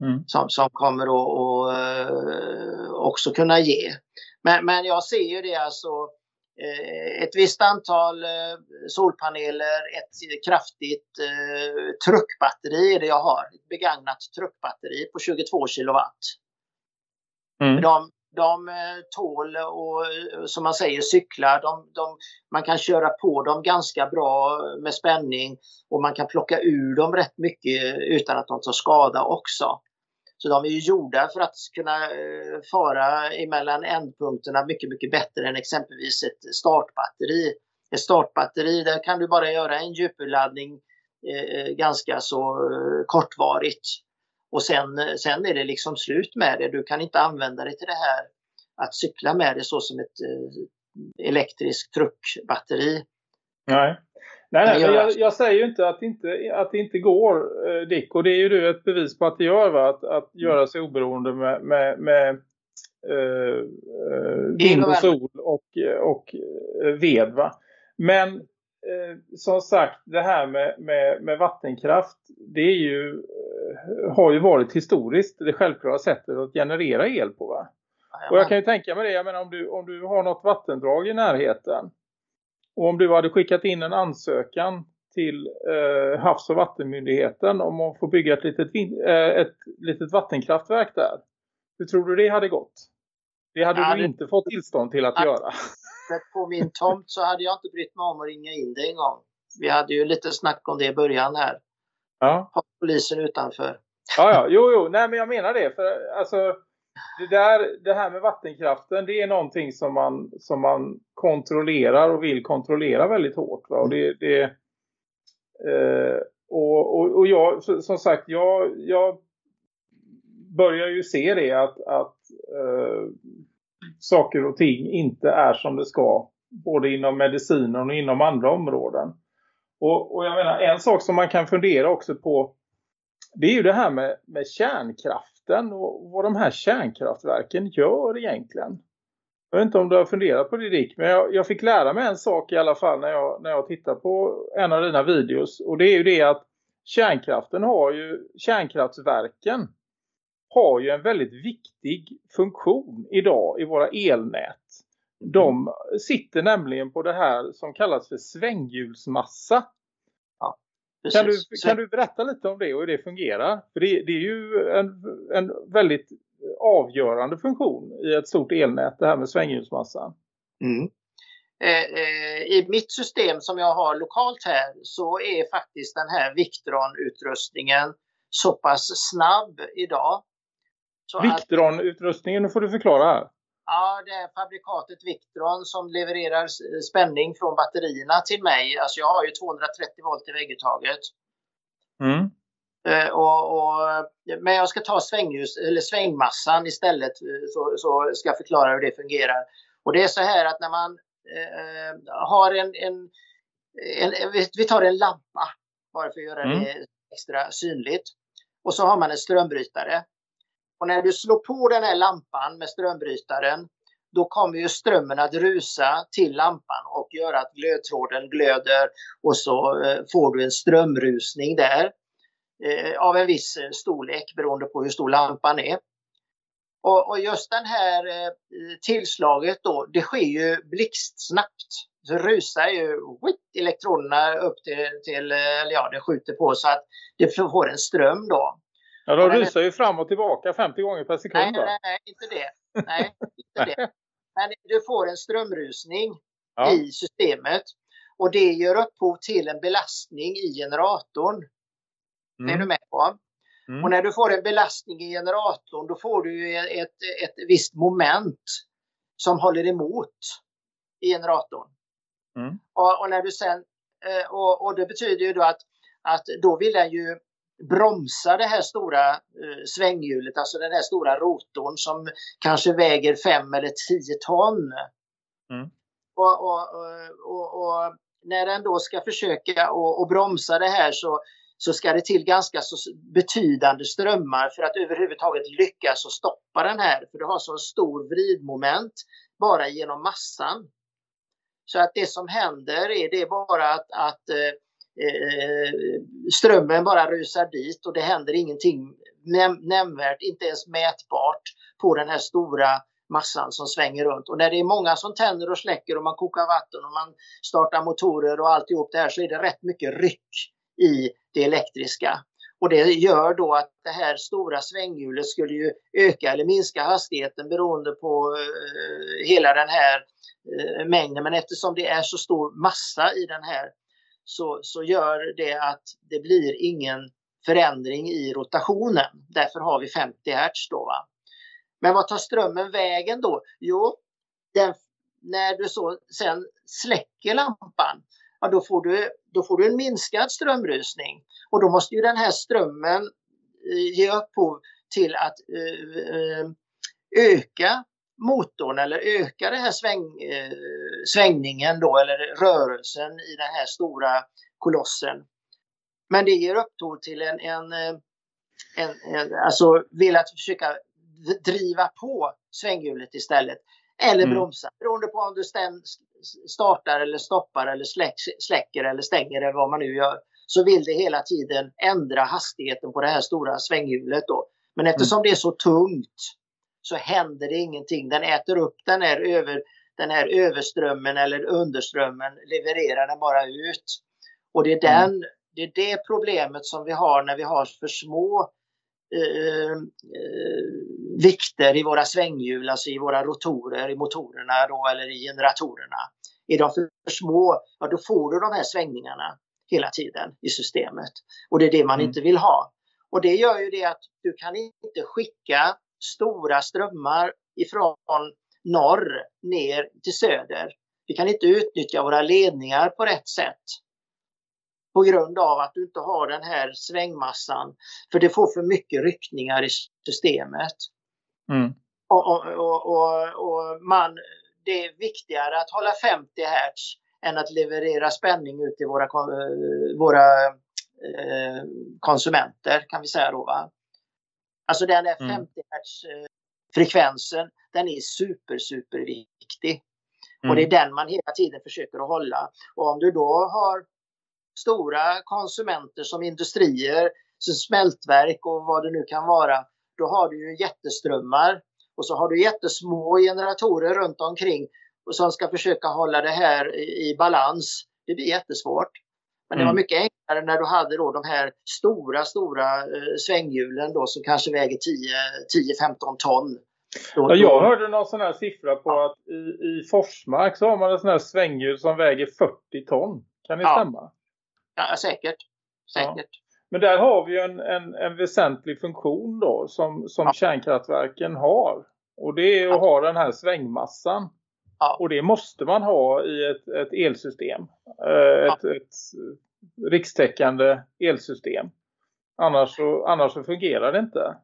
Mm. Som, som kommer att och, uh, också kunna ge. Men, men jag ser ju det alltså uh, ett visst antal solpaneler, ett kraftigt truckbatteri är det jag har. Ett begagnat truckbatteri på 22 kilowatt. Mm. De, de eh, tål och eh, som man säger cykla. De, de, man kan köra på dem ganska bra med spänning och man kan plocka ur dem rätt mycket utan att de tar skada också. Så de är ju gjorda för att kunna eh, fara emellan ändpunkterna mycket, mycket bättre än exempelvis ett startbatteri. Ett startbatteri, där kan du bara göra en djupladdning eh, ganska så eh, kortvarigt. Och sen, sen är det liksom slut med det. Du kan inte använda det till det här att cykla med det så som ett eh, elektriskt truckbatteri. Nej. Nej, nej, jag, jag, säger ju inte att inte, att det inte går, eh, Dick. Och det är ju du ett bevis på att det gör, va? Att, att göra sig oberoende med, med, med eh, eh vind och sol och, och eh, ved. Va? Men eh, som sagt, det här med, med, med vattenkraft, det är ju har ju varit historiskt det självklara sättet att generera el på va? Och jag kan ju tänka mig det, jag menar om du, om du har något vattendrag i närheten och om du hade skickat in en ansökan till eh, Havs- och vattenmyndigheten om att få bygga ett litet, eh, ett litet vattenkraftverk där. Hur tror du det hade gått? Det hade ja, du det... inte fått tillstånd till att, att göra. På min tomt så hade jag inte brytt mig om att ringa in det en gång. Vi hade ju lite snack om det i början här. Ja. Polisen utanför. Ja, ja, jo, jo, nej men jag menar det. För alltså, det, där, det här med vattenkraften, det är någonting som man, som man kontrollerar och vill kontrollera väldigt hårt. Va? Och det, det eh, och, och, och jag, som sagt, jag, jag börjar ju se det att, att eh, saker och ting inte är som det ska. Både inom medicinen och inom andra områden. Och, och jag menar, en sak som man kan fundera också på det är ju det här med, med kärnkraften och vad de här kärnkraftverken gör egentligen. Jag vet inte om du har funderat på det Dick, men jag, jag, fick lära mig en sak i alla fall när jag, när jag tittar på en av dina videos. Och det är ju det att kärnkraften har ju, kärnkraftverken har ju en väldigt viktig funktion idag i våra elnät. De sitter nämligen på det här som kallas för svänghjulsmassa. Ja, kan, du, kan du berätta lite om det och hur det fungerar? För det, det är ju en, en väldigt avgörande funktion i ett stort elnät, det här med svänghjulsmassan. Mm. eh, eh, i mitt system som jag har lokalt här så är faktiskt den här Victron-utrustningen så pass snabb idag. Victron-utrustningen, nu får du förklara här. ja, det är fabrikatet Victron som levererar spänning från batterierna till mig. Alltså jag har ju 230 volt i vägguttaget. Mm. Eh, och, och, men jag ska ta svängljus, eller svängmassan istället eh, så, så ska jag förklara hur det fungerar. Och det är så här att när man eh, har en, en, en, vi tar en lampa bara för att göra Mm. det extra synligt. Och så har man en strömbrytare. Och när du slår på den här lampan med strömbrytaren då kommer ju strömmen att rusa till lampan och göra att glödtråden glöder och så eh, får du en strömrusning där eh, av en viss eh, storlek beroende på hur stor lampan är. Och, just den här tillslaget då, det sker ju blixtsnabbt. Så rusar ju whitt, elektronerna upp till, till, eller ja, det skjuter på så att det får en ström då. Ja, de rusar ju fram och tillbaka 50 gånger per sekund. Nej, nej, nej, inte det. [LAUGHS] Nej, inte det. Men du får en strömrusning Ja. i systemet och det ger upphov till en belastning i generatorn. Det är du Mm. med på? Mm. Och när du får en belastning i generatorn då får du ju ett, ett visst moment som håller emot i generatorn. Mm. Och, och när du sen, eh, och, och det betyder ju då att, att då vill den ju bromsa det här stora eh, svänghjulet, alltså den här stora rotorn som kanske väger 5 eller 10 ton. Mm. Och, och, och, och, och när den då ska försöka och, och bromsa det här så, så ska det till ganska så betydande strömmar för att överhuvudtaget lyckas att stoppa den här. För du har så stor vridmoment bara genom massan. Så att det som händer är det bara att, att eh, Eh, strömmen bara rusar dit och det händer ingenting näm nämnvärt, inte ens mätbart på den här stora massan som svänger runt. Och när det är många som tänder och släcker och man kokar vatten och man startar motorer och alltihop det här så är det rätt mycket ryck i det elektriska. Och det gör då att det här stora svänghjulet skulle ju öka eller minska hastigheten beroende på eh, hela den här eh, mängden. Men eftersom det är så stor massa i den här så, så gör det att det blir ingen förändring i rotationen. Därför har vi 50 Hz då. Va? Men vad tar strömmen vägen då? Jo, den, när du så sen släcker lampan, ja, då, får du, då får du en minskad strömrusning. Och då måste ju den här strömmen eh, ge upphov till att eh, eh öka motorn eller öka den här sväng, eh, svängningen då eller rörelsen i den här stora kolossen. Men det ger upphov till en, en, eh, en, en alltså vill att försöka driva på svänghjulet istället. Eller Mm. bromsa beroende på om du stäm, startar eller stoppar eller släck, släcker eller stänger eller vad man nu gör. Så vill det hela tiden ändra hastigheten på det här stora svänghjulet då. Men eftersom det är så tungt så händer det ingenting. Den äter upp den här, över, den här överströmmen eller underströmmen, levererar den bara ut. Och det är, den, det är det problemet som vi har när vi har för små eh, eh, vikter i våra svänghjul, alltså i våra rotorer, i motorerna då, eller i generatorerna. Är de för små, ja då får du de här svängningarna hela tiden i systemet. Och det är det man Mm. inte vill ha. Och det gör ju det att du kan inte skicka stora strömmar ifrån norr ner till söder. Vi kan inte utnyttja våra ledningar på rätt sätt. På grund av att du inte har den här svängmassan. För det får för mycket ryckningar i systemet. Mm. Och, och, och, och, man, det är viktigare att hålla 50 Hz än att leverera spänning ut till våra, eh, våra eh, konsumenter kan vi säga då. Va? Alltså den där Mm. 50 Hz eh, frekvensen, den är super, super viktig. Mm. Och det är den man hela tiden försöker att hålla. Och om du då har stora konsumenter som industrier, som smältverk och vad det nu kan vara, då har du ju jätteströmmar. Och så har du jättesmå generatorer runt omkring och som ska försöka hålla det här i, i balans. Det blir jättesvårt. Men det var Mm. mycket enklare när du hade då de här stora, stora eh, svänghjulen då som kanske väger 10-15 ton. Då, Ja, jag hörde någon sån här siffra på att i, i Forsmark så har man en sån här svänghjul som väger 40 ton. Kan det Ja. stämma? ja, säkert. Säkert. Men där har vi ju en, en, en väsentlig funktion då som, som Ja. kärnkraftverken har. Och det är att Ja. ha den här svängmassan. Ja. Och det måste man ha i ett, ett elsystem. Eh, ett, ett rikstäckande elsystem. Annars så, annars så fungerar det inte.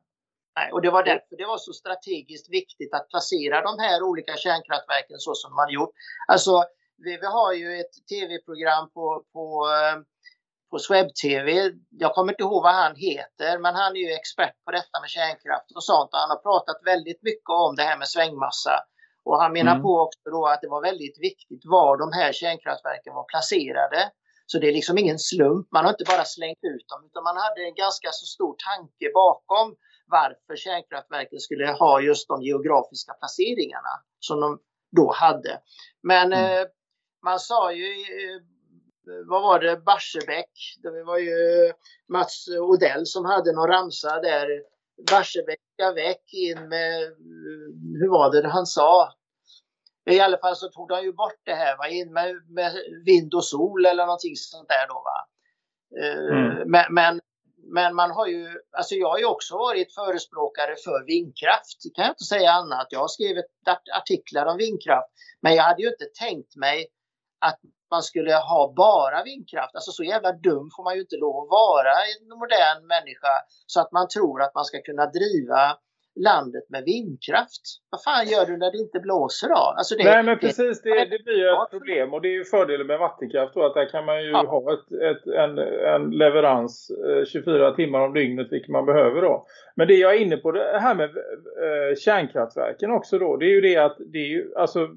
Nej, och det var därför det var så strategiskt viktigt att placera de här olika kärnkraftverken så som man gjort. Alltså, vi, vi har ju ett tv-program på, på, eh, på Swebb-TV. Jag kommer inte ihåg vad han heter, men han är ju expert på detta med kärnkraft och sånt. Och han har pratat väldigt mycket om det här med svängmassa. Och han menar Mm. på också då att det var väldigt viktigt var de här kärnkraftverken var placerade. Så det är liksom ingen slump. Man har inte bara slängt ut dem utan man hade en ganska så stor tanke bakom varför kärnkraftverken skulle ha just de geografiska placeringarna som de då hade. Men Mm. eh, man sa ju, eh, vad var det, Barsebäck, det var ju Mats Odell som hade någon ramsa där, Barsebäck ska väck in med, hur var det han sa? I alla fall så tog de ju bort det här, va? in med, med vind och sol eller någonting sånt där då. Va? Eh, Mm. Men, men, men man har ju, alltså jag har ju också varit förespråkare för vindkraft, det kan jag inte säga annat. Jag har skrivit art- artiklar om vindkraft, men jag hade ju inte tänkt mig att man skulle ha bara vindkraft. Alltså så jävla dum får man ju inte lov att vara en modern människa så att man tror att man ska kunna driva landet med vindkraft. Vad fan gör du när det inte blåser då? Alltså det, Nej men precis, det, det blir ju ett problem och det är ju fördelen med vattenkraft då att där kan man ju Ja. ha ett, ett, en, en leverans eh, 24 timmar om dygnet vilket man behöver då. Men det jag är inne på det här med eh, kärnkraftverken också då det är ju det att det är ju alltså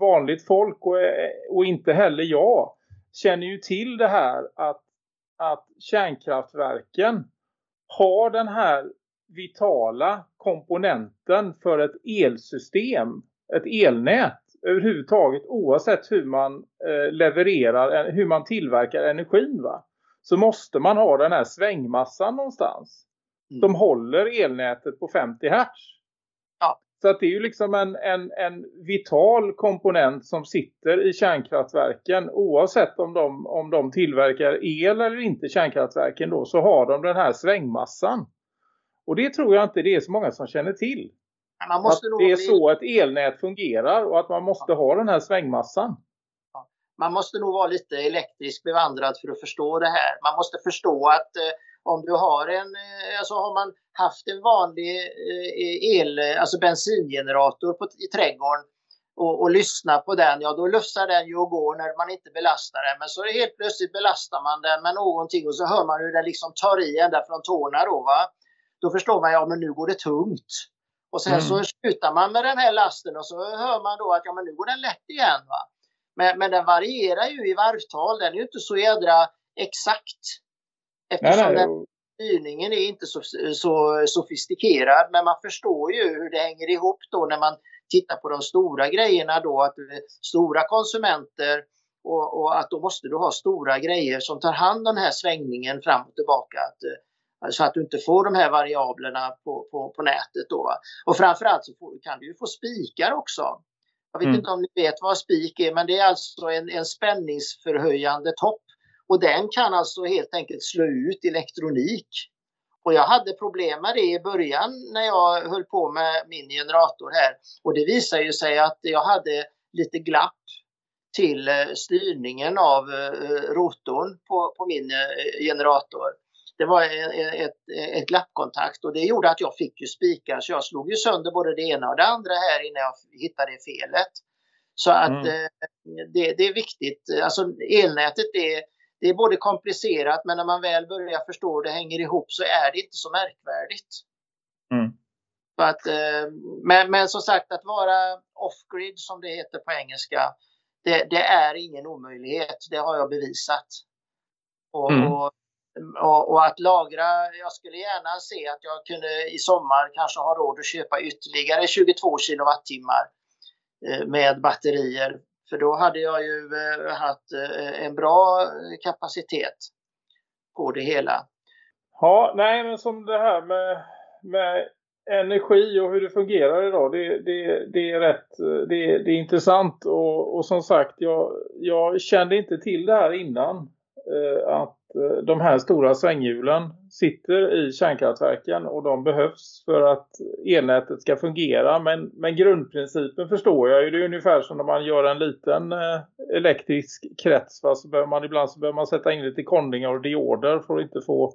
vanligt folk och, och inte heller jag känner ju till det här att, att kärnkraftverken har den här vitala komponenten för ett elsystem, ett elnät överhuvudtaget oavsett hur man eh, levererar, eh, hur man tillverkar energin va. Så måste man ha den här svängmassan någonstans. Mm. Som håller elnätet på 50 hertz. Så att det är ju liksom en, en, en vital komponent som sitter i kärnkraftverken oavsett om de, om de tillverkar el eller inte kärnkraftverken då så har de den här svängmassan. Och det tror jag inte det är så många som känner till. Att det är så ett elnät fungerar och att man måste ha den här svängmassan. man måste nog vara lite elektriskt bevandrad för att förstå det här. Man måste förstå att eh, om du har en, eh, alltså har man haft en vanlig eh, el, alltså bensingenerator på, i trädgården och, och lyssnar på den, ja då lufsar den ju och går när man inte belastar den. Men så helt plötsligt belastar man den med någonting och så hör man hur den liksom tar i ända från tårna då va. Då förstår man, ja men nu går det tungt. Och sen Mm. så slutar man med den här lasten och så hör man då att ja men nu går den lätt igen va. Men, men den varierar ju i varvtal, den är ju inte så jädra exakt. Nej, Eftersom nej. den styrningen är inte så, så sofistikerad, men man förstår ju hur det hänger ihop då när man tittar på de stora grejerna då, att du är stora konsumenter och, och att då måste du ha stora grejer som tar hand om den här svängningen fram och tillbaka. Att, eh, så att du inte får de här variablerna på, på, på nätet då. Och framförallt så får, kan du ju få spikar också. Jag vet Mm. inte om ni vet vad spik är, men det är alltså en, en spänningsförhöjande topp. Och den kan alltså helt enkelt slå ut elektronik. Och jag hade problem med det i början när jag höll på med min generator här. Och det visade ju sig att jag hade lite glapp till eh, styrningen av eh, rotorn på, på min eh, generator. Det var ett, ett, ett glappkontakt och det gjorde att jag fick ju spikar så jag slog ju sönder både det ena och det andra här innan jag hittade felet. Så att Mm. det, det är viktigt. Alltså elnätet är, det är både komplicerat men när man väl börjar förstå det hänger ihop så är det inte så märkvärdigt. Mm. Att, eh, men, men som sagt att vara off-grid som det heter på engelska det, det är ingen omöjlighet. Det har jag bevisat. Och, Mm. och, och, och att lagra, jag skulle gärna se att jag kunde i sommar kanske ha råd att köpa ytterligare 22 kilowattimmar eh, med batterier. För då hade jag ju eh, haft eh, en bra kapacitet på det hela. Ja, nej men som det här med, med energi och hur det fungerar idag det, det, det är rätt det, det är intressant och, och som sagt jag, jag kände inte till det här innan eh, att Eh, de här stora svänghjulen sitter i kärnkraftverken och de behövs för att elnätet ska fungera men, men grundprincipen förstår jag ju det är ungefär som när man gör en liten eh, elektrisk krets va? så behöver man ibland så behöver man sätta in lite kondingar och dioder för att inte få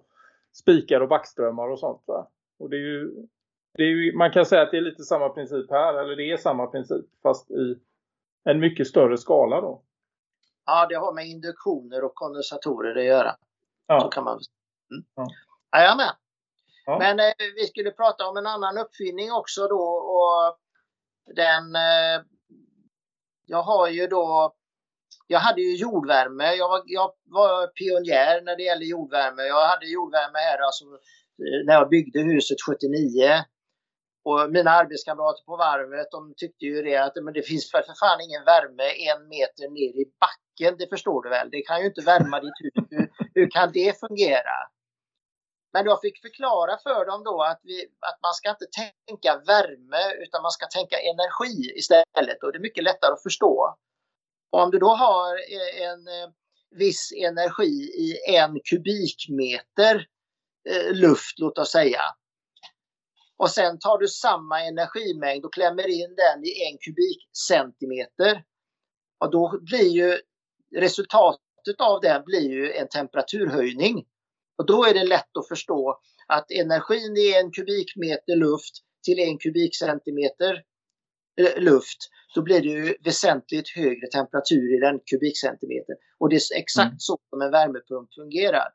spikar och backströmmar och sånt va? Och det är ju det är ju, man kan säga att det är lite samma princip här. Eller det är samma princip fast i en mycket större skala då. Ja, det har med induktioner och kondensatorer att göra. Ja. Så kan man... Mm. Ja. Jajamän. Ja. Men eh, vi skulle prata om en annan uppfinning också då. Och den... Eh, jag har ju då... Jag hade ju jordvärme. Jag var, jag var pionjär när det gäller jordvärme. Jag hade jordvärme här alltså, eh, när jag byggde huset 79. Och mina arbetskamrater på varvet de tyckte ju det att men det finns för, fan ingen värme en meter ner i backen. Det förstår du väl? Det kan ju inte värma ditt hus. Hur, hur kan det fungera? Men jag fick förklara för dem då att, vi, att man ska inte tänka värme utan man ska tänka energi istället. Och det är mycket lättare att förstå. Och om du då har eh, en eh, viss energi i en kubikmeter eh, luft, låt oss säga. Och sen tar du samma energimängd och klämmer in den i en kubikcentimeter. Och då blir ju resultatet av det blir ju en temperaturhöjning. Och då är det lätt att förstå att energin i en kubikmeter luft till en kubikcentimeter eh, luft, då blir det ju väsentligt högre temperatur i den kubikcentimeter. Och det är exakt Mm. så som en värmepump fungerar.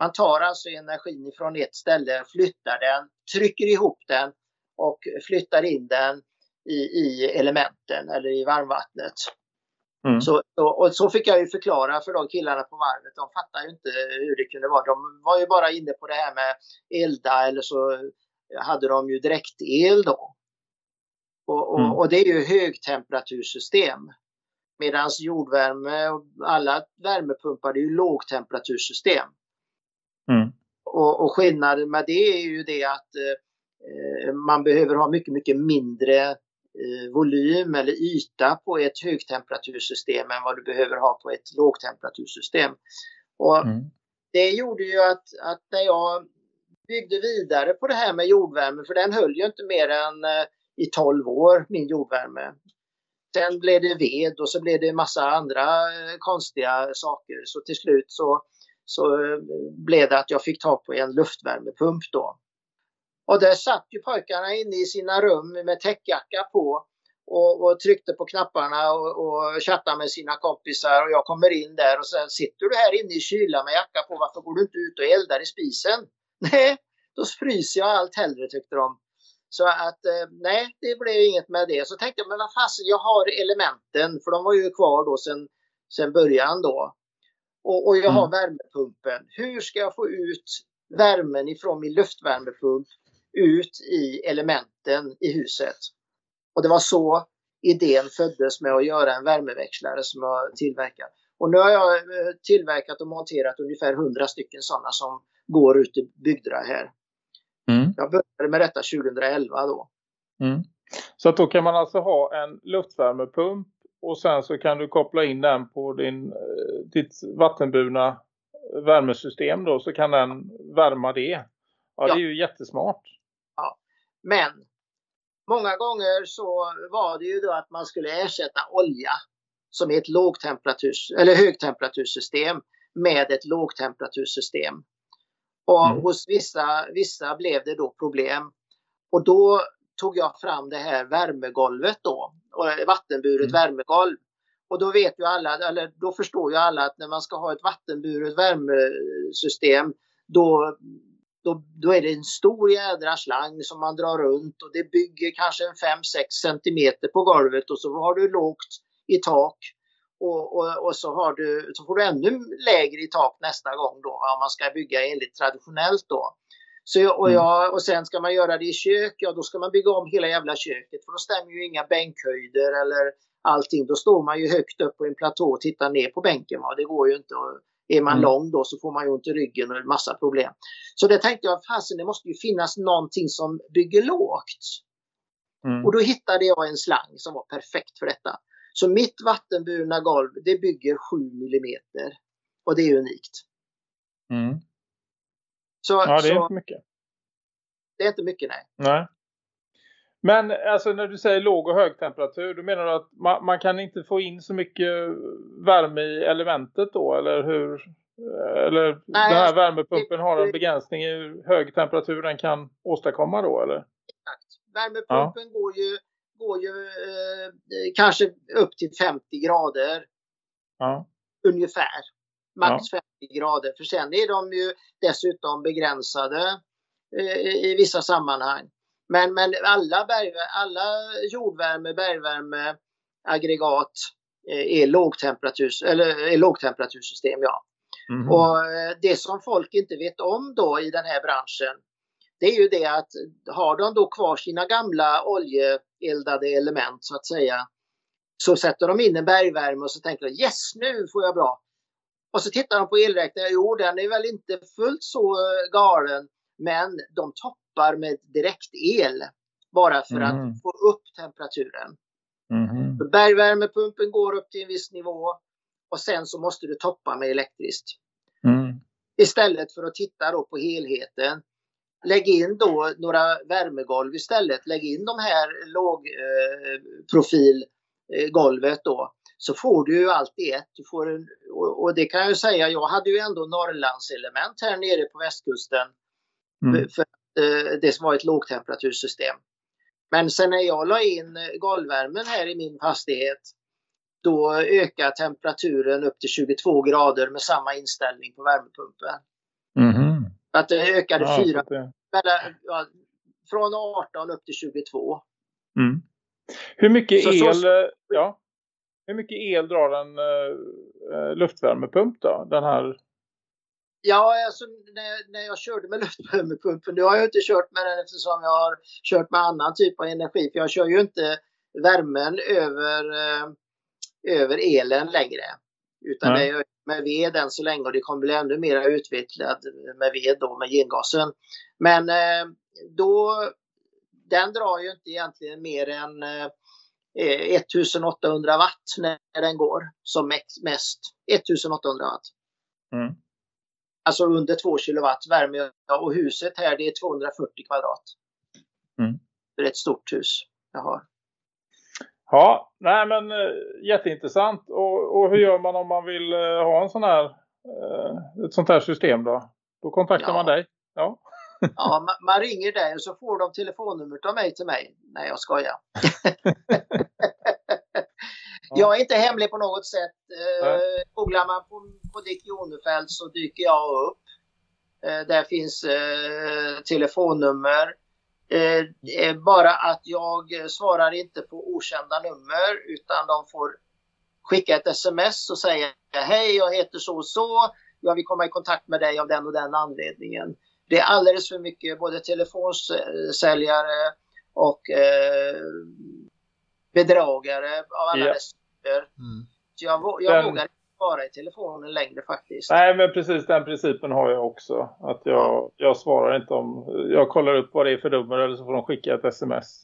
Man tar alltså energin från ett ställe, flyttar den, trycker ihop den och flyttar in den i, i elementen eller i varmvattnet. Mm. Så, och, så fick jag ju förklara för de killarna på varvet. De fattar ju inte hur det kunde vara. De var ju bara inne på det här med elda eller så hade de ju direktel då. Och, och, Mm. och det är ju högtemperatursystem. Medan jordvärme och alla värmepumpar det är ju lågtemperatursystem. Mm. Och, och skillnaden med det är ju det att eh, man behöver ha mycket, mycket mindre eh, volym eller yta på ett högtemperatursystem än vad du behöver ha på ett lågtemperatursystem. Och Mm. det gjorde ju att, att när jag byggde vidare på det här med jordvärme, för den höll ju inte mer än eh, i 12 år, min jordvärme. Sen blev det ved och så blev det massa andra eh, konstiga saker. Så till slut så, så eh, blev det att jag fick tag på en luftvärmepump då. Och där satt ju pojkarna inne i sina rum med täckjacka på och, och tryckte på knapparna och, och chattade med sina kompisar och jag kommer in där och sen sitter du här inne i kylan med jacka på, varför går du inte ut och eldar i spisen? [LAUGHS] Nej, då fryser jag allt hellre tyckte de. Så att eh, nej, det blev inget med det. Så tänkte jag, men vad fasen, jag har elementen, för de var ju kvar då sen, sen början då. Och, och jag har Mm. värmepumpen. Hur ska jag få ut värmen ifrån min luftvärmepump ut i elementen i huset? Och det var så idén föddes med att göra en värmeväxlare som jag tillverkat. Och nu har jag eh, tillverkat och monterat ungefär 100 stycken sådana som går ut i bygderna här. Mm. Jag började med detta 2011 då. Mm. Så att då kan man alltså ha en luftvärmepump och sen så kan du koppla in den på din, eh, ditt vattenburna värmesystem då så kan den värma det. Ja, Ja. det är ju jättesmart. Men många gånger så var det ju då att man skulle ersätta olja som är ett lågtemperaturs eller högtemperatursystem med ett lågtemperatursystem. Och Mm. hos vissa, vissa blev det då problem. Och då tog jag fram det här värmegolvet då, vattenburet Mm. värmegolv. Och då vet ju alla, eller då förstår ju alla att när man ska ha ett vattenburet värmesystem då, då, då är det en stor jädra slang som man drar runt och det bygger kanske en 5-6 centimeter på golvet och så har du lågt i tak och, och, och så, har du, så får du ännu lägre i tak nästa gång då om man ska bygga enligt traditionellt då. Så, jag- och, Mm. jag, och sen ska man göra det i kök, ja då ska man bygga om hela jävla köket för då stämmer ju inga bänkhöjder eller allting. Då står man ju högt upp på en platå och tittar ner på bänken. Va? Det går ju inte. Och Är man Mm. lång då så får man ju ont i ryggen och en massa problem. Så det tänkte jag, fasen det måste ju finnas någonting som bygger lågt. Mm. Och då hittade jag en slang som var perfekt för detta. Så mitt vattenburna golv det bygger 7 millimeter. Och det är unikt. Mm. Så, Ja, det är så inte mycket. det är inte mycket nej. Nej. Men alltså när du säger låg och hög temperatur, då menar du att man, man kan inte få in så mycket värme i elementet då? Eller hur? Eller Nej, den här alltså, värmepumpen har en det- begränsning i hur hög temperatur den kan åstadkomma då eller? Exakt. Värmepumpen går ju, går ju eh, kanske upp till 50 grader Ja. ungefär. Max 50 grader. För sen är de ju dessutom begränsade eh, i vissa sammanhang. Men, men alla, berg, alla jordvärme, bergvärme, aggregat eh, är, lågtemperatur, eller är lågtemperatursystem. Ja. Mhm. Och eh, det som folk inte vet om då i den här branschen det är ju det att har de då kvar sina gamla oljeeldade element så att säga så sätter de in en bergvärme och så tänker de yes nu får jag bra. Och så tittar de på elräknaren, jo den är väl inte fullt så eh, galen men de toppar med direktel bara för Mhm. att få upp temperaturen. Så Bergvärmepumpen går upp till en viss nivå och sen så måste du toppa med elektriskt Mm. istället för att titta då på helheten. Lägg in då några värmegolv istället. Lägg in de här lågprofilgolvet då. Så får du ju allt i ett. Du får en, och, och det kan jag ju säga, jag hade ju ändå Norrlandselement här nere på västkusten. Mm. För eh, det som var ett lågtemperatursystem. Men sen när jag la in golvvärmen här i min fastighet då ökar temperaturen upp till 22 grader med samma inställning på värmepumpen. Mhm. Att det ökade Ja, så fyra, att det- mellan- ja, från 18 upp till 22. Mm. Hur mycket Så- så- el, eh, ja. Hur mycket el drar en uh, luftvärmepump då? Den här. Ja, alltså när, när jag körde med [LAUGHS] luftvärmepumpen, nu har jag inte kört med den eftersom jag har kört med annan typ av energi. För jag kör ju inte värmen över, eh, över elen längre. Utan Nej. det är med ved än så länge och det kommer bli ännu mer utvecklat med ved då, med gengasen. Men eh, då, den drar ju inte egentligen mer än eh, 1800 watt när den går som mest. 1800 watt. Mm. Alltså under 2 kilowatt värme. Och huset här det är 240 kvadrat. Mm. Det är ett stort hus jag har. Ja, nej men eh, jätteintressant. Och, och hur gör man om man vill eh, ha en sån här, eh, ett sånt här system då? Då kontaktar Ja. man dig. Ja. Ja, man, man ringer dig och så får de telefonnumret av mig till mig. Nej, jag skojar. [LAUGHS] jag är inte hemlig på något sätt. Eh, googlar man på, på Dick Jonefeld så dyker jag upp. Eh, där finns eh, telefonnummer. Eh, det är bara att jag svarar inte på okända nummer utan de får skicka ett sms och säga hej jag heter så och så. Jag vill komma i kontakt med dig av den och den anledningen. Det är alldeles för mycket både telefonsäljare och eh, bedragare av alla Ja. dess typer. Mm. Så jag, jag Den- vågar inte vara i telefonen längre faktiskt. Nej men precis den principen har jag också. Att jag, jag svarar inte om, jag kollar upp vad det är för nummer eller så får de skicka ett sms.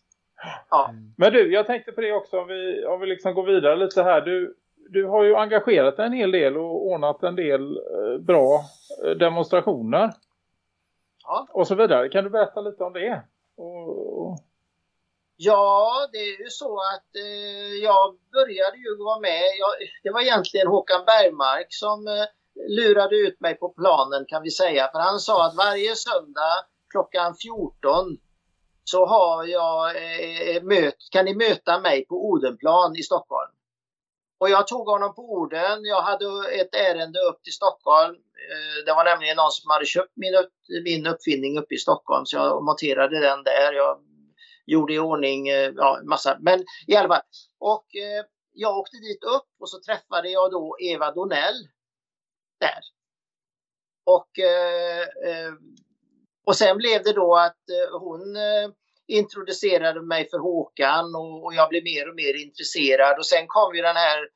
Ja. Men du, jag tänkte på det också om vi, om vi liksom går vidare lite här. Du, du har ju engagerat dig en hel del och ordnat en del eh, bra eh, demonstrationer. Ja. Och så vidare. Kan du berätta lite om det? Och, Ja, det är ju så att eh, jag började ju vara med. Jag, det var egentligen Håkan Bergmark som eh, lurade ut mig på planen kan vi säga. För han sa att varje söndag klockan 14 så har jag, eh, möt, kan ni möta mig på Odenplan i Stockholm. Och jag tog honom på orden. Jag hade ett ärende upp till Stockholm. Eh, det var nämligen någon som hade köpt min, upp, min uppfinning uppe i Stockholm så jag monterade den där. Jag gjorde i ordning eh, ja, massa. Men i alla fall. Och eh, jag åkte dit upp och så träffade jag då Eva Donell där. Och, eh, eh, och sen blev det då att eh, hon eh, introducerade mig för Håkan och, och jag blev mer och mer intresserad. Och sen kom ju den här eh,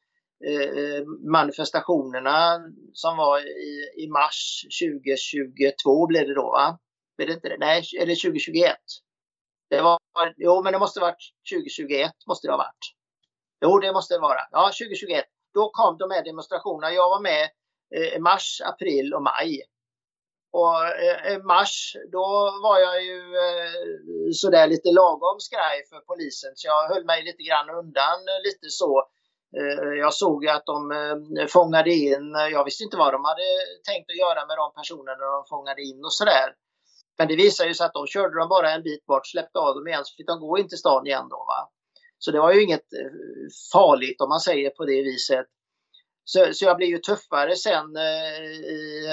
Eh, eh, manifestationerna som var i, i mars 2022 blev det då va? Blev det inte det? Nej, eller 2021. Det var, jo, men det måste ha varit 2021 måste det ha varit. Jo, det måste det vara. Ja, 2021. Då kom de här demonstrationerna. Jag var med i mars, april och maj. Och i mars då var jag ju eh, sådär lite lagom skraj för polisen så jag höll mig lite grann undan lite så. Eh, jag såg ju att de eh, fångade in, eh, jag visste inte vad de hade tänkt att göra med de personerna de fångade in och sådär. Men det visade ju sig att de körde dem bara en bit bort, släppte av dem igen så fick de gå in till stan igen då. Va? Så det var ju inget farligt om man säger på det viset. Så, så jag blev ju tuffare sen i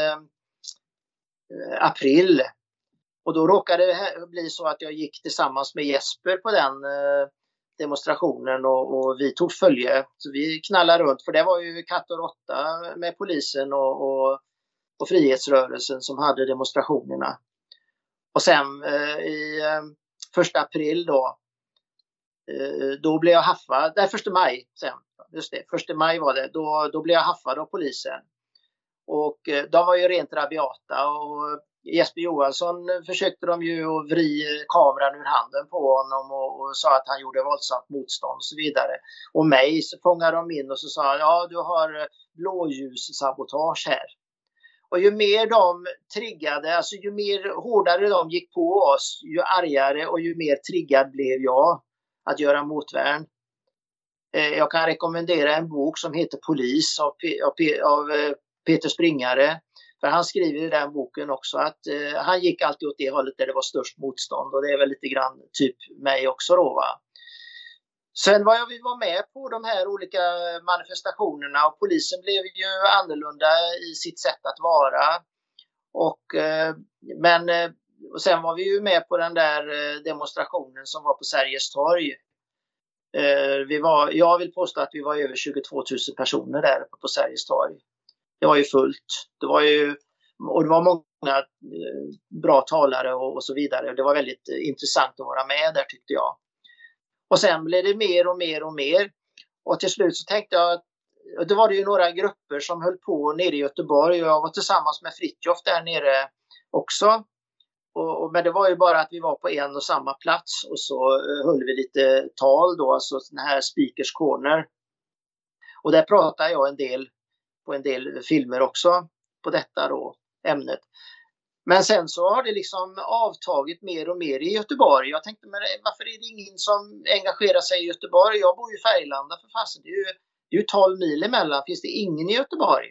Eh, april. Och då råkade det bli så att jag gick tillsammans med Jesper på den eh, demonstrationen och, och, vi tog följe. Så vi knallade runt för det var ju katt och råtta med polisen och, och, och frihetsrörelsen som hade demonstrationerna. Och sen eh, i eh, första april då, eh, då blev jag haffad, nej första maj sen, just det, första maj var det, då, då blev jag haffad av polisen. Och eh, de var ju rent rabiata och Jesper Johansson försökte de ju att vri kameran ur handen på honom och, och, sa att han gjorde våldsamt motstånd och så vidare. Och mig så fångade de in och så sa ja du har eh, blåljussabotage här. Och ju mer de triggade, alltså ju mer hårdare de gick på oss, ju argare och ju mer triggad blev jag att göra motvärn. Eh, jag kan rekommendera en bok som heter Polis av, av, av eh, Peter Springare. För han skriver i den boken också att eh, han gick alltid åt det hållet där det var störst motstånd och det är väl lite grann typ mig också då va. Sen var jag vi var med på de här olika manifestationerna och polisen blev ju annorlunda i sitt sätt att vara. Och, eh, men eh, och sen var vi ju med på den där eh, demonstrationen som var på Sergels torg. Eh, vi var, jag vill påstå att vi var över 22 000 personer där på Sergels torg det var ju fullt. Det var ju, och det var många eh, bra talare och, och så vidare. Det var väldigt eh, intressant att vara med där tyckte jag. Och sen blev det mer och mer och mer. Och till slut så tänkte jag att det var det ju några grupper som höll på nere i Göteborg och jag var tillsammans med Fritjof där nere också. Och, och, men det var ju bara att vi var på en och samma plats och så uh, höll vi lite tal då, alltså den här Speakers Corner. Och där pratade jag en del på en del filmer också på detta då, ämnet. Men sen så har det liksom avtagit mer och mer i Göteborg. Jag tänkte, men varför är det ingen som engagerar sig i Göteborg? Jag bor ju i Färgelanda för fasen. Det är ju, det är ju 12 mil emellan. Finns det ingen i Göteborg?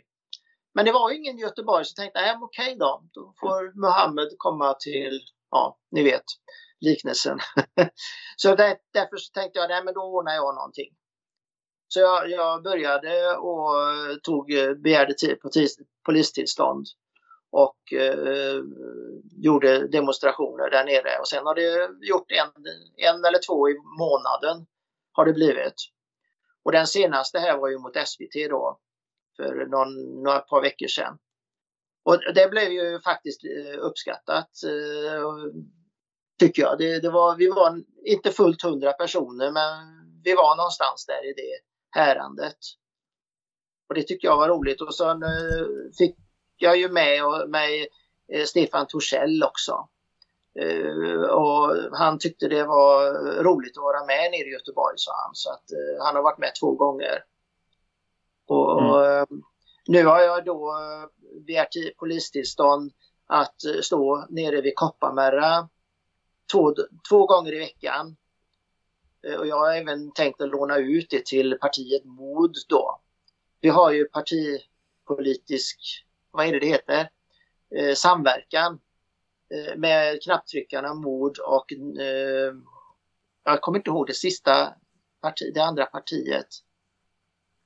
Men det var ju ingen i Göteborg så jag tänkte, nej okej okay då. Då får Mohammed komma till, ja, ni vet, liknelsen. [LAUGHS] så där, därför så tänkte jag, nej men då ordnar jag någonting. Så jag, jag började och eh, tog, eh, begärde polistillstånd och eh, gjorde demonstrationer där nere. Och sen har det gjort en, en eller två i månaden har det blivit. Och den senaste här var ju mot SVT då för någon, några par veckor sedan. Och det blev ju faktiskt eh, uppskattat eh, tycker jag. Det, det var, vi var inte fullt hundra personer men vi var någonstans där i det härandet. Och det tyckte jag var roligt och sen eh, fick jag ju med mig eh, Stefan Torssell också. Uh, och han tyckte det var roligt att vara med nere i Göteborg sa han. Så att han har varit med två gånger. Och, mm. nu har jag då begärt polistillstånd att stå nere vid Kopparmärra två, två gånger i veckan Eh, och jag har även tänkt att låna ut det till partiet MOD då. Vi har ju partipolitisk, vad är det det heter, eh, samverkan eh, med knapptryckarna MOD och eh, jag kommer inte ihåg det sista parti, det andra partiet.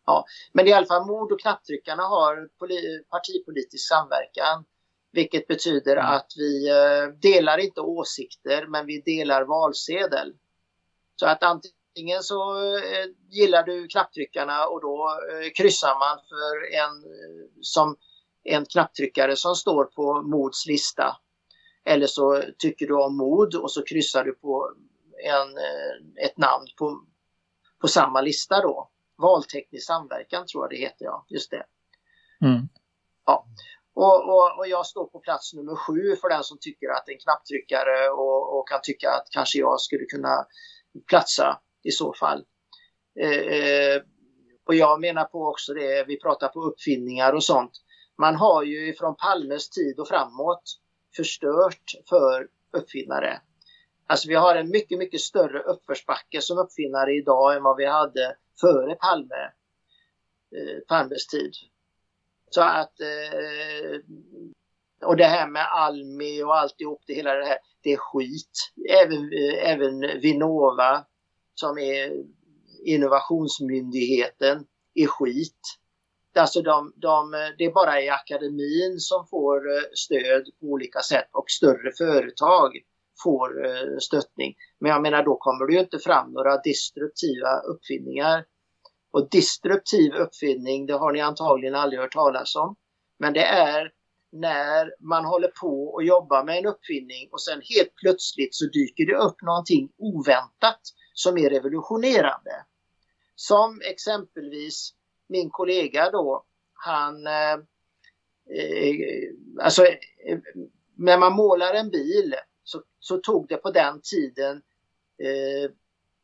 Ja, men i alla fall MOD och knapptryckarna har partipolitisk samverkan. Vilket betyder mm. att vi eh, delar inte åsikter men vi delar valsedel. Så att antingen så eh, gillar du knapptryckarna och då eh, kryssar man för en eh, som en knapptryckare som står på Mods lista. Eller så tycker du om Mod och så kryssar du på en, ett namn på, på samma lista då. valteknisk samverkan tror jag det heter, ja. Just det. Mm. Och, och, och jag står på plats nummer sju för den som tycker att en knapptryckare och, och kan tycka att kanske jag skulle kunna platsa i så fall. Eh, och jag menar på också det, vi pratar på uppfinningar och sånt. Man har ju från Palmes tid och framåt förstört för uppfinnare. Alltså vi har en mycket, mycket större uppförsbacke som uppfinnare idag än vad vi hade före Palme, eh, Palmes tid. Så att eh, och det här med Almi och alltihop, det hela det här, det är skit. Även, även Vinnova som är innovationsmyndigheten är skit. Alltså de, de, det är bara i akademin som får eh, stöd på olika sätt och större företag får eh, stöttning. Men jag menar då kommer det ju inte fram några destruktiva uppfinningar. Och destruktiv uppfinning, det har ni antagligen aldrig hört talas om. Men det är när man håller på och jobbar med en uppfinning och sen helt plötsligt så dyker det upp någonting oväntat som är revolutionerande. Som exempelvis min kollega då, han... Eh, eh alltså, eh, när man målar en bil så, så tog det på den tiden eh,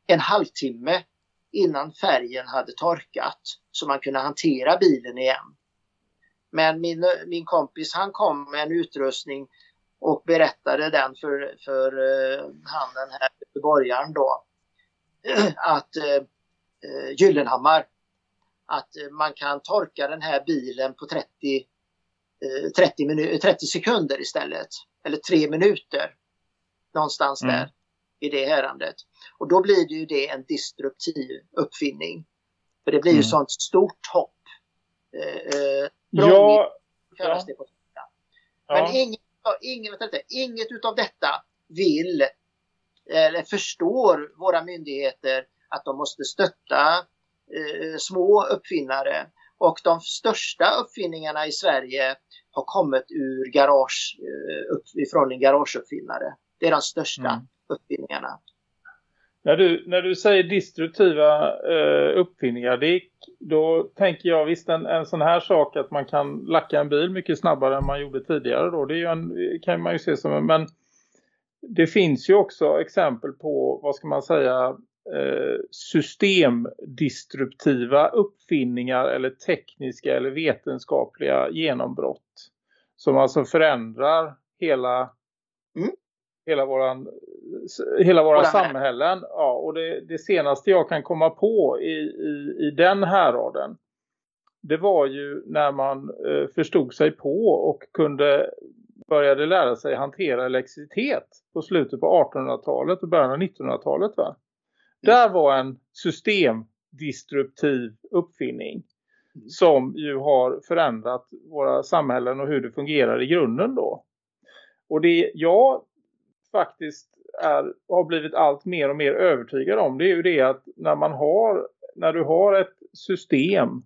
en halvtimme innan färgen hade torkat så man kunde hantera bilen igen. Men min, min kompis han kom med en utrustning och berättade den för, för uh, han den här göteborgaren då. [CLEARS THROAT] Att uh, Gyllenhammar att uh, man kan torka den här bilen på 30, uh, 30, minu- 30 sekunder istället. Eller 3 minuter. Någonstans Mm. där i det härandet. Och då blir det ju det en destruktiv uppfinning. För det blir ju Mm. sånt stort hopp. Eh, eh, Ja, kallas ja. det på svenska. ja. Men inget, inget, vänta lite, inget utav detta vill eller förstår våra myndigheter att de måste stötta eh, små uppfinnare. Och de största uppfinningarna i Sverige har kommit ur garage, eh, upp, ifrån en garageuppfinnare. Det är de största Mm. uppfinningarna. När du, när du säger destruktiva eh, uppfinningar, Dick, då tänker jag visst en, en sån här sak att man kan lacka en bil mycket snabbare än man gjorde tidigare. Då. Det är ju en, kan man ju se som en, men det finns ju också exempel på, vad ska man säga, eh, systemdistruptiva uppfinningar eller tekniska eller vetenskapliga genombrott. Som alltså förändrar hela Mm hela våran hela våra samhällen. Ja, och det, det senaste jag kan komma på i, i, i den häraden det var ju när man eh, förstod sig på och kunde började lära sig hantera elektricitet på slutet på 1800-talet och början av 1900-talet va? Där var en systemdistruptiv uppfinning Mm. som ju har förändrat våra samhällen och hur det fungerar i grunden då. Och det jag faktiskt är, har blivit allt mer och mer övertygad om det är ju det att när man har, när du har ett system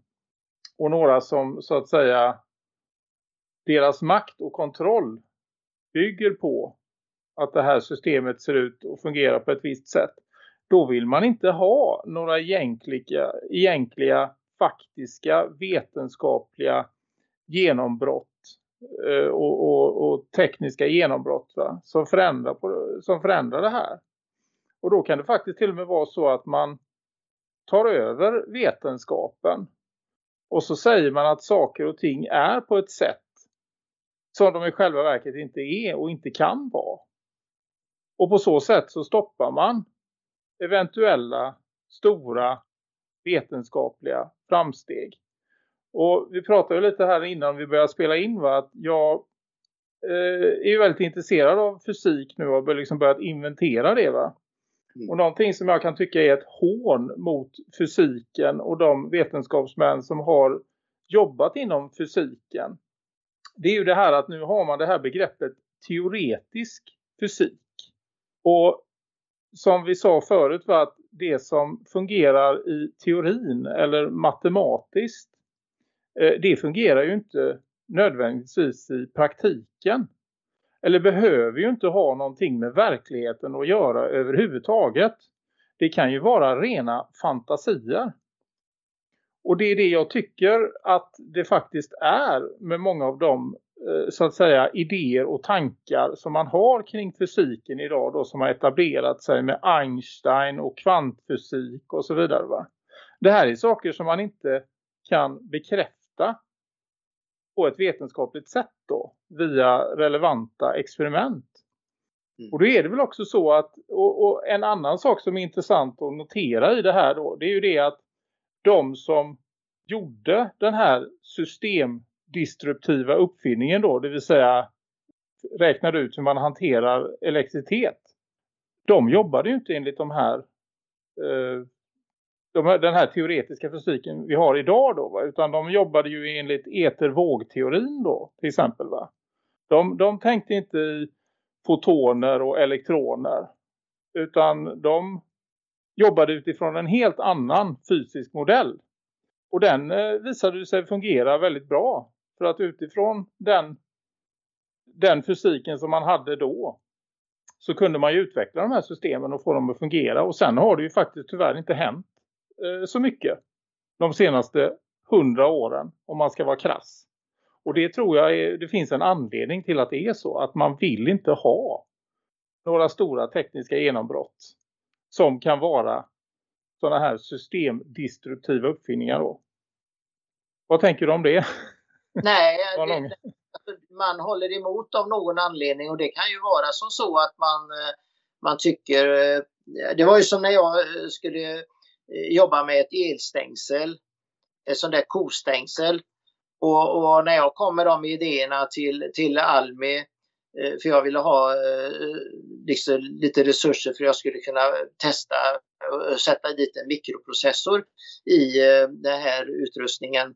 och några som så att säga deras makt och kontroll bygger på att det här systemet ser ut och fungerar på ett visst sätt. Då vill man inte ha några egentliga, egentliga faktiska vetenskapliga genombrott Eh, och, och, och tekniska genombrott va? Som, förändrar på, som förändrar det här. Och då kan det faktiskt till och med vara så att man tar över vetenskapen och så säger man att saker och ting är på ett sätt som de i själva verket inte är och inte kan vara. Och på så sätt så stoppar man eventuella stora vetenskapliga framsteg. Och vi pratade lite här innan vi började spela in va, att jag eh, är väldigt intresserad av fysik nu och har liksom börjat inventera det va. Mm. Och någonting som jag kan tycka är ett hån mot fysiken och de vetenskapsmän som har jobbat inom fysiken. Det är ju det här att nu har man det här begreppet teoretisk fysik. Och som vi sa förut var att det som fungerar i teorin eller matematiskt Eh, det fungerar ju inte nödvändigtvis i praktiken. Eller behöver ju inte ha någonting med verkligheten att göra överhuvudtaget. Det kan ju vara rena fantasier. Och det är det jag tycker att det faktiskt är med många av de eh, så att säga idéer och tankar som man har kring fysiken idag då som har etablerat sig med Einstein och kvantfysik och så vidare va. Det här är saker som man inte kan bekräfta på ett vetenskapligt sätt då via relevanta experiment. Mm. Och då är det väl också så att och, och en annan sak som är intressant att notera i det här då det är ju det att de som gjorde den här systemdistruptiva uppfinningen då, det vill säga räknade ut hur man hanterar elektricitet. De jobbade ju inte enligt de här, eh, de här den här teoretiska fysiken vi har idag då, va? utan de jobbade ju enligt etervågteorin då till exempel. Va? De, de tänkte inte i fotoner och elektroner utan de jobbade utifrån en helt annan fysisk modell. Och den eh, visade sig fungera väldigt bra. För att utifrån den, den fysiken som man hade då så kunde man ju utveckla de här systemen och få dem att fungera. Och sen har det ju faktiskt tyvärr inte hänt så mycket de senaste hundra åren om man ska vara krass. Och det tror jag är, det finns en anledning till att det är så. Att man vill inte ha några stora tekniska genombrott som kan vara sådana här systemdistruptiva uppfinningar då. Vad tänker du om det? Nej, det, alltså, man håller emot av någon anledning och det kan ju vara som så att man, eh, man tycker... eh, Det var ju som när jag eh, skulle Eh, jobbar jobba med ett elstängsel, ett sånt där kostängsel. Och, och när jag kom med de idéerna till, till Almi, eh, för jag ville ha liksom lite resurser för jag skulle kunna testa och sätta dit en mikroprocessor i den här utrustningen.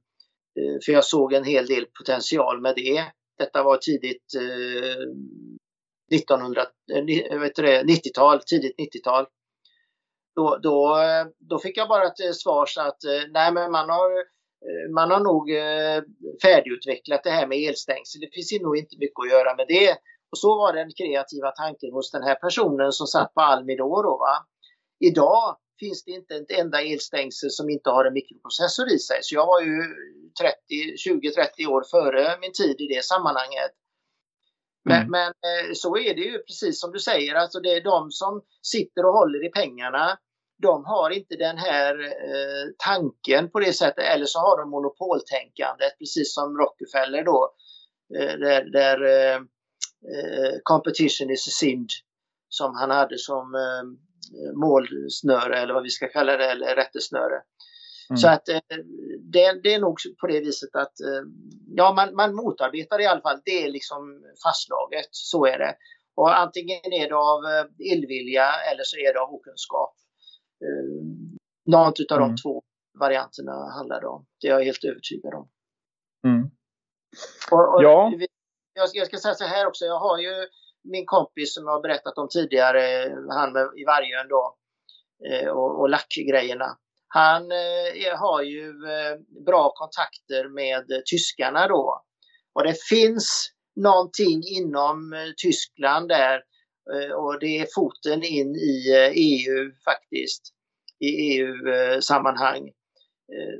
För jag såg en hel del potential med det. Detta var tidigt 1900, 90-tal, tidigt 90-tal. Då, då, då fick jag bara ett eh, svar så att eh, nej men man har, eh, man har nog färdigutvecklat det här med elstängsel. Det finns nog inte mycket att göra med det. Och så var den kreativa tanken hos den här personen som satt på Almi då. då va? Idag finns det inte ett enda elstängsel som inte har en mikroprocessor i sig. Så jag var ju 20-30 år före min tid i det sammanhanget. Men, Mm. men så är det ju precis som du säger, alltså det är de som sitter och håller i pengarna. De har inte den här eh, tanken på det sättet eller så har de monopoltänkandet precis som Rockefeller då. Eh, där där eh, eh, competition is a synd som han hade som eh, målsnöre eller vad vi ska kalla det, eller rättesnöre. Mm. Så att eh, det, det är nog på det viset att ja, man, man motarbetar i alla fall. Det är liksom fastslaget. Så är det. Och antingen är det av illvilja eller så är det av okunskap. Eh, något av Mm. de två varianterna handlar det om. Det är jag helt övertygad om. Mm. Och, och Ja. vi- jag, ska, jag ska säga så här också. Jag har ju min kompis som jag har berättat om tidigare, han med, i Vargön då, eh, och, och lackgrejerna. Han eh, har ju eh, bra kontakter med tyskarna då. Och det finns någonting inom eh, Tyskland där Eh, och det är foten in i eh, EU faktiskt. I EU-sammanhang. Eh,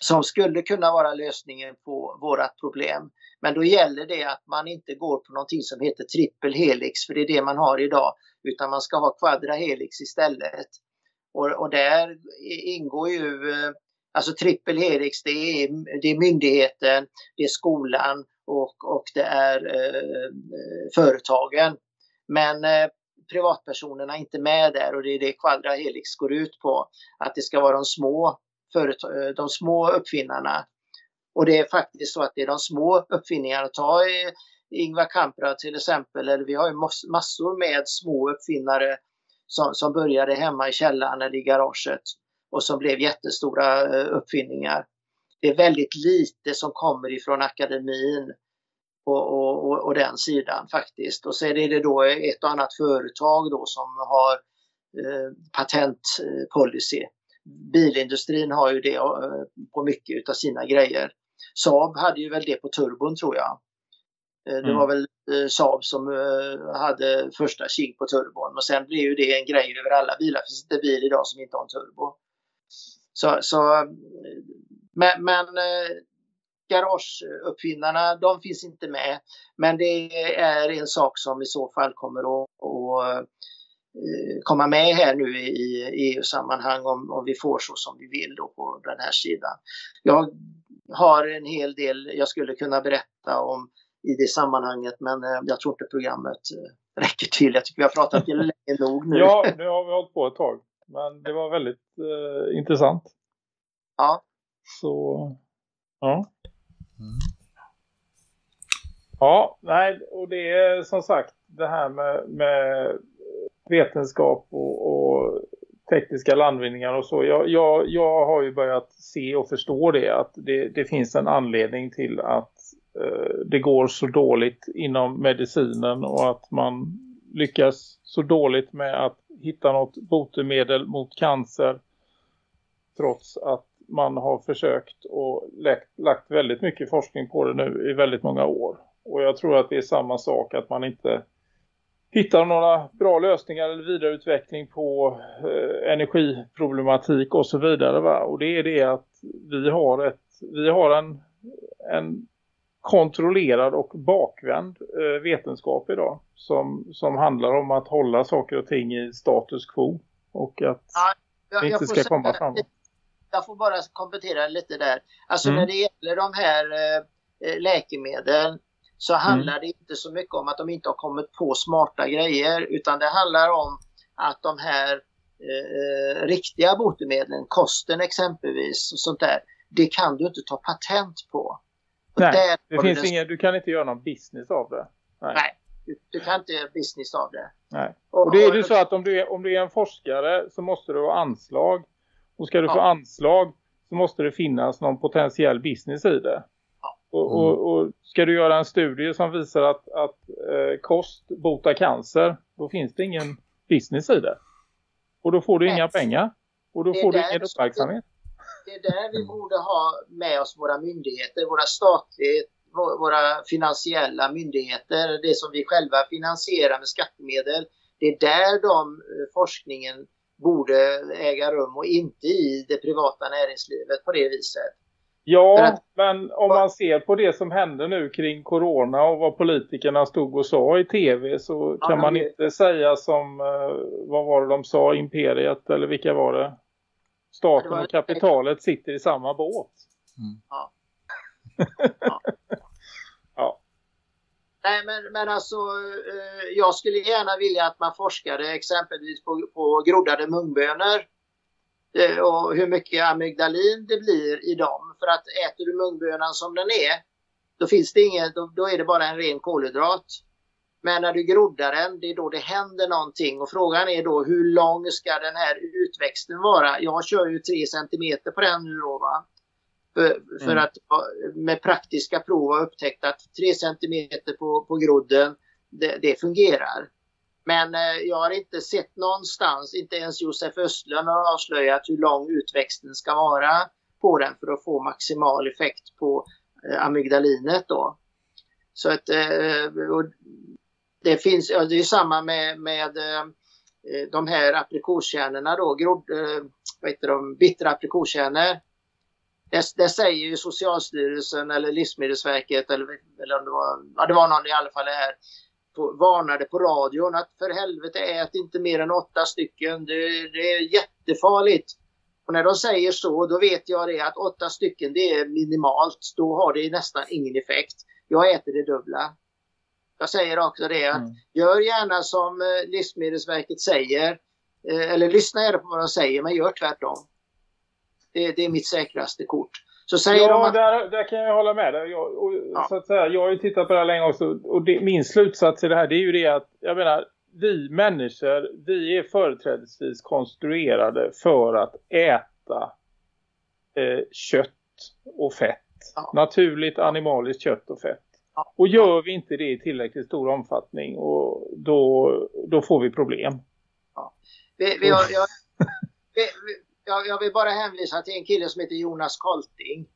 som skulle kunna vara lösningen på vårat problem. Men då gäller det att man inte går på någonting som heter trippel helix, för det är det man har idag, utan man ska ha kvadra helix istället. Och, och där ingår ju, alltså alltså trippelhelix, det är, det är myndigheten, det är skolan och, och det är eh, företagen. Men eh, privatpersonerna är inte med där och det är det Quadra Helix går ut på. Att det ska vara de små, företag, eh, de små uppfinnarna. Och det är faktiskt så att det är de små uppfinningarna. Ta eh, Ingvar Kamprad till exempel, eller vi har ju massor med små uppfinnare som, som började hemma i källaren eller i garaget och som blev jättestora eh, uppfinningar. Det är väldigt lite som kommer ifrån akademin och, och, och, den sidan faktiskt. Och så är det då ett och annat företag då som har eh, patentpolicy. Bilindustrin har ju det eh, på mycket av sina grejer. Saab hade ju väl det på turbon tror jag. Eh, Det Mm. var väl eh, Saab som eh, hade första kink på turbon. Och sen blev ju det en grej över alla bilar. Det finns inte bil idag som inte har en turbo. Så, så, men men eh, garageuppfinnarna, de finns inte med. Men det är en sak som i så fall kommer att, att eh, komma med här nu i EU-sammanhang om, om vi får så som vi vill då på den här sidan. Jag har en hel del jag skulle kunna berätta om i det sammanhanget men eh, jag tror inte programmet eh, räcker till. Jag tycker vi har pratat [LAUGHS] länge nog nu. Ja, nu har vi hållit på ett tag. Men det var väldigt eh, intressant. Ja. Så, ja. Ja, nej, och det är som sagt det här med, med vetenskap och, och tekniska landvinningar och så. Jag, jag, jag har ju börjat se och förstå det att det, det finns en anledning till att eh, det går så dåligt inom medicinen och att man lyckas så dåligt med att hitta något botemedel mot cancer trots att man har försökt och lagt, lagt väldigt mycket forskning på det nu i väldigt många år. Och jag tror att det är samma sak att man inte hittar några bra lösningar eller vidareutveckling på eh, energiproblematik och så vidare. Va? Och det är det att vi har, ett, vi har en, en kontrollerad och bakvänd eh, vetenskap idag som, som handlar om att hålla saker och ting i status quo och att Ja, jag, det inte ska komma framåt. Jag får bara komplettera lite där. Alltså Mm. när det gäller de här eh, eh, läkemedlen så Mm. handlar det inte så mycket om att de inte har kommit på smarta grejer utan det handlar om att de här eh, eh, riktiga botemedlen, kosten exempelvis och sånt där, det kan du inte ta patent på. Och Nej, Det finns den- ingen, du kan inte göra någon business av det. Nej, du, du kan inte göra business av det. Nej. Och det är ju så att om du är, om du är en forskare så måste du ha anslag. Och ska du få Ja. anslag så måste det finnas någon potentiell business i det. Ja. Och, och, och ska du göra en studie som visar att, att eh, kost botar cancer, då finns det ingen business i det. Och då får du Nej. inga pengar. Och då får du ingen uppmärksamhet. Det är där vi borde ha med oss våra myndigheter, våra statliga, vå- våra finansiella myndigheter, det som vi själva finansierar med skattemedel. Det är där de eh, forskningen borde äga rum och inte i det privata näringslivet på det viset. Ja, att- men om man ser på det som hände nu kring corona och vad politikerna stod och sa i tv så Ja, kan man det- inte säga som, eh, vad var det de sa, imperiet eller vilka var det? Staten Det var- och kapitalet sitter i samma båt. Ja. ja. [LAUGHS] Nej men, men alltså eh, jag skulle gärna vilja att man forskade exempelvis på, på groddade mungbönor. Eh, och hur mycket amygdalin det blir i dem. För att äter du mungbönan som den är, då finns det inget, då, då är det bara en ren kolhydrat. Men när du groddar den, det är då det händer någonting. Och frågan är då hur lång ska den här utväxten vara? Jag kör ju 3 cm på den nu då va. För, för Mm. att med praktiska prov har upptäckt att 3 cm på, på grodden, det, det fungerar. Men eh, jag har inte sett någonstans, inte ens Josef Östlund har avslöjat hur lång utväxten ska vara på den för att få maximal effekt på eh, amygdalinet då. Så att eh, och det finns, ja, det är samma med, med eh, de här aprikoskärnorna då, grod, eh, vad heter de, bittra aprikoskärnor. Det, det säger ju Socialstyrelsen eller Livsmedelsverket eller, eller om det var, ja det var någon i alla fall här på, varnade på radion att för helvete ät inte mer än åtta stycken. Det, det är jättefarligt. Och när de säger så då vet jag det att åtta stycken det är minimalt. Då har det nästan ingen effekt. Jag äter det dubbla. Jag säger också det att Mm. gör gärna som eh, Livsmedelsverket säger. Eh, eller lyssna gärna på vad de säger men gör tvärtom. Det, det är mitt säkraste kort. Så säger de Ja, att där, där kan jag hålla med. Jag, och, Ja. så att säga, jag har ju tittat på det här länge också. Och det, min slutsats i det här det är ju det att, jag menar, vi människor, vi är företrädesvis konstruerade för att äta eh, kött och fett. Ja. Naturligt animaliskt kött och fett. Ja. Och gör vi inte det i tillräckligt stor omfattning och då, då får vi problem. Vi, vi har, jag, vi, jag, jag vill bara hänvisa till en kille som heter Jonas Kolting.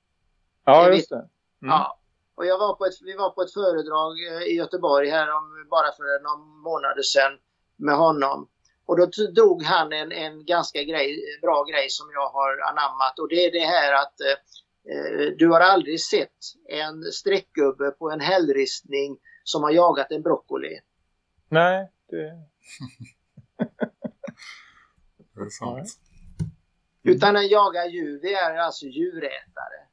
Ja, Jag just det. Mm. Ja. Och jag var på ett, vi var på ett föredrag eh, i Göteborg här om, bara för några månader sedan med honom. Och då drog han en, en ganska grej, bra grej som jag har anammat och det är det här att eh, du har aldrig sett en streckgubbe på en hällristning som har jagat en broccoli. Nej, det... [LAUGHS] Det är sant. Utan den jagar djur, det är alltså djurätare.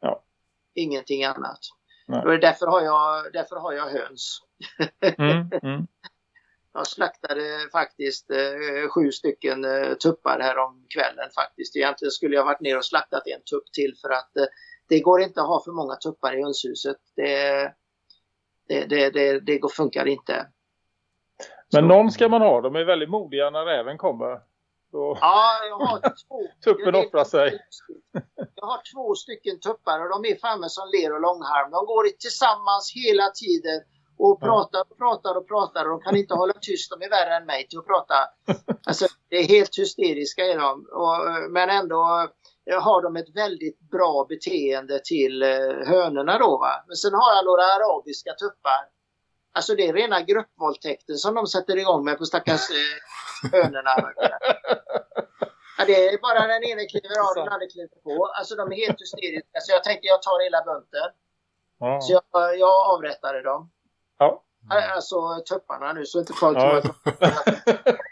Ja. Ingenting annat. Nej. Därför, har jag, därför har jag höns. Mm, mm. [LAUGHS] Jag slaktade faktiskt eh, sju stycken eh, tuppar här om kvällen faktiskt. Egentligen skulle jag varit ner och slaktat en tupp till för att eh, det går inte att ha för många tuppar i hönshuset. Det, det, det, det, det funkar inte. Men någon ska man ha. De är väldigt modiga när räven kommer. Så Ja, jag har två. [LAUGHS] tuppen offrar sig. Jag har två stycken tuppar och de är framme som ler och långharm. De går tillsammans hela tiden och pratar och pratar och pratar och de kan inte hålla tyst. De är värre än mig till att prata. [LAUGHS] Alltså, det är helt hysteriska är de. Och, eh, men ändå eh, har de ett väldigt bra beteende till eh, hönorna då. Va? Men sen har jag några arabiska tuppar. Alltså det är rena gruppvåldtäkten som de sätter igång med på stackars eh, hönorna. Ja, det är bara den ena kliver av den andra kliver på. Alltså de är helt hysteriska. Så jag tänkte jag tar hela bunten. Ja. Så jag, jag avrättade dem. Ja. Alltså tupparna nu så inte folk Ja. tror [LAUGHS]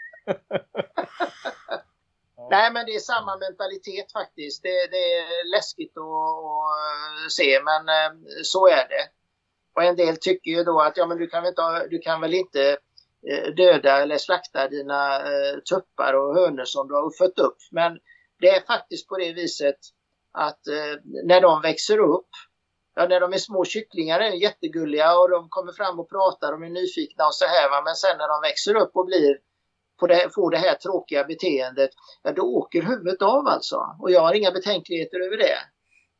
Nej men det är samma mentalitet faktiskt. Det, det är läskigt att, att se men eh, så är det. Och en del tycker ju då att ja, men du, kan väl inte, du kan väl inte Eh, döda eller slakta dina eh, tuppar och hönor som du har fött upp. Men det är faktiskt på det viset att eh, när de växer upp, ja, när de är små kycklingar är de jättegulliga och de kommer fram och pratar, de är nyfikna och så här. Va? Men sen när de växer upp och blir på det, får det här tråkiga beteendet, ja, då åker huvudet av alltså. Och jag har inga betänkligheter över det.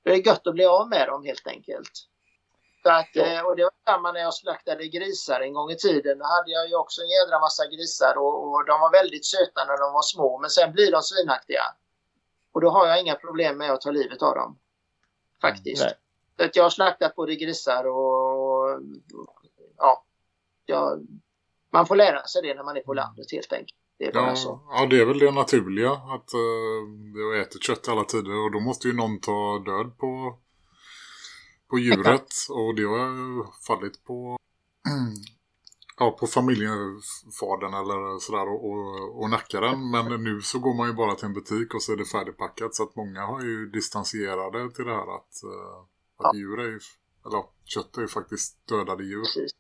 Det är gött att bli av med dem helt enkelt. Så att, eh, och det var samma när jag slaktade grisar en gång i tiden. Då hade jag ju också en jädra massa grisar och, och de var väldigt söta när de var små men sen blir de svinaktiga. Och då har jag inga problem med att ta livet av dem. Faktiskt. Nej. Så att jag har slaktat både grisar och, ja, jag, man får lära sig det när man är på landet helt enkelt. Det är Ja, så. ja, det är väl det naturliga. Att uh, jag äter kött alla tider och då måste ju någon ta död på, på djuret. Och det har fallit på, ja, på familjefadern eller sådär och, och, och nackaren. Men nu så går man ju bara till en butik och så är det färdigpackat. Så att många har ju distanserade till det här att, eh, att Ja. djur är ju, eller kött är ju faktiskt dödade djur. Precis.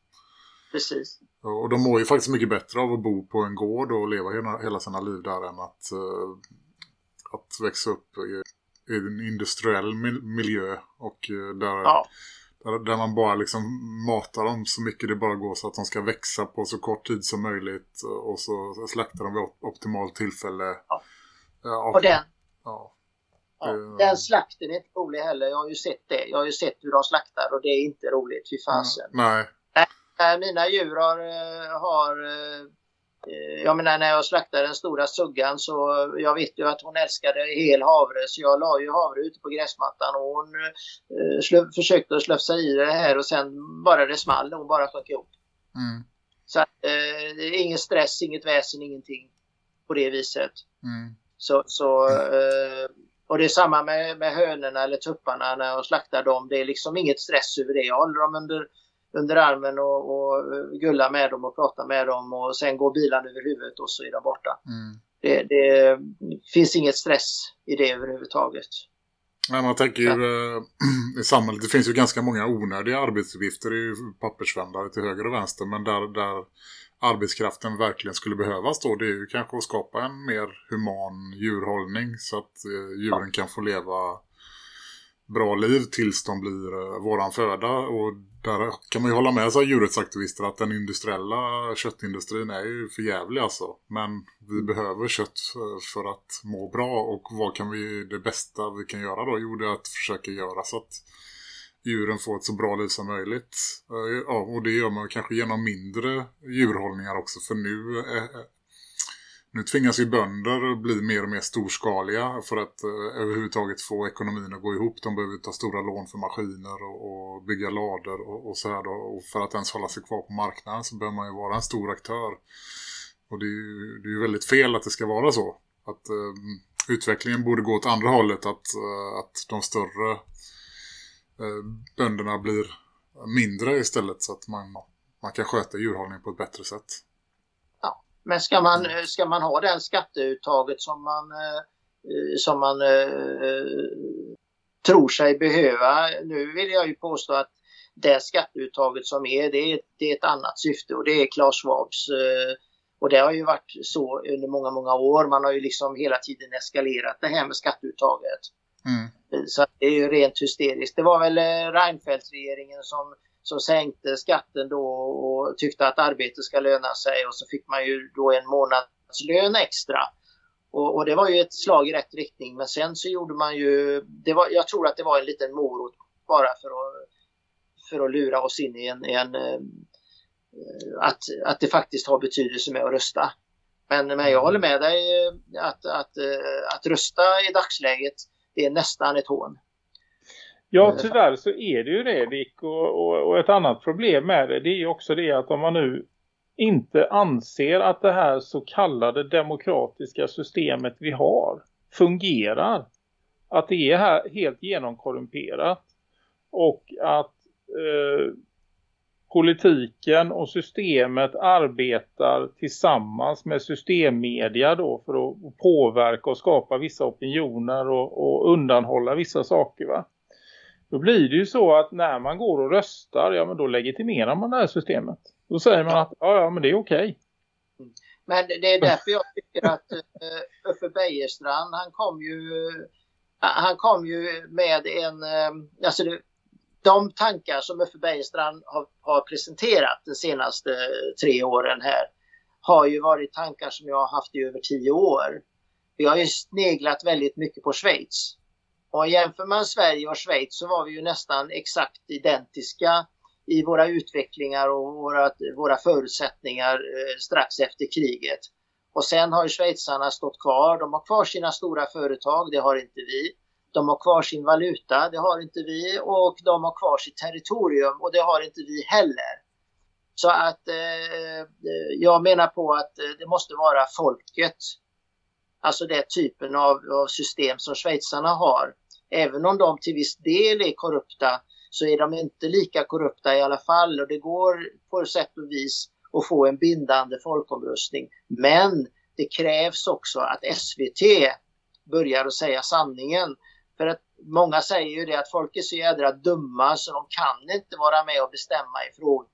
Precis. Och de mår ju faktiskt mycket bättre av att bo på en gård och leva hela, hela sina liv där än att, eh, att växa upp en industriell mil- miljö och eh, där, Ja. där, där man bara liksom matar dem så mycket det bara går så att de ska växa på så kort tid som möjligt och så slaktar de vid op- optimalt tillfälle. Ja. Ja, Och den, ja. ja, den slakten är inte rolig heller. Jag har ju sett det. Jag har ju sett hur de slaktar och det är inte roligt. Fy fasen. Nej, Äh, Mina djur har, eh, har eh, jag menar när jag slaktade den stora suggan så jag vet ju att hon älskade hel havre så jag la ju havre ute på gräsmattan och hon eh, slö, försökte slöfsa i det här och sen bara det small och hon bara sjönk ihop. mm, Så att, eh, ingen stress, inget väsen, ingenting på det viset. mm, Så, så, eh, och det är samma med, med hönorna eller tupparna när jag slaktar dem. Det är liksom inget stress över det. Jag håller dem under, under armen och, och eh, gullar med dem och pratar med dem och sen går bilen över huvudet och så är de borta. mm. Det, det finns inget stress i det överhuvudtaget. Nej, man tänker ju eh, [CLEARS THROAT] i samhället, det finns ju ganska många onödiga arbetsuppgifter. Ju pappersvändare till höger och vänster. Men där, där arbetskraften verkligen skulle behövas då, det är ju kanske att skapa en mer human djurhållning. Så att eh, djuren kan få leva bra liv tills de blir eh, våran föda. Och där kan man ju hålla med sig djurrättsaktivister att den industriella köttindustrin är ju för jävlig alltså. Men vi behöver kött för, för att må bra och vad kan vi, det bästa vi kan göra då? Jo, det är att försöka göra så att djuren får ett så bra liv som möjligt. Eh, Ja, och det gör man kanske genom mindre djurhållningar också för nu eh, nu tvingas ju bönder bli mer och mer storskaliga för att eh, överhuvudtaget få ekonomin att gå ihop. De behöver ta stora lån för maskiner och, och bygga lader och, och så här då. Och för att ens hålla sig kvar på marknaden så behöver man ju vara en stor aktör. Och det är ju det är ju väldigt fel att det ska vara så. Att eh, utvecklingen borde gå åt andra hållet. Att, eh, att de större eh, bönderna blir mindre istället. Så att man, man kan sköta djurhållningen på ett bättre sätt. Men ska man, ska man ha den skatteuttaget som man, eh, som man eh, tror sig behöva? Nu vill jag ju påstå att det skatteuttaget som är, det är, det är ett annat syfte och det är Klaus Schwabs eh, och det har ju varit så under många, många år. Man har ju liksom hela tiden eskalerat det här med skatteuttaget. Mm. Så det är ju rent hysteriskt. Det var väl Reinfeldt-regeringen som, som sänkte skatten då och tyckte att arbete ska löna sig och så fick man ju då en månadslön extra. Och, och det var ju ett slag i rätt riktning men sen så gjorde man ju, det var, jag tror att det var en liten morot bara för att, för att lura oss in i en, en eh, att, att det faktiskt har betydelse med att rösta. Men, men jag håller med dig eh, att, att, att, att rösta i dagsläget det är nästan ett hån. Ja, tyvärr så är det ju det Dick. Och, och, och ett annat problem med det, det är ju också det att om man nu inte anser att det här så kallade demokratiska systemet vi har fungerar. Att det är här helt genomkorrumperat. Och att eh, politiken och systemet arbetar tillsammans med systemmedia då för att påverka och skapa vissa opinioner och, och undanhålla vissa saker va. Då blir det ju så att när man går och röstar, ja men då legitimerar man det här systemet. Då säger man att ja, ja men det är okej. Okay. Men det är därför jag tycker att uh, Uffe Bejerstrand, han kom ju eh, han kom ju med en, uh, alltså det, de tankar som Uffe Bergstrand har, har, presenterat de senaste tre åren här har ju varit tankar som jag har haft i över tio år. Vi har ju sneglat väldigt mycket på Schweiz. Och jämför man Sverige och Schweiz så var vi ju nästan exakt identiska i våra utvecklingar och våra, våra förutsättningar eh, strax efter kriget. Och sen har ju schweizarna stått kvar. De har kvar sina stora företag, det har inte vi. De har kvar sin valuta, det har inte vi. Och de har kvar sitt territorium och det har inte vi heller. Så att eh, eh jag menar på att eh, det måste vara folket. Alltså den typen av, av system som schweizarna har. Även om de till viss del är korrupta så är de inte lika korrupta i alla fall. Och det går på sätt och vis att få en bindande folkomröstning. Men det krävs också att SVT börjar att säga sanningen. För att många säger ju det att folk är så jädra dumma så de kan inte vara med och bestämma i frågor.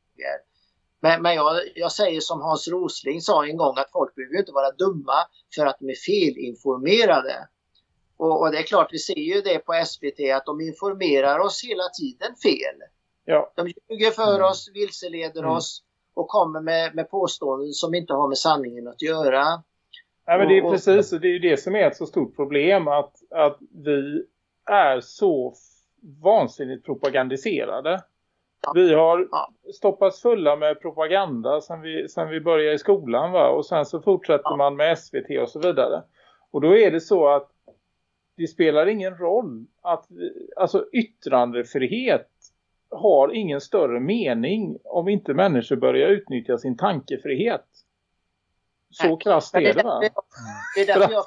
Men, men jag, jag, säger som Hans Rosling sa en gång att folk behöver inte vara dumma för att de är felinformerade. Och, och, det är klart, vi ser ju det på SVT att de informerar oss hela tiden fel. Ja. De ljuger för mm. oss, vilseleder mm. oss och kommer med, med påståenden som inte har med sanningen att göra. Ja, men det är precis, och det är ju det som är ett så stort problem att, att vi är så vansinnigt propagandiserade. Vi har stoppats fulla med propaganda sen vi, sen vi började i skolan va? och sen så fortsätter man med SVT och så vidare. Och då är det så att det spelar ingen roll att alltså yttrandefrihet har ingen större mening om inte människor börjar utnyttja sin tankefrihet. Så krasst är det va? Det är därför jag,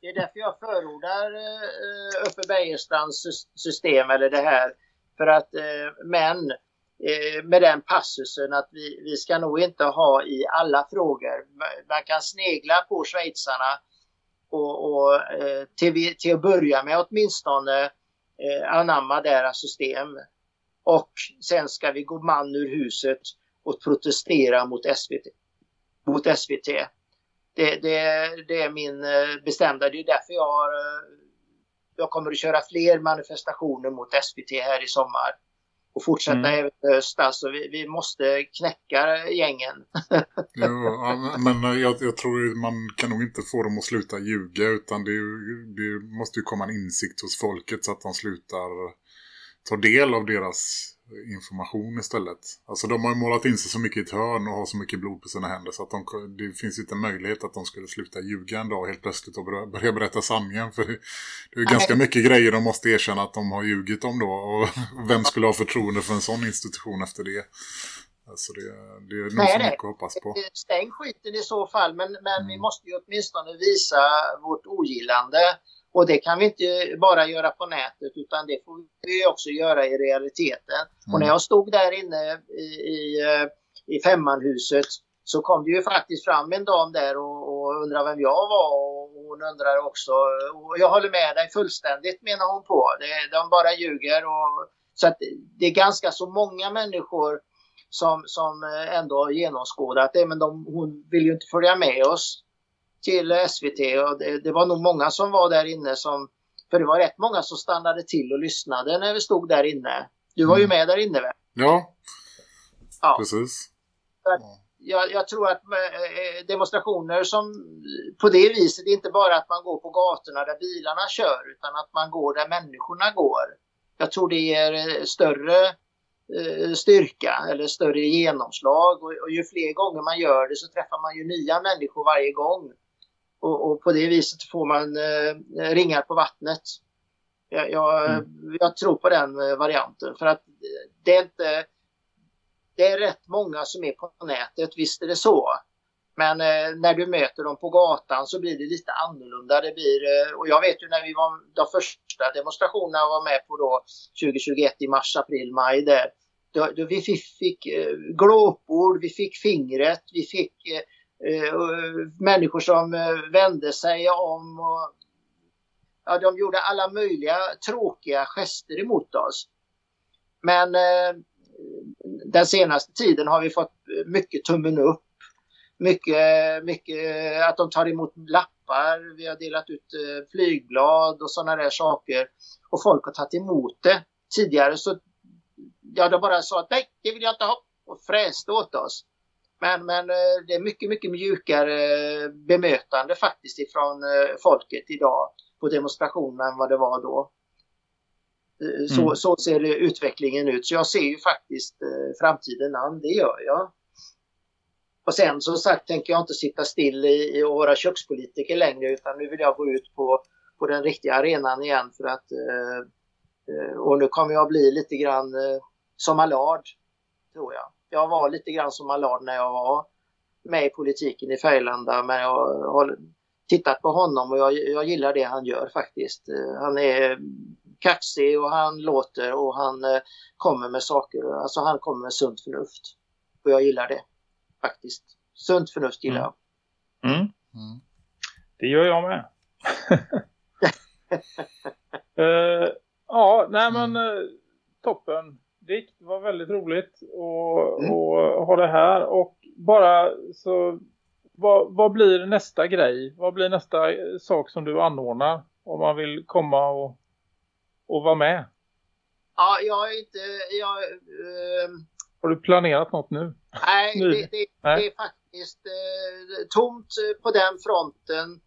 det är därför jag förordar uh, Uppe Bejerstrands system eller det här. För att, uh, men uh, med den passusen att vi, vi ska nog inte ha i alla frågor. Man kan snegla på schweizarna och, och eh, till, till att börja med åtminstone eh, anamma deras system. Och sen ska vi gå man ur huset och protestera mot SVT mot SVT. Det, det, det, är min eh, bestämda, det är därför jag har, jag kommer att köra fler manifestationer mot SVT här i sommar. Och fortsätta mm. även i höst. Alltså vi, vi måste knäcka gängen. [LAUGHS] ja, men jag, jag, tror man kan nog inte få dem att sluta ljuga utan det, det måste ju komma en insikt hos folket så att de slutar ta del av deras information istället. Alltså de har ju målat in sig så mycket i ett hörn och har så mycket blod på sina händer så att de, det finns inte en möjlighet att de skulle sluta ljuga en dag helt plötsligt och börja berätta sanningen. För det, det är ganska mycket grejer de måste erkänna att de har ljugit om då och [LAUGHS] vem skulle ha förtroende för en sån institution efter det? Alltså det, det är nog Nej, så nej. mycket att hoppas på. Stäng skiten i så fall, men, men vi Mm. måste ju åtminstone visa vårt ogillande. Och det kan vi inte bara göra på nätet utan det får vi också göra i realiteten. Och när Mm. jag stod där inne i, i, eh, i femmanhuset så kom det ju faktiskt fram en dam där och, och undrade vem jag var och hon undrar också. Och jag håller med dig fullständigt menar hon på. Det, de bara ljuger. Och, så att det är ganska så många människor som, som eh, ändå har genomskådat det men de, hon vill ju inte följa med oss till SVT och det, det var nog många som var där inne som för det var rätt många som stannade till och lyssnade när vi stod där inne. Du var ju Mm. med där inne väl? Ja, Ja. precis. jag, jag tror att eh, demonstrationer som på det viset det är inte bara att man går på gatorna där bilarna kör utan att man går där människorna går. Jag tror det ger eh, större eh, styrka eller större genomslag och, och ju fler gånger man gör det så träffar man ju nya människor varje gång. Och, och på det viset får man eh, ringar på vattnet. Jag, jag, Mm. jag tror på den eh, varianten för att det är inte det är rätt många som är på nätet, visst är det så. Men eh, när du möter dem på gatan så blir det lite annorlunda. Det blir, eh, och jag vet ju när vi var de första demonstrationerna jag var med på då 2021 i mars, april, maj där. Då, då vi fick, fick eh, glåpord, vi fick fingret, vi fick eh, Eh, eh, människor som eh, vände sig om. Och, ja, de gjorde alla möjliga tråkiga gester emot oss. Men eh, den senaste tiden har vi fått mycket tummen upp. Mycket, mycket att de tar emot lappar. Vi har delat ut eh, flygblad och sådana där saker. Och folk har tagit emot det. Tidigare så ja, de bara sa att nej, det vill jag inte ha och fräste åt oss. Men, men eh, det är mycket, mycket mjukare bemötande faktiskt ifrån eh, folket idag på demonstrationerna än vad det var då. Eh, Så, Mm. så ser utvecklingen ut. Så jag ser ju faktiskt eh, framtiden an, det gör jag. Och sen som sagt tänker jag inte sitta still i, i och vara kökspolitiker längre utan nu vill jag gå ut på, på den riktiga arenan igen för att eh, eh, och nu kommer jag bli lite grann eh, som Allard, tror jag. Jag var lite grann som Allard när jag var med i politiken i Färgelanda men jag har tittat på honom och jag, jag gillar det han gör faktiskt. Han är kaxig och han låter och han eh, kommer med saker, alltså han kommer med sunt förnuft. Och jag gillar det faktiskt. Sunt förnuft gillar jag. Mm. Mm. Det gör jag med. [LAUGHS] [LAUGHS] Eh, ja, nej men eh, toppen. Dick, det var väldigt roligt att Mm. ha det här. Och bara så, vad, vad blir nästa grej? Vad blir nästa eh, sak som du anordnar? Om man vill komma och, och vara med. Ja, jag är inte, jag, ehm, Har du planerat något nu? nej, Nu? det, det, Nej. det är faktiskt eh, tomt eh, på den fronten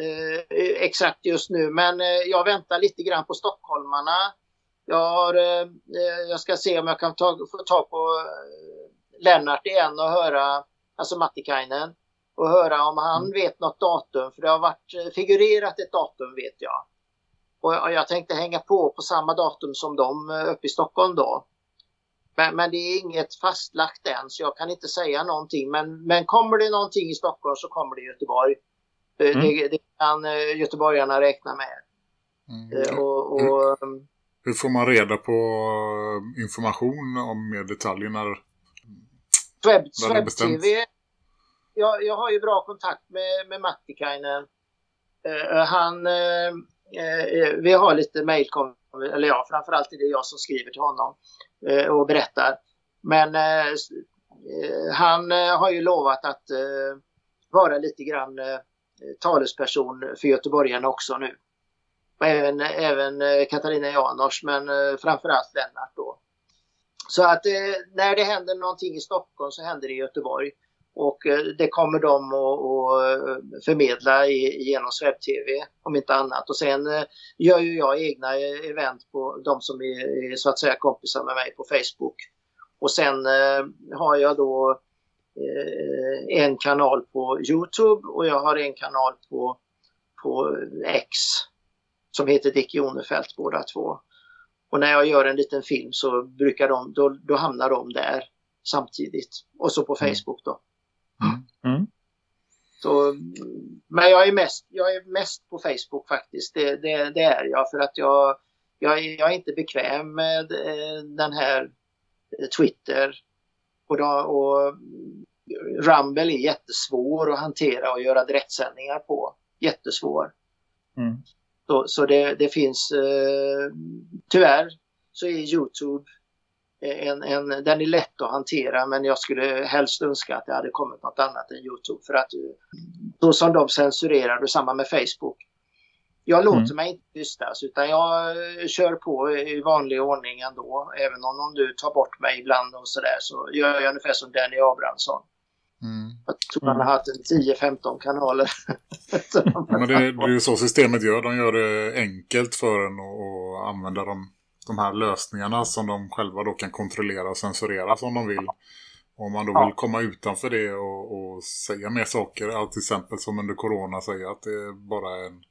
eh, exakt just nu. Men eh, jag väntar lite grann på stockholmarna. Jag, har, eh, eh, jag ska se om jag kan ta, få tag på eh, Lennart igen och höra, alltså Mattikainen, och höra om han vet något datum. För det har varit figurerat ett datum vet jag. Och jag, och jag tänkte hänga på på samma datum som de uppe i Stockholm då. Men, men det är inget fastlagt än så jag kan inte säga någonting. Men, men kommer det någonting i Stockholm så kommer det i Göteborg. Mm. Det, det kan göteborgarna räkna med. Mm. Och, och, ehm, Hur får man reda på eh, information om mer detaljer när... Sweb, du bestämt? Sweb-TV. Jag, jag har ju bra kontakt med, med Mattikainen. Eh, han, eh, eh, vi har lite mejlkom, eller ja, framförallt är det jag som skriver till honom och berättar. Men han har ju lovat att vara lite grann eh, talesperson för göteborgarna också nu. Och även, även eh, Katarina Janors, men eh, framförallt Lennart då. Så att eh, när det händer någonting i Stockholm så händer det i Göteborg. Och eh, det kommer de att, att eh, förmedla i, genom webb-tv om inte annat. Och sen eh, gör ju jag egna event på de som är, är så att säga kompisar med mig på Facebook. Och sen eh, har jag då eh, en kanal på Youtube och jag har en kanal på, på X som heter Dick Jonefelt båda två. Och när jag gör en liten film så brukar de, då, då hamnar de där samtidigt. Och så på Mm. Facebook då. Mm. Så, men jag är, mest, jag är mest på Facebook faktiskt. Det, det, det är jag för att jag, jag, är, jag är inte bekväm med eh, den här eh, Twitter. Och, då, och Rumble är jättesvår att hantera och göra direktsändningar på. Jättesvår. Mm. Så, så det, det finns eh, tyvärr så är Youtube en, en, den är lätt att hantera men jag skulle helst önska att det hade kommit något annat än Youtube för att eh, så som de censurerar och samma med Facebook. Jag låter Mm. mig inte tystas utan jag eh, kör på i vanlig ordning ändå. Även om, om du tar bort mig ibland och sådär så gör jag ungefär som Danny Abrahamsson. Mm. Jag tror han har haft en 10-15 kanaler. [LAUGHS] Ja, men det, det är ju så systemet gör. De gör det enkelt för en att, använda de, de här lösningarna som de själva då kan kontrollera och censurera som de vill. Om man då Ja. vill komma utanför det och, och säga mer saker, ja, till exempel som under corona säga att det är bara en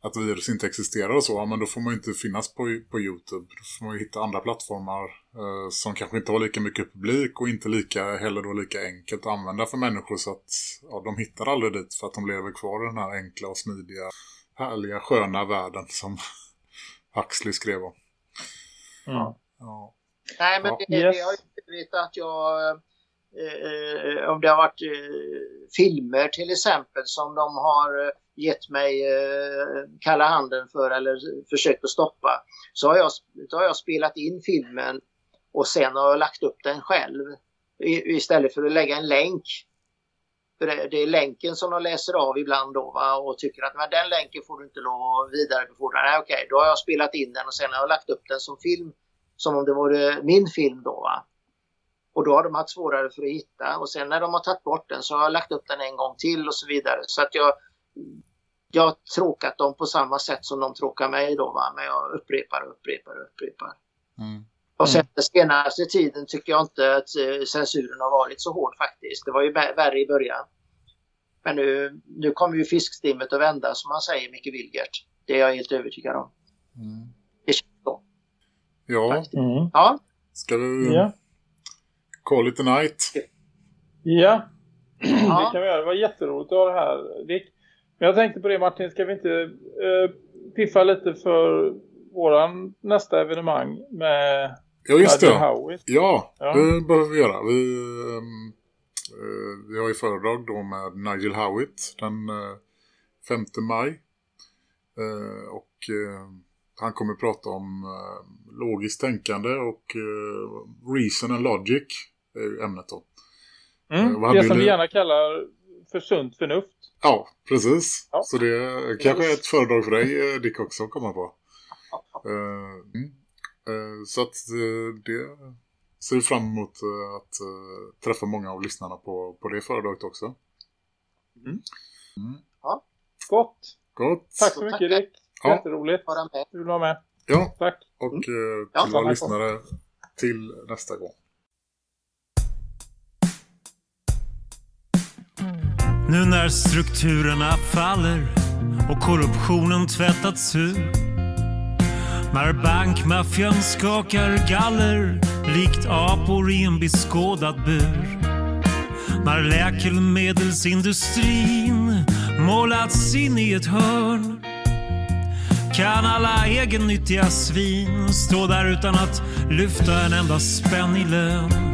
att virus inte existerar och så, ja, men då får man ju inte finnas på, på Youtube. Då får man ju hitta andra plattformar eh, som kanske inte har lika mycket publik och inte lika, heller då lika enkelt att använda för människor så att ja, de hittar aldrig dit för att de lever kvar i den här enkla och smidiga, härliga, sköna världen som [LAUGHS] Huxley skrev om. Mm. Ja. Nej, men Ja. det, Yes. det har ju blivit att jag... Eh, eh, om det har varit eh, filmer till exempel som de har eh, gett mig eh, kalla handen för eller försökt att stoppa. Så har jag, då har jag spelat in filmen och sen har jag lagt upp den själv. I, istället för att lägga en länk. För det, det är länken som de läser av ibland då va? och tycker att men den länken får du inte lov att vidarebefordra. Nej okej, då har jag spelat in den och sen har jag lagt upp den som film som om det vore min film då. Va? Och då har de haft svårare för att hitta. Och sen när de har tagit bort den så har jag lagt upp den en gång till och så vidare. Så att jag, jag har tråkat dem på samma sätt som de tråkar mig då. Va? Men jag upprepar och upprepar och upprepar. Mm. Och sen den senaste tiden tycker jag inte att eh, censuren har varit så hård faktiskt. Det var ju vä- värre i början. Men nu, nu kommer ju fiskstimmet att vända som man säger Micke Wilgert. Det är jag helt övertygad om. Mm. Det känns så. Ja. Mm. Ja, ska vi Ja. call it a night? [CLEARS THROAT] Ja, det kan vi göra. Det var jätteroligt att ha det här, Dick. Jag tänkte på det Martin, ska vi inte eh, piffa lite för våran nästa evenemang med Ja, just det. Howitt? Ja, Ja. det behöver vi göra. Vi, ehm, eh, vi har ju föredrag då med Nigel Howitt den eh, 5 maj. Eh, och eh, han kommer prata om eh, logiskt tänkande och eh, reason and logic är ämnet då. Mm, det som vi gärna kallar för sunt förnuft. Ja, precis. Ja. Så det kanske är ett föredrag för dig, eh, Dick, också att komma på. Eh, mm. Eh, så att det ser vi fram emot att träffa många av lyssnarna på, på det föredraget också. Mm. Mm. Gott. Gott. Tack så mycket. Dick. Ja. Jätteroligt. vara med. Du vill vara med. Ja, Tack. och Mm. eh, Ja, till våra lyssnare till nästa gång. Nu när strukturerna faller och korruptionen tvättats ur. När bankmaffian skakar galler likt apor i en beskådad bur. När läkemedelsindustrin målats in i ett hörn. Kan alla egennyttiga svin stå där utan att lyfta en enda spänn i lön.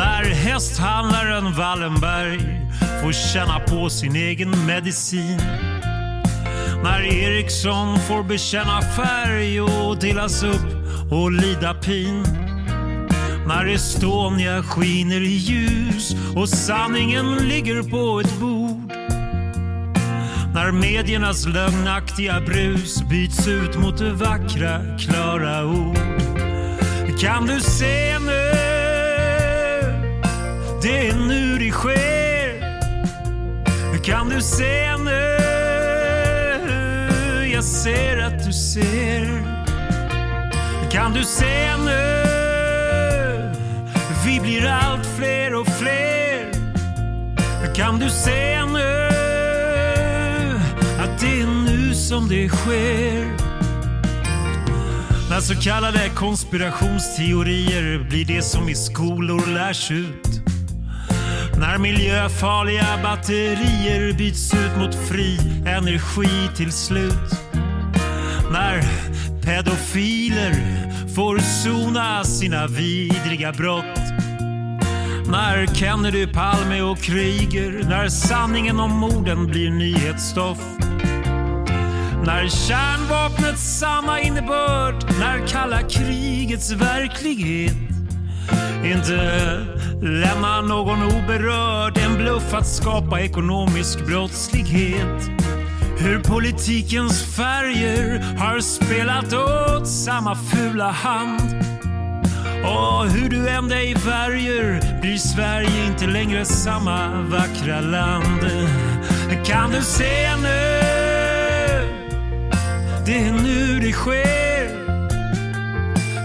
När hästhandlaren Wallenberg får känna på sin egen medicin. När Eriksson får bekänna färg och delas upp och lida pin. När Estonia skiner i ljus och sanningen ligger på ett bord. När mediernas lögnaktiga brus byts ut mot vackra, klara ord. Kan du se nu? Det är nu det sker. Kan du se nu? Jag ser att du ser. Kan du se nu? Vi blir allt fler och fler. Kan du se nu? Att det är nu som det sker. När När så kallade konspirationsteorier blir det som i skolor lärs ut. När miljöfarliga batterier byts ut mot fri energi till slut. När pedofiler får sona sina vidriga brott. När Kennedy, Palme och Kryger, när sanningen om morden blir nyhetsstoff. När kärnvapnets sanna innebörd, när kalla krigets verklighet inte lämna någon oberörd. En bluff att skapa ekonomisk brottslighet. Hur politikens färger har spelat åt samma fula hand. Och hur du än dig värjer blir Sverige inte längre samma vackra land. Kan du se nu? Det är nu det sker.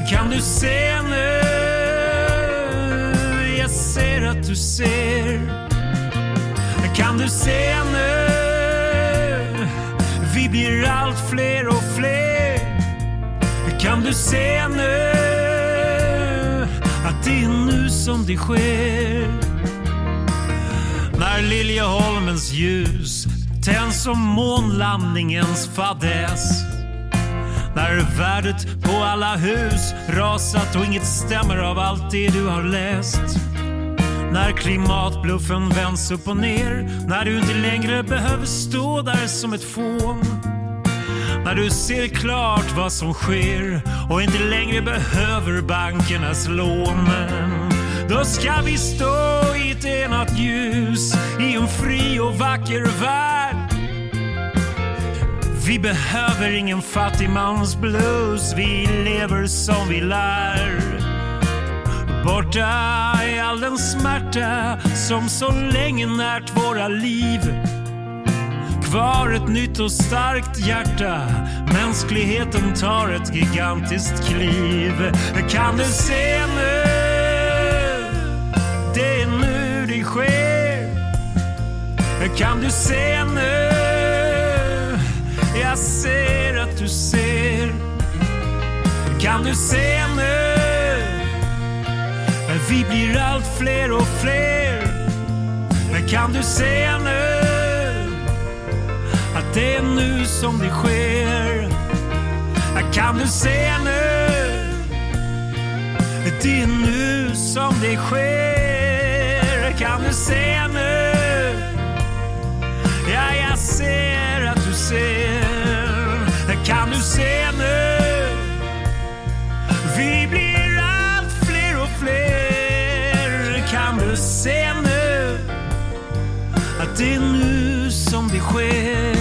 Kan du se nu? Jag ser att du ser. Kan du se nu? Vi blir allt fler och fler. Kan du se nu? Att det är nu som det sker. När Liljeholmens ljus tänds som månlandningens fadäs. När värdet på alla hus rasat och inget stämmer av allt det du har läst. När klimatbluffen vänds upp och ner. När du inte längre behöver stå där som ett fån. När du ser klart vad som sker och inte längre behöver bankernas lån. Då ska vi stå i ett enat ljus i en fri och vacker värld. Vi behöver ingen fattigmans blues, vi lever som vi lär. Borta är all den smärta som så länge närt våra liv. Kvar ett nytt och starkt hjärta, mänskligheten tar ett gigantiskt kliv. Kan du se nu? Det är nu det sker. Kan du se nu? Jag ser att du ser. Kan du se nu? Vi blir allt fler och fler. Kan du säga nu? Att det är nu som det sker. Kan du säga nu? att Det är nu som det sker. Kan du säga nu? Ja, jag ser att du ser. Kan du se nu? Vi blir det är nu som det sker.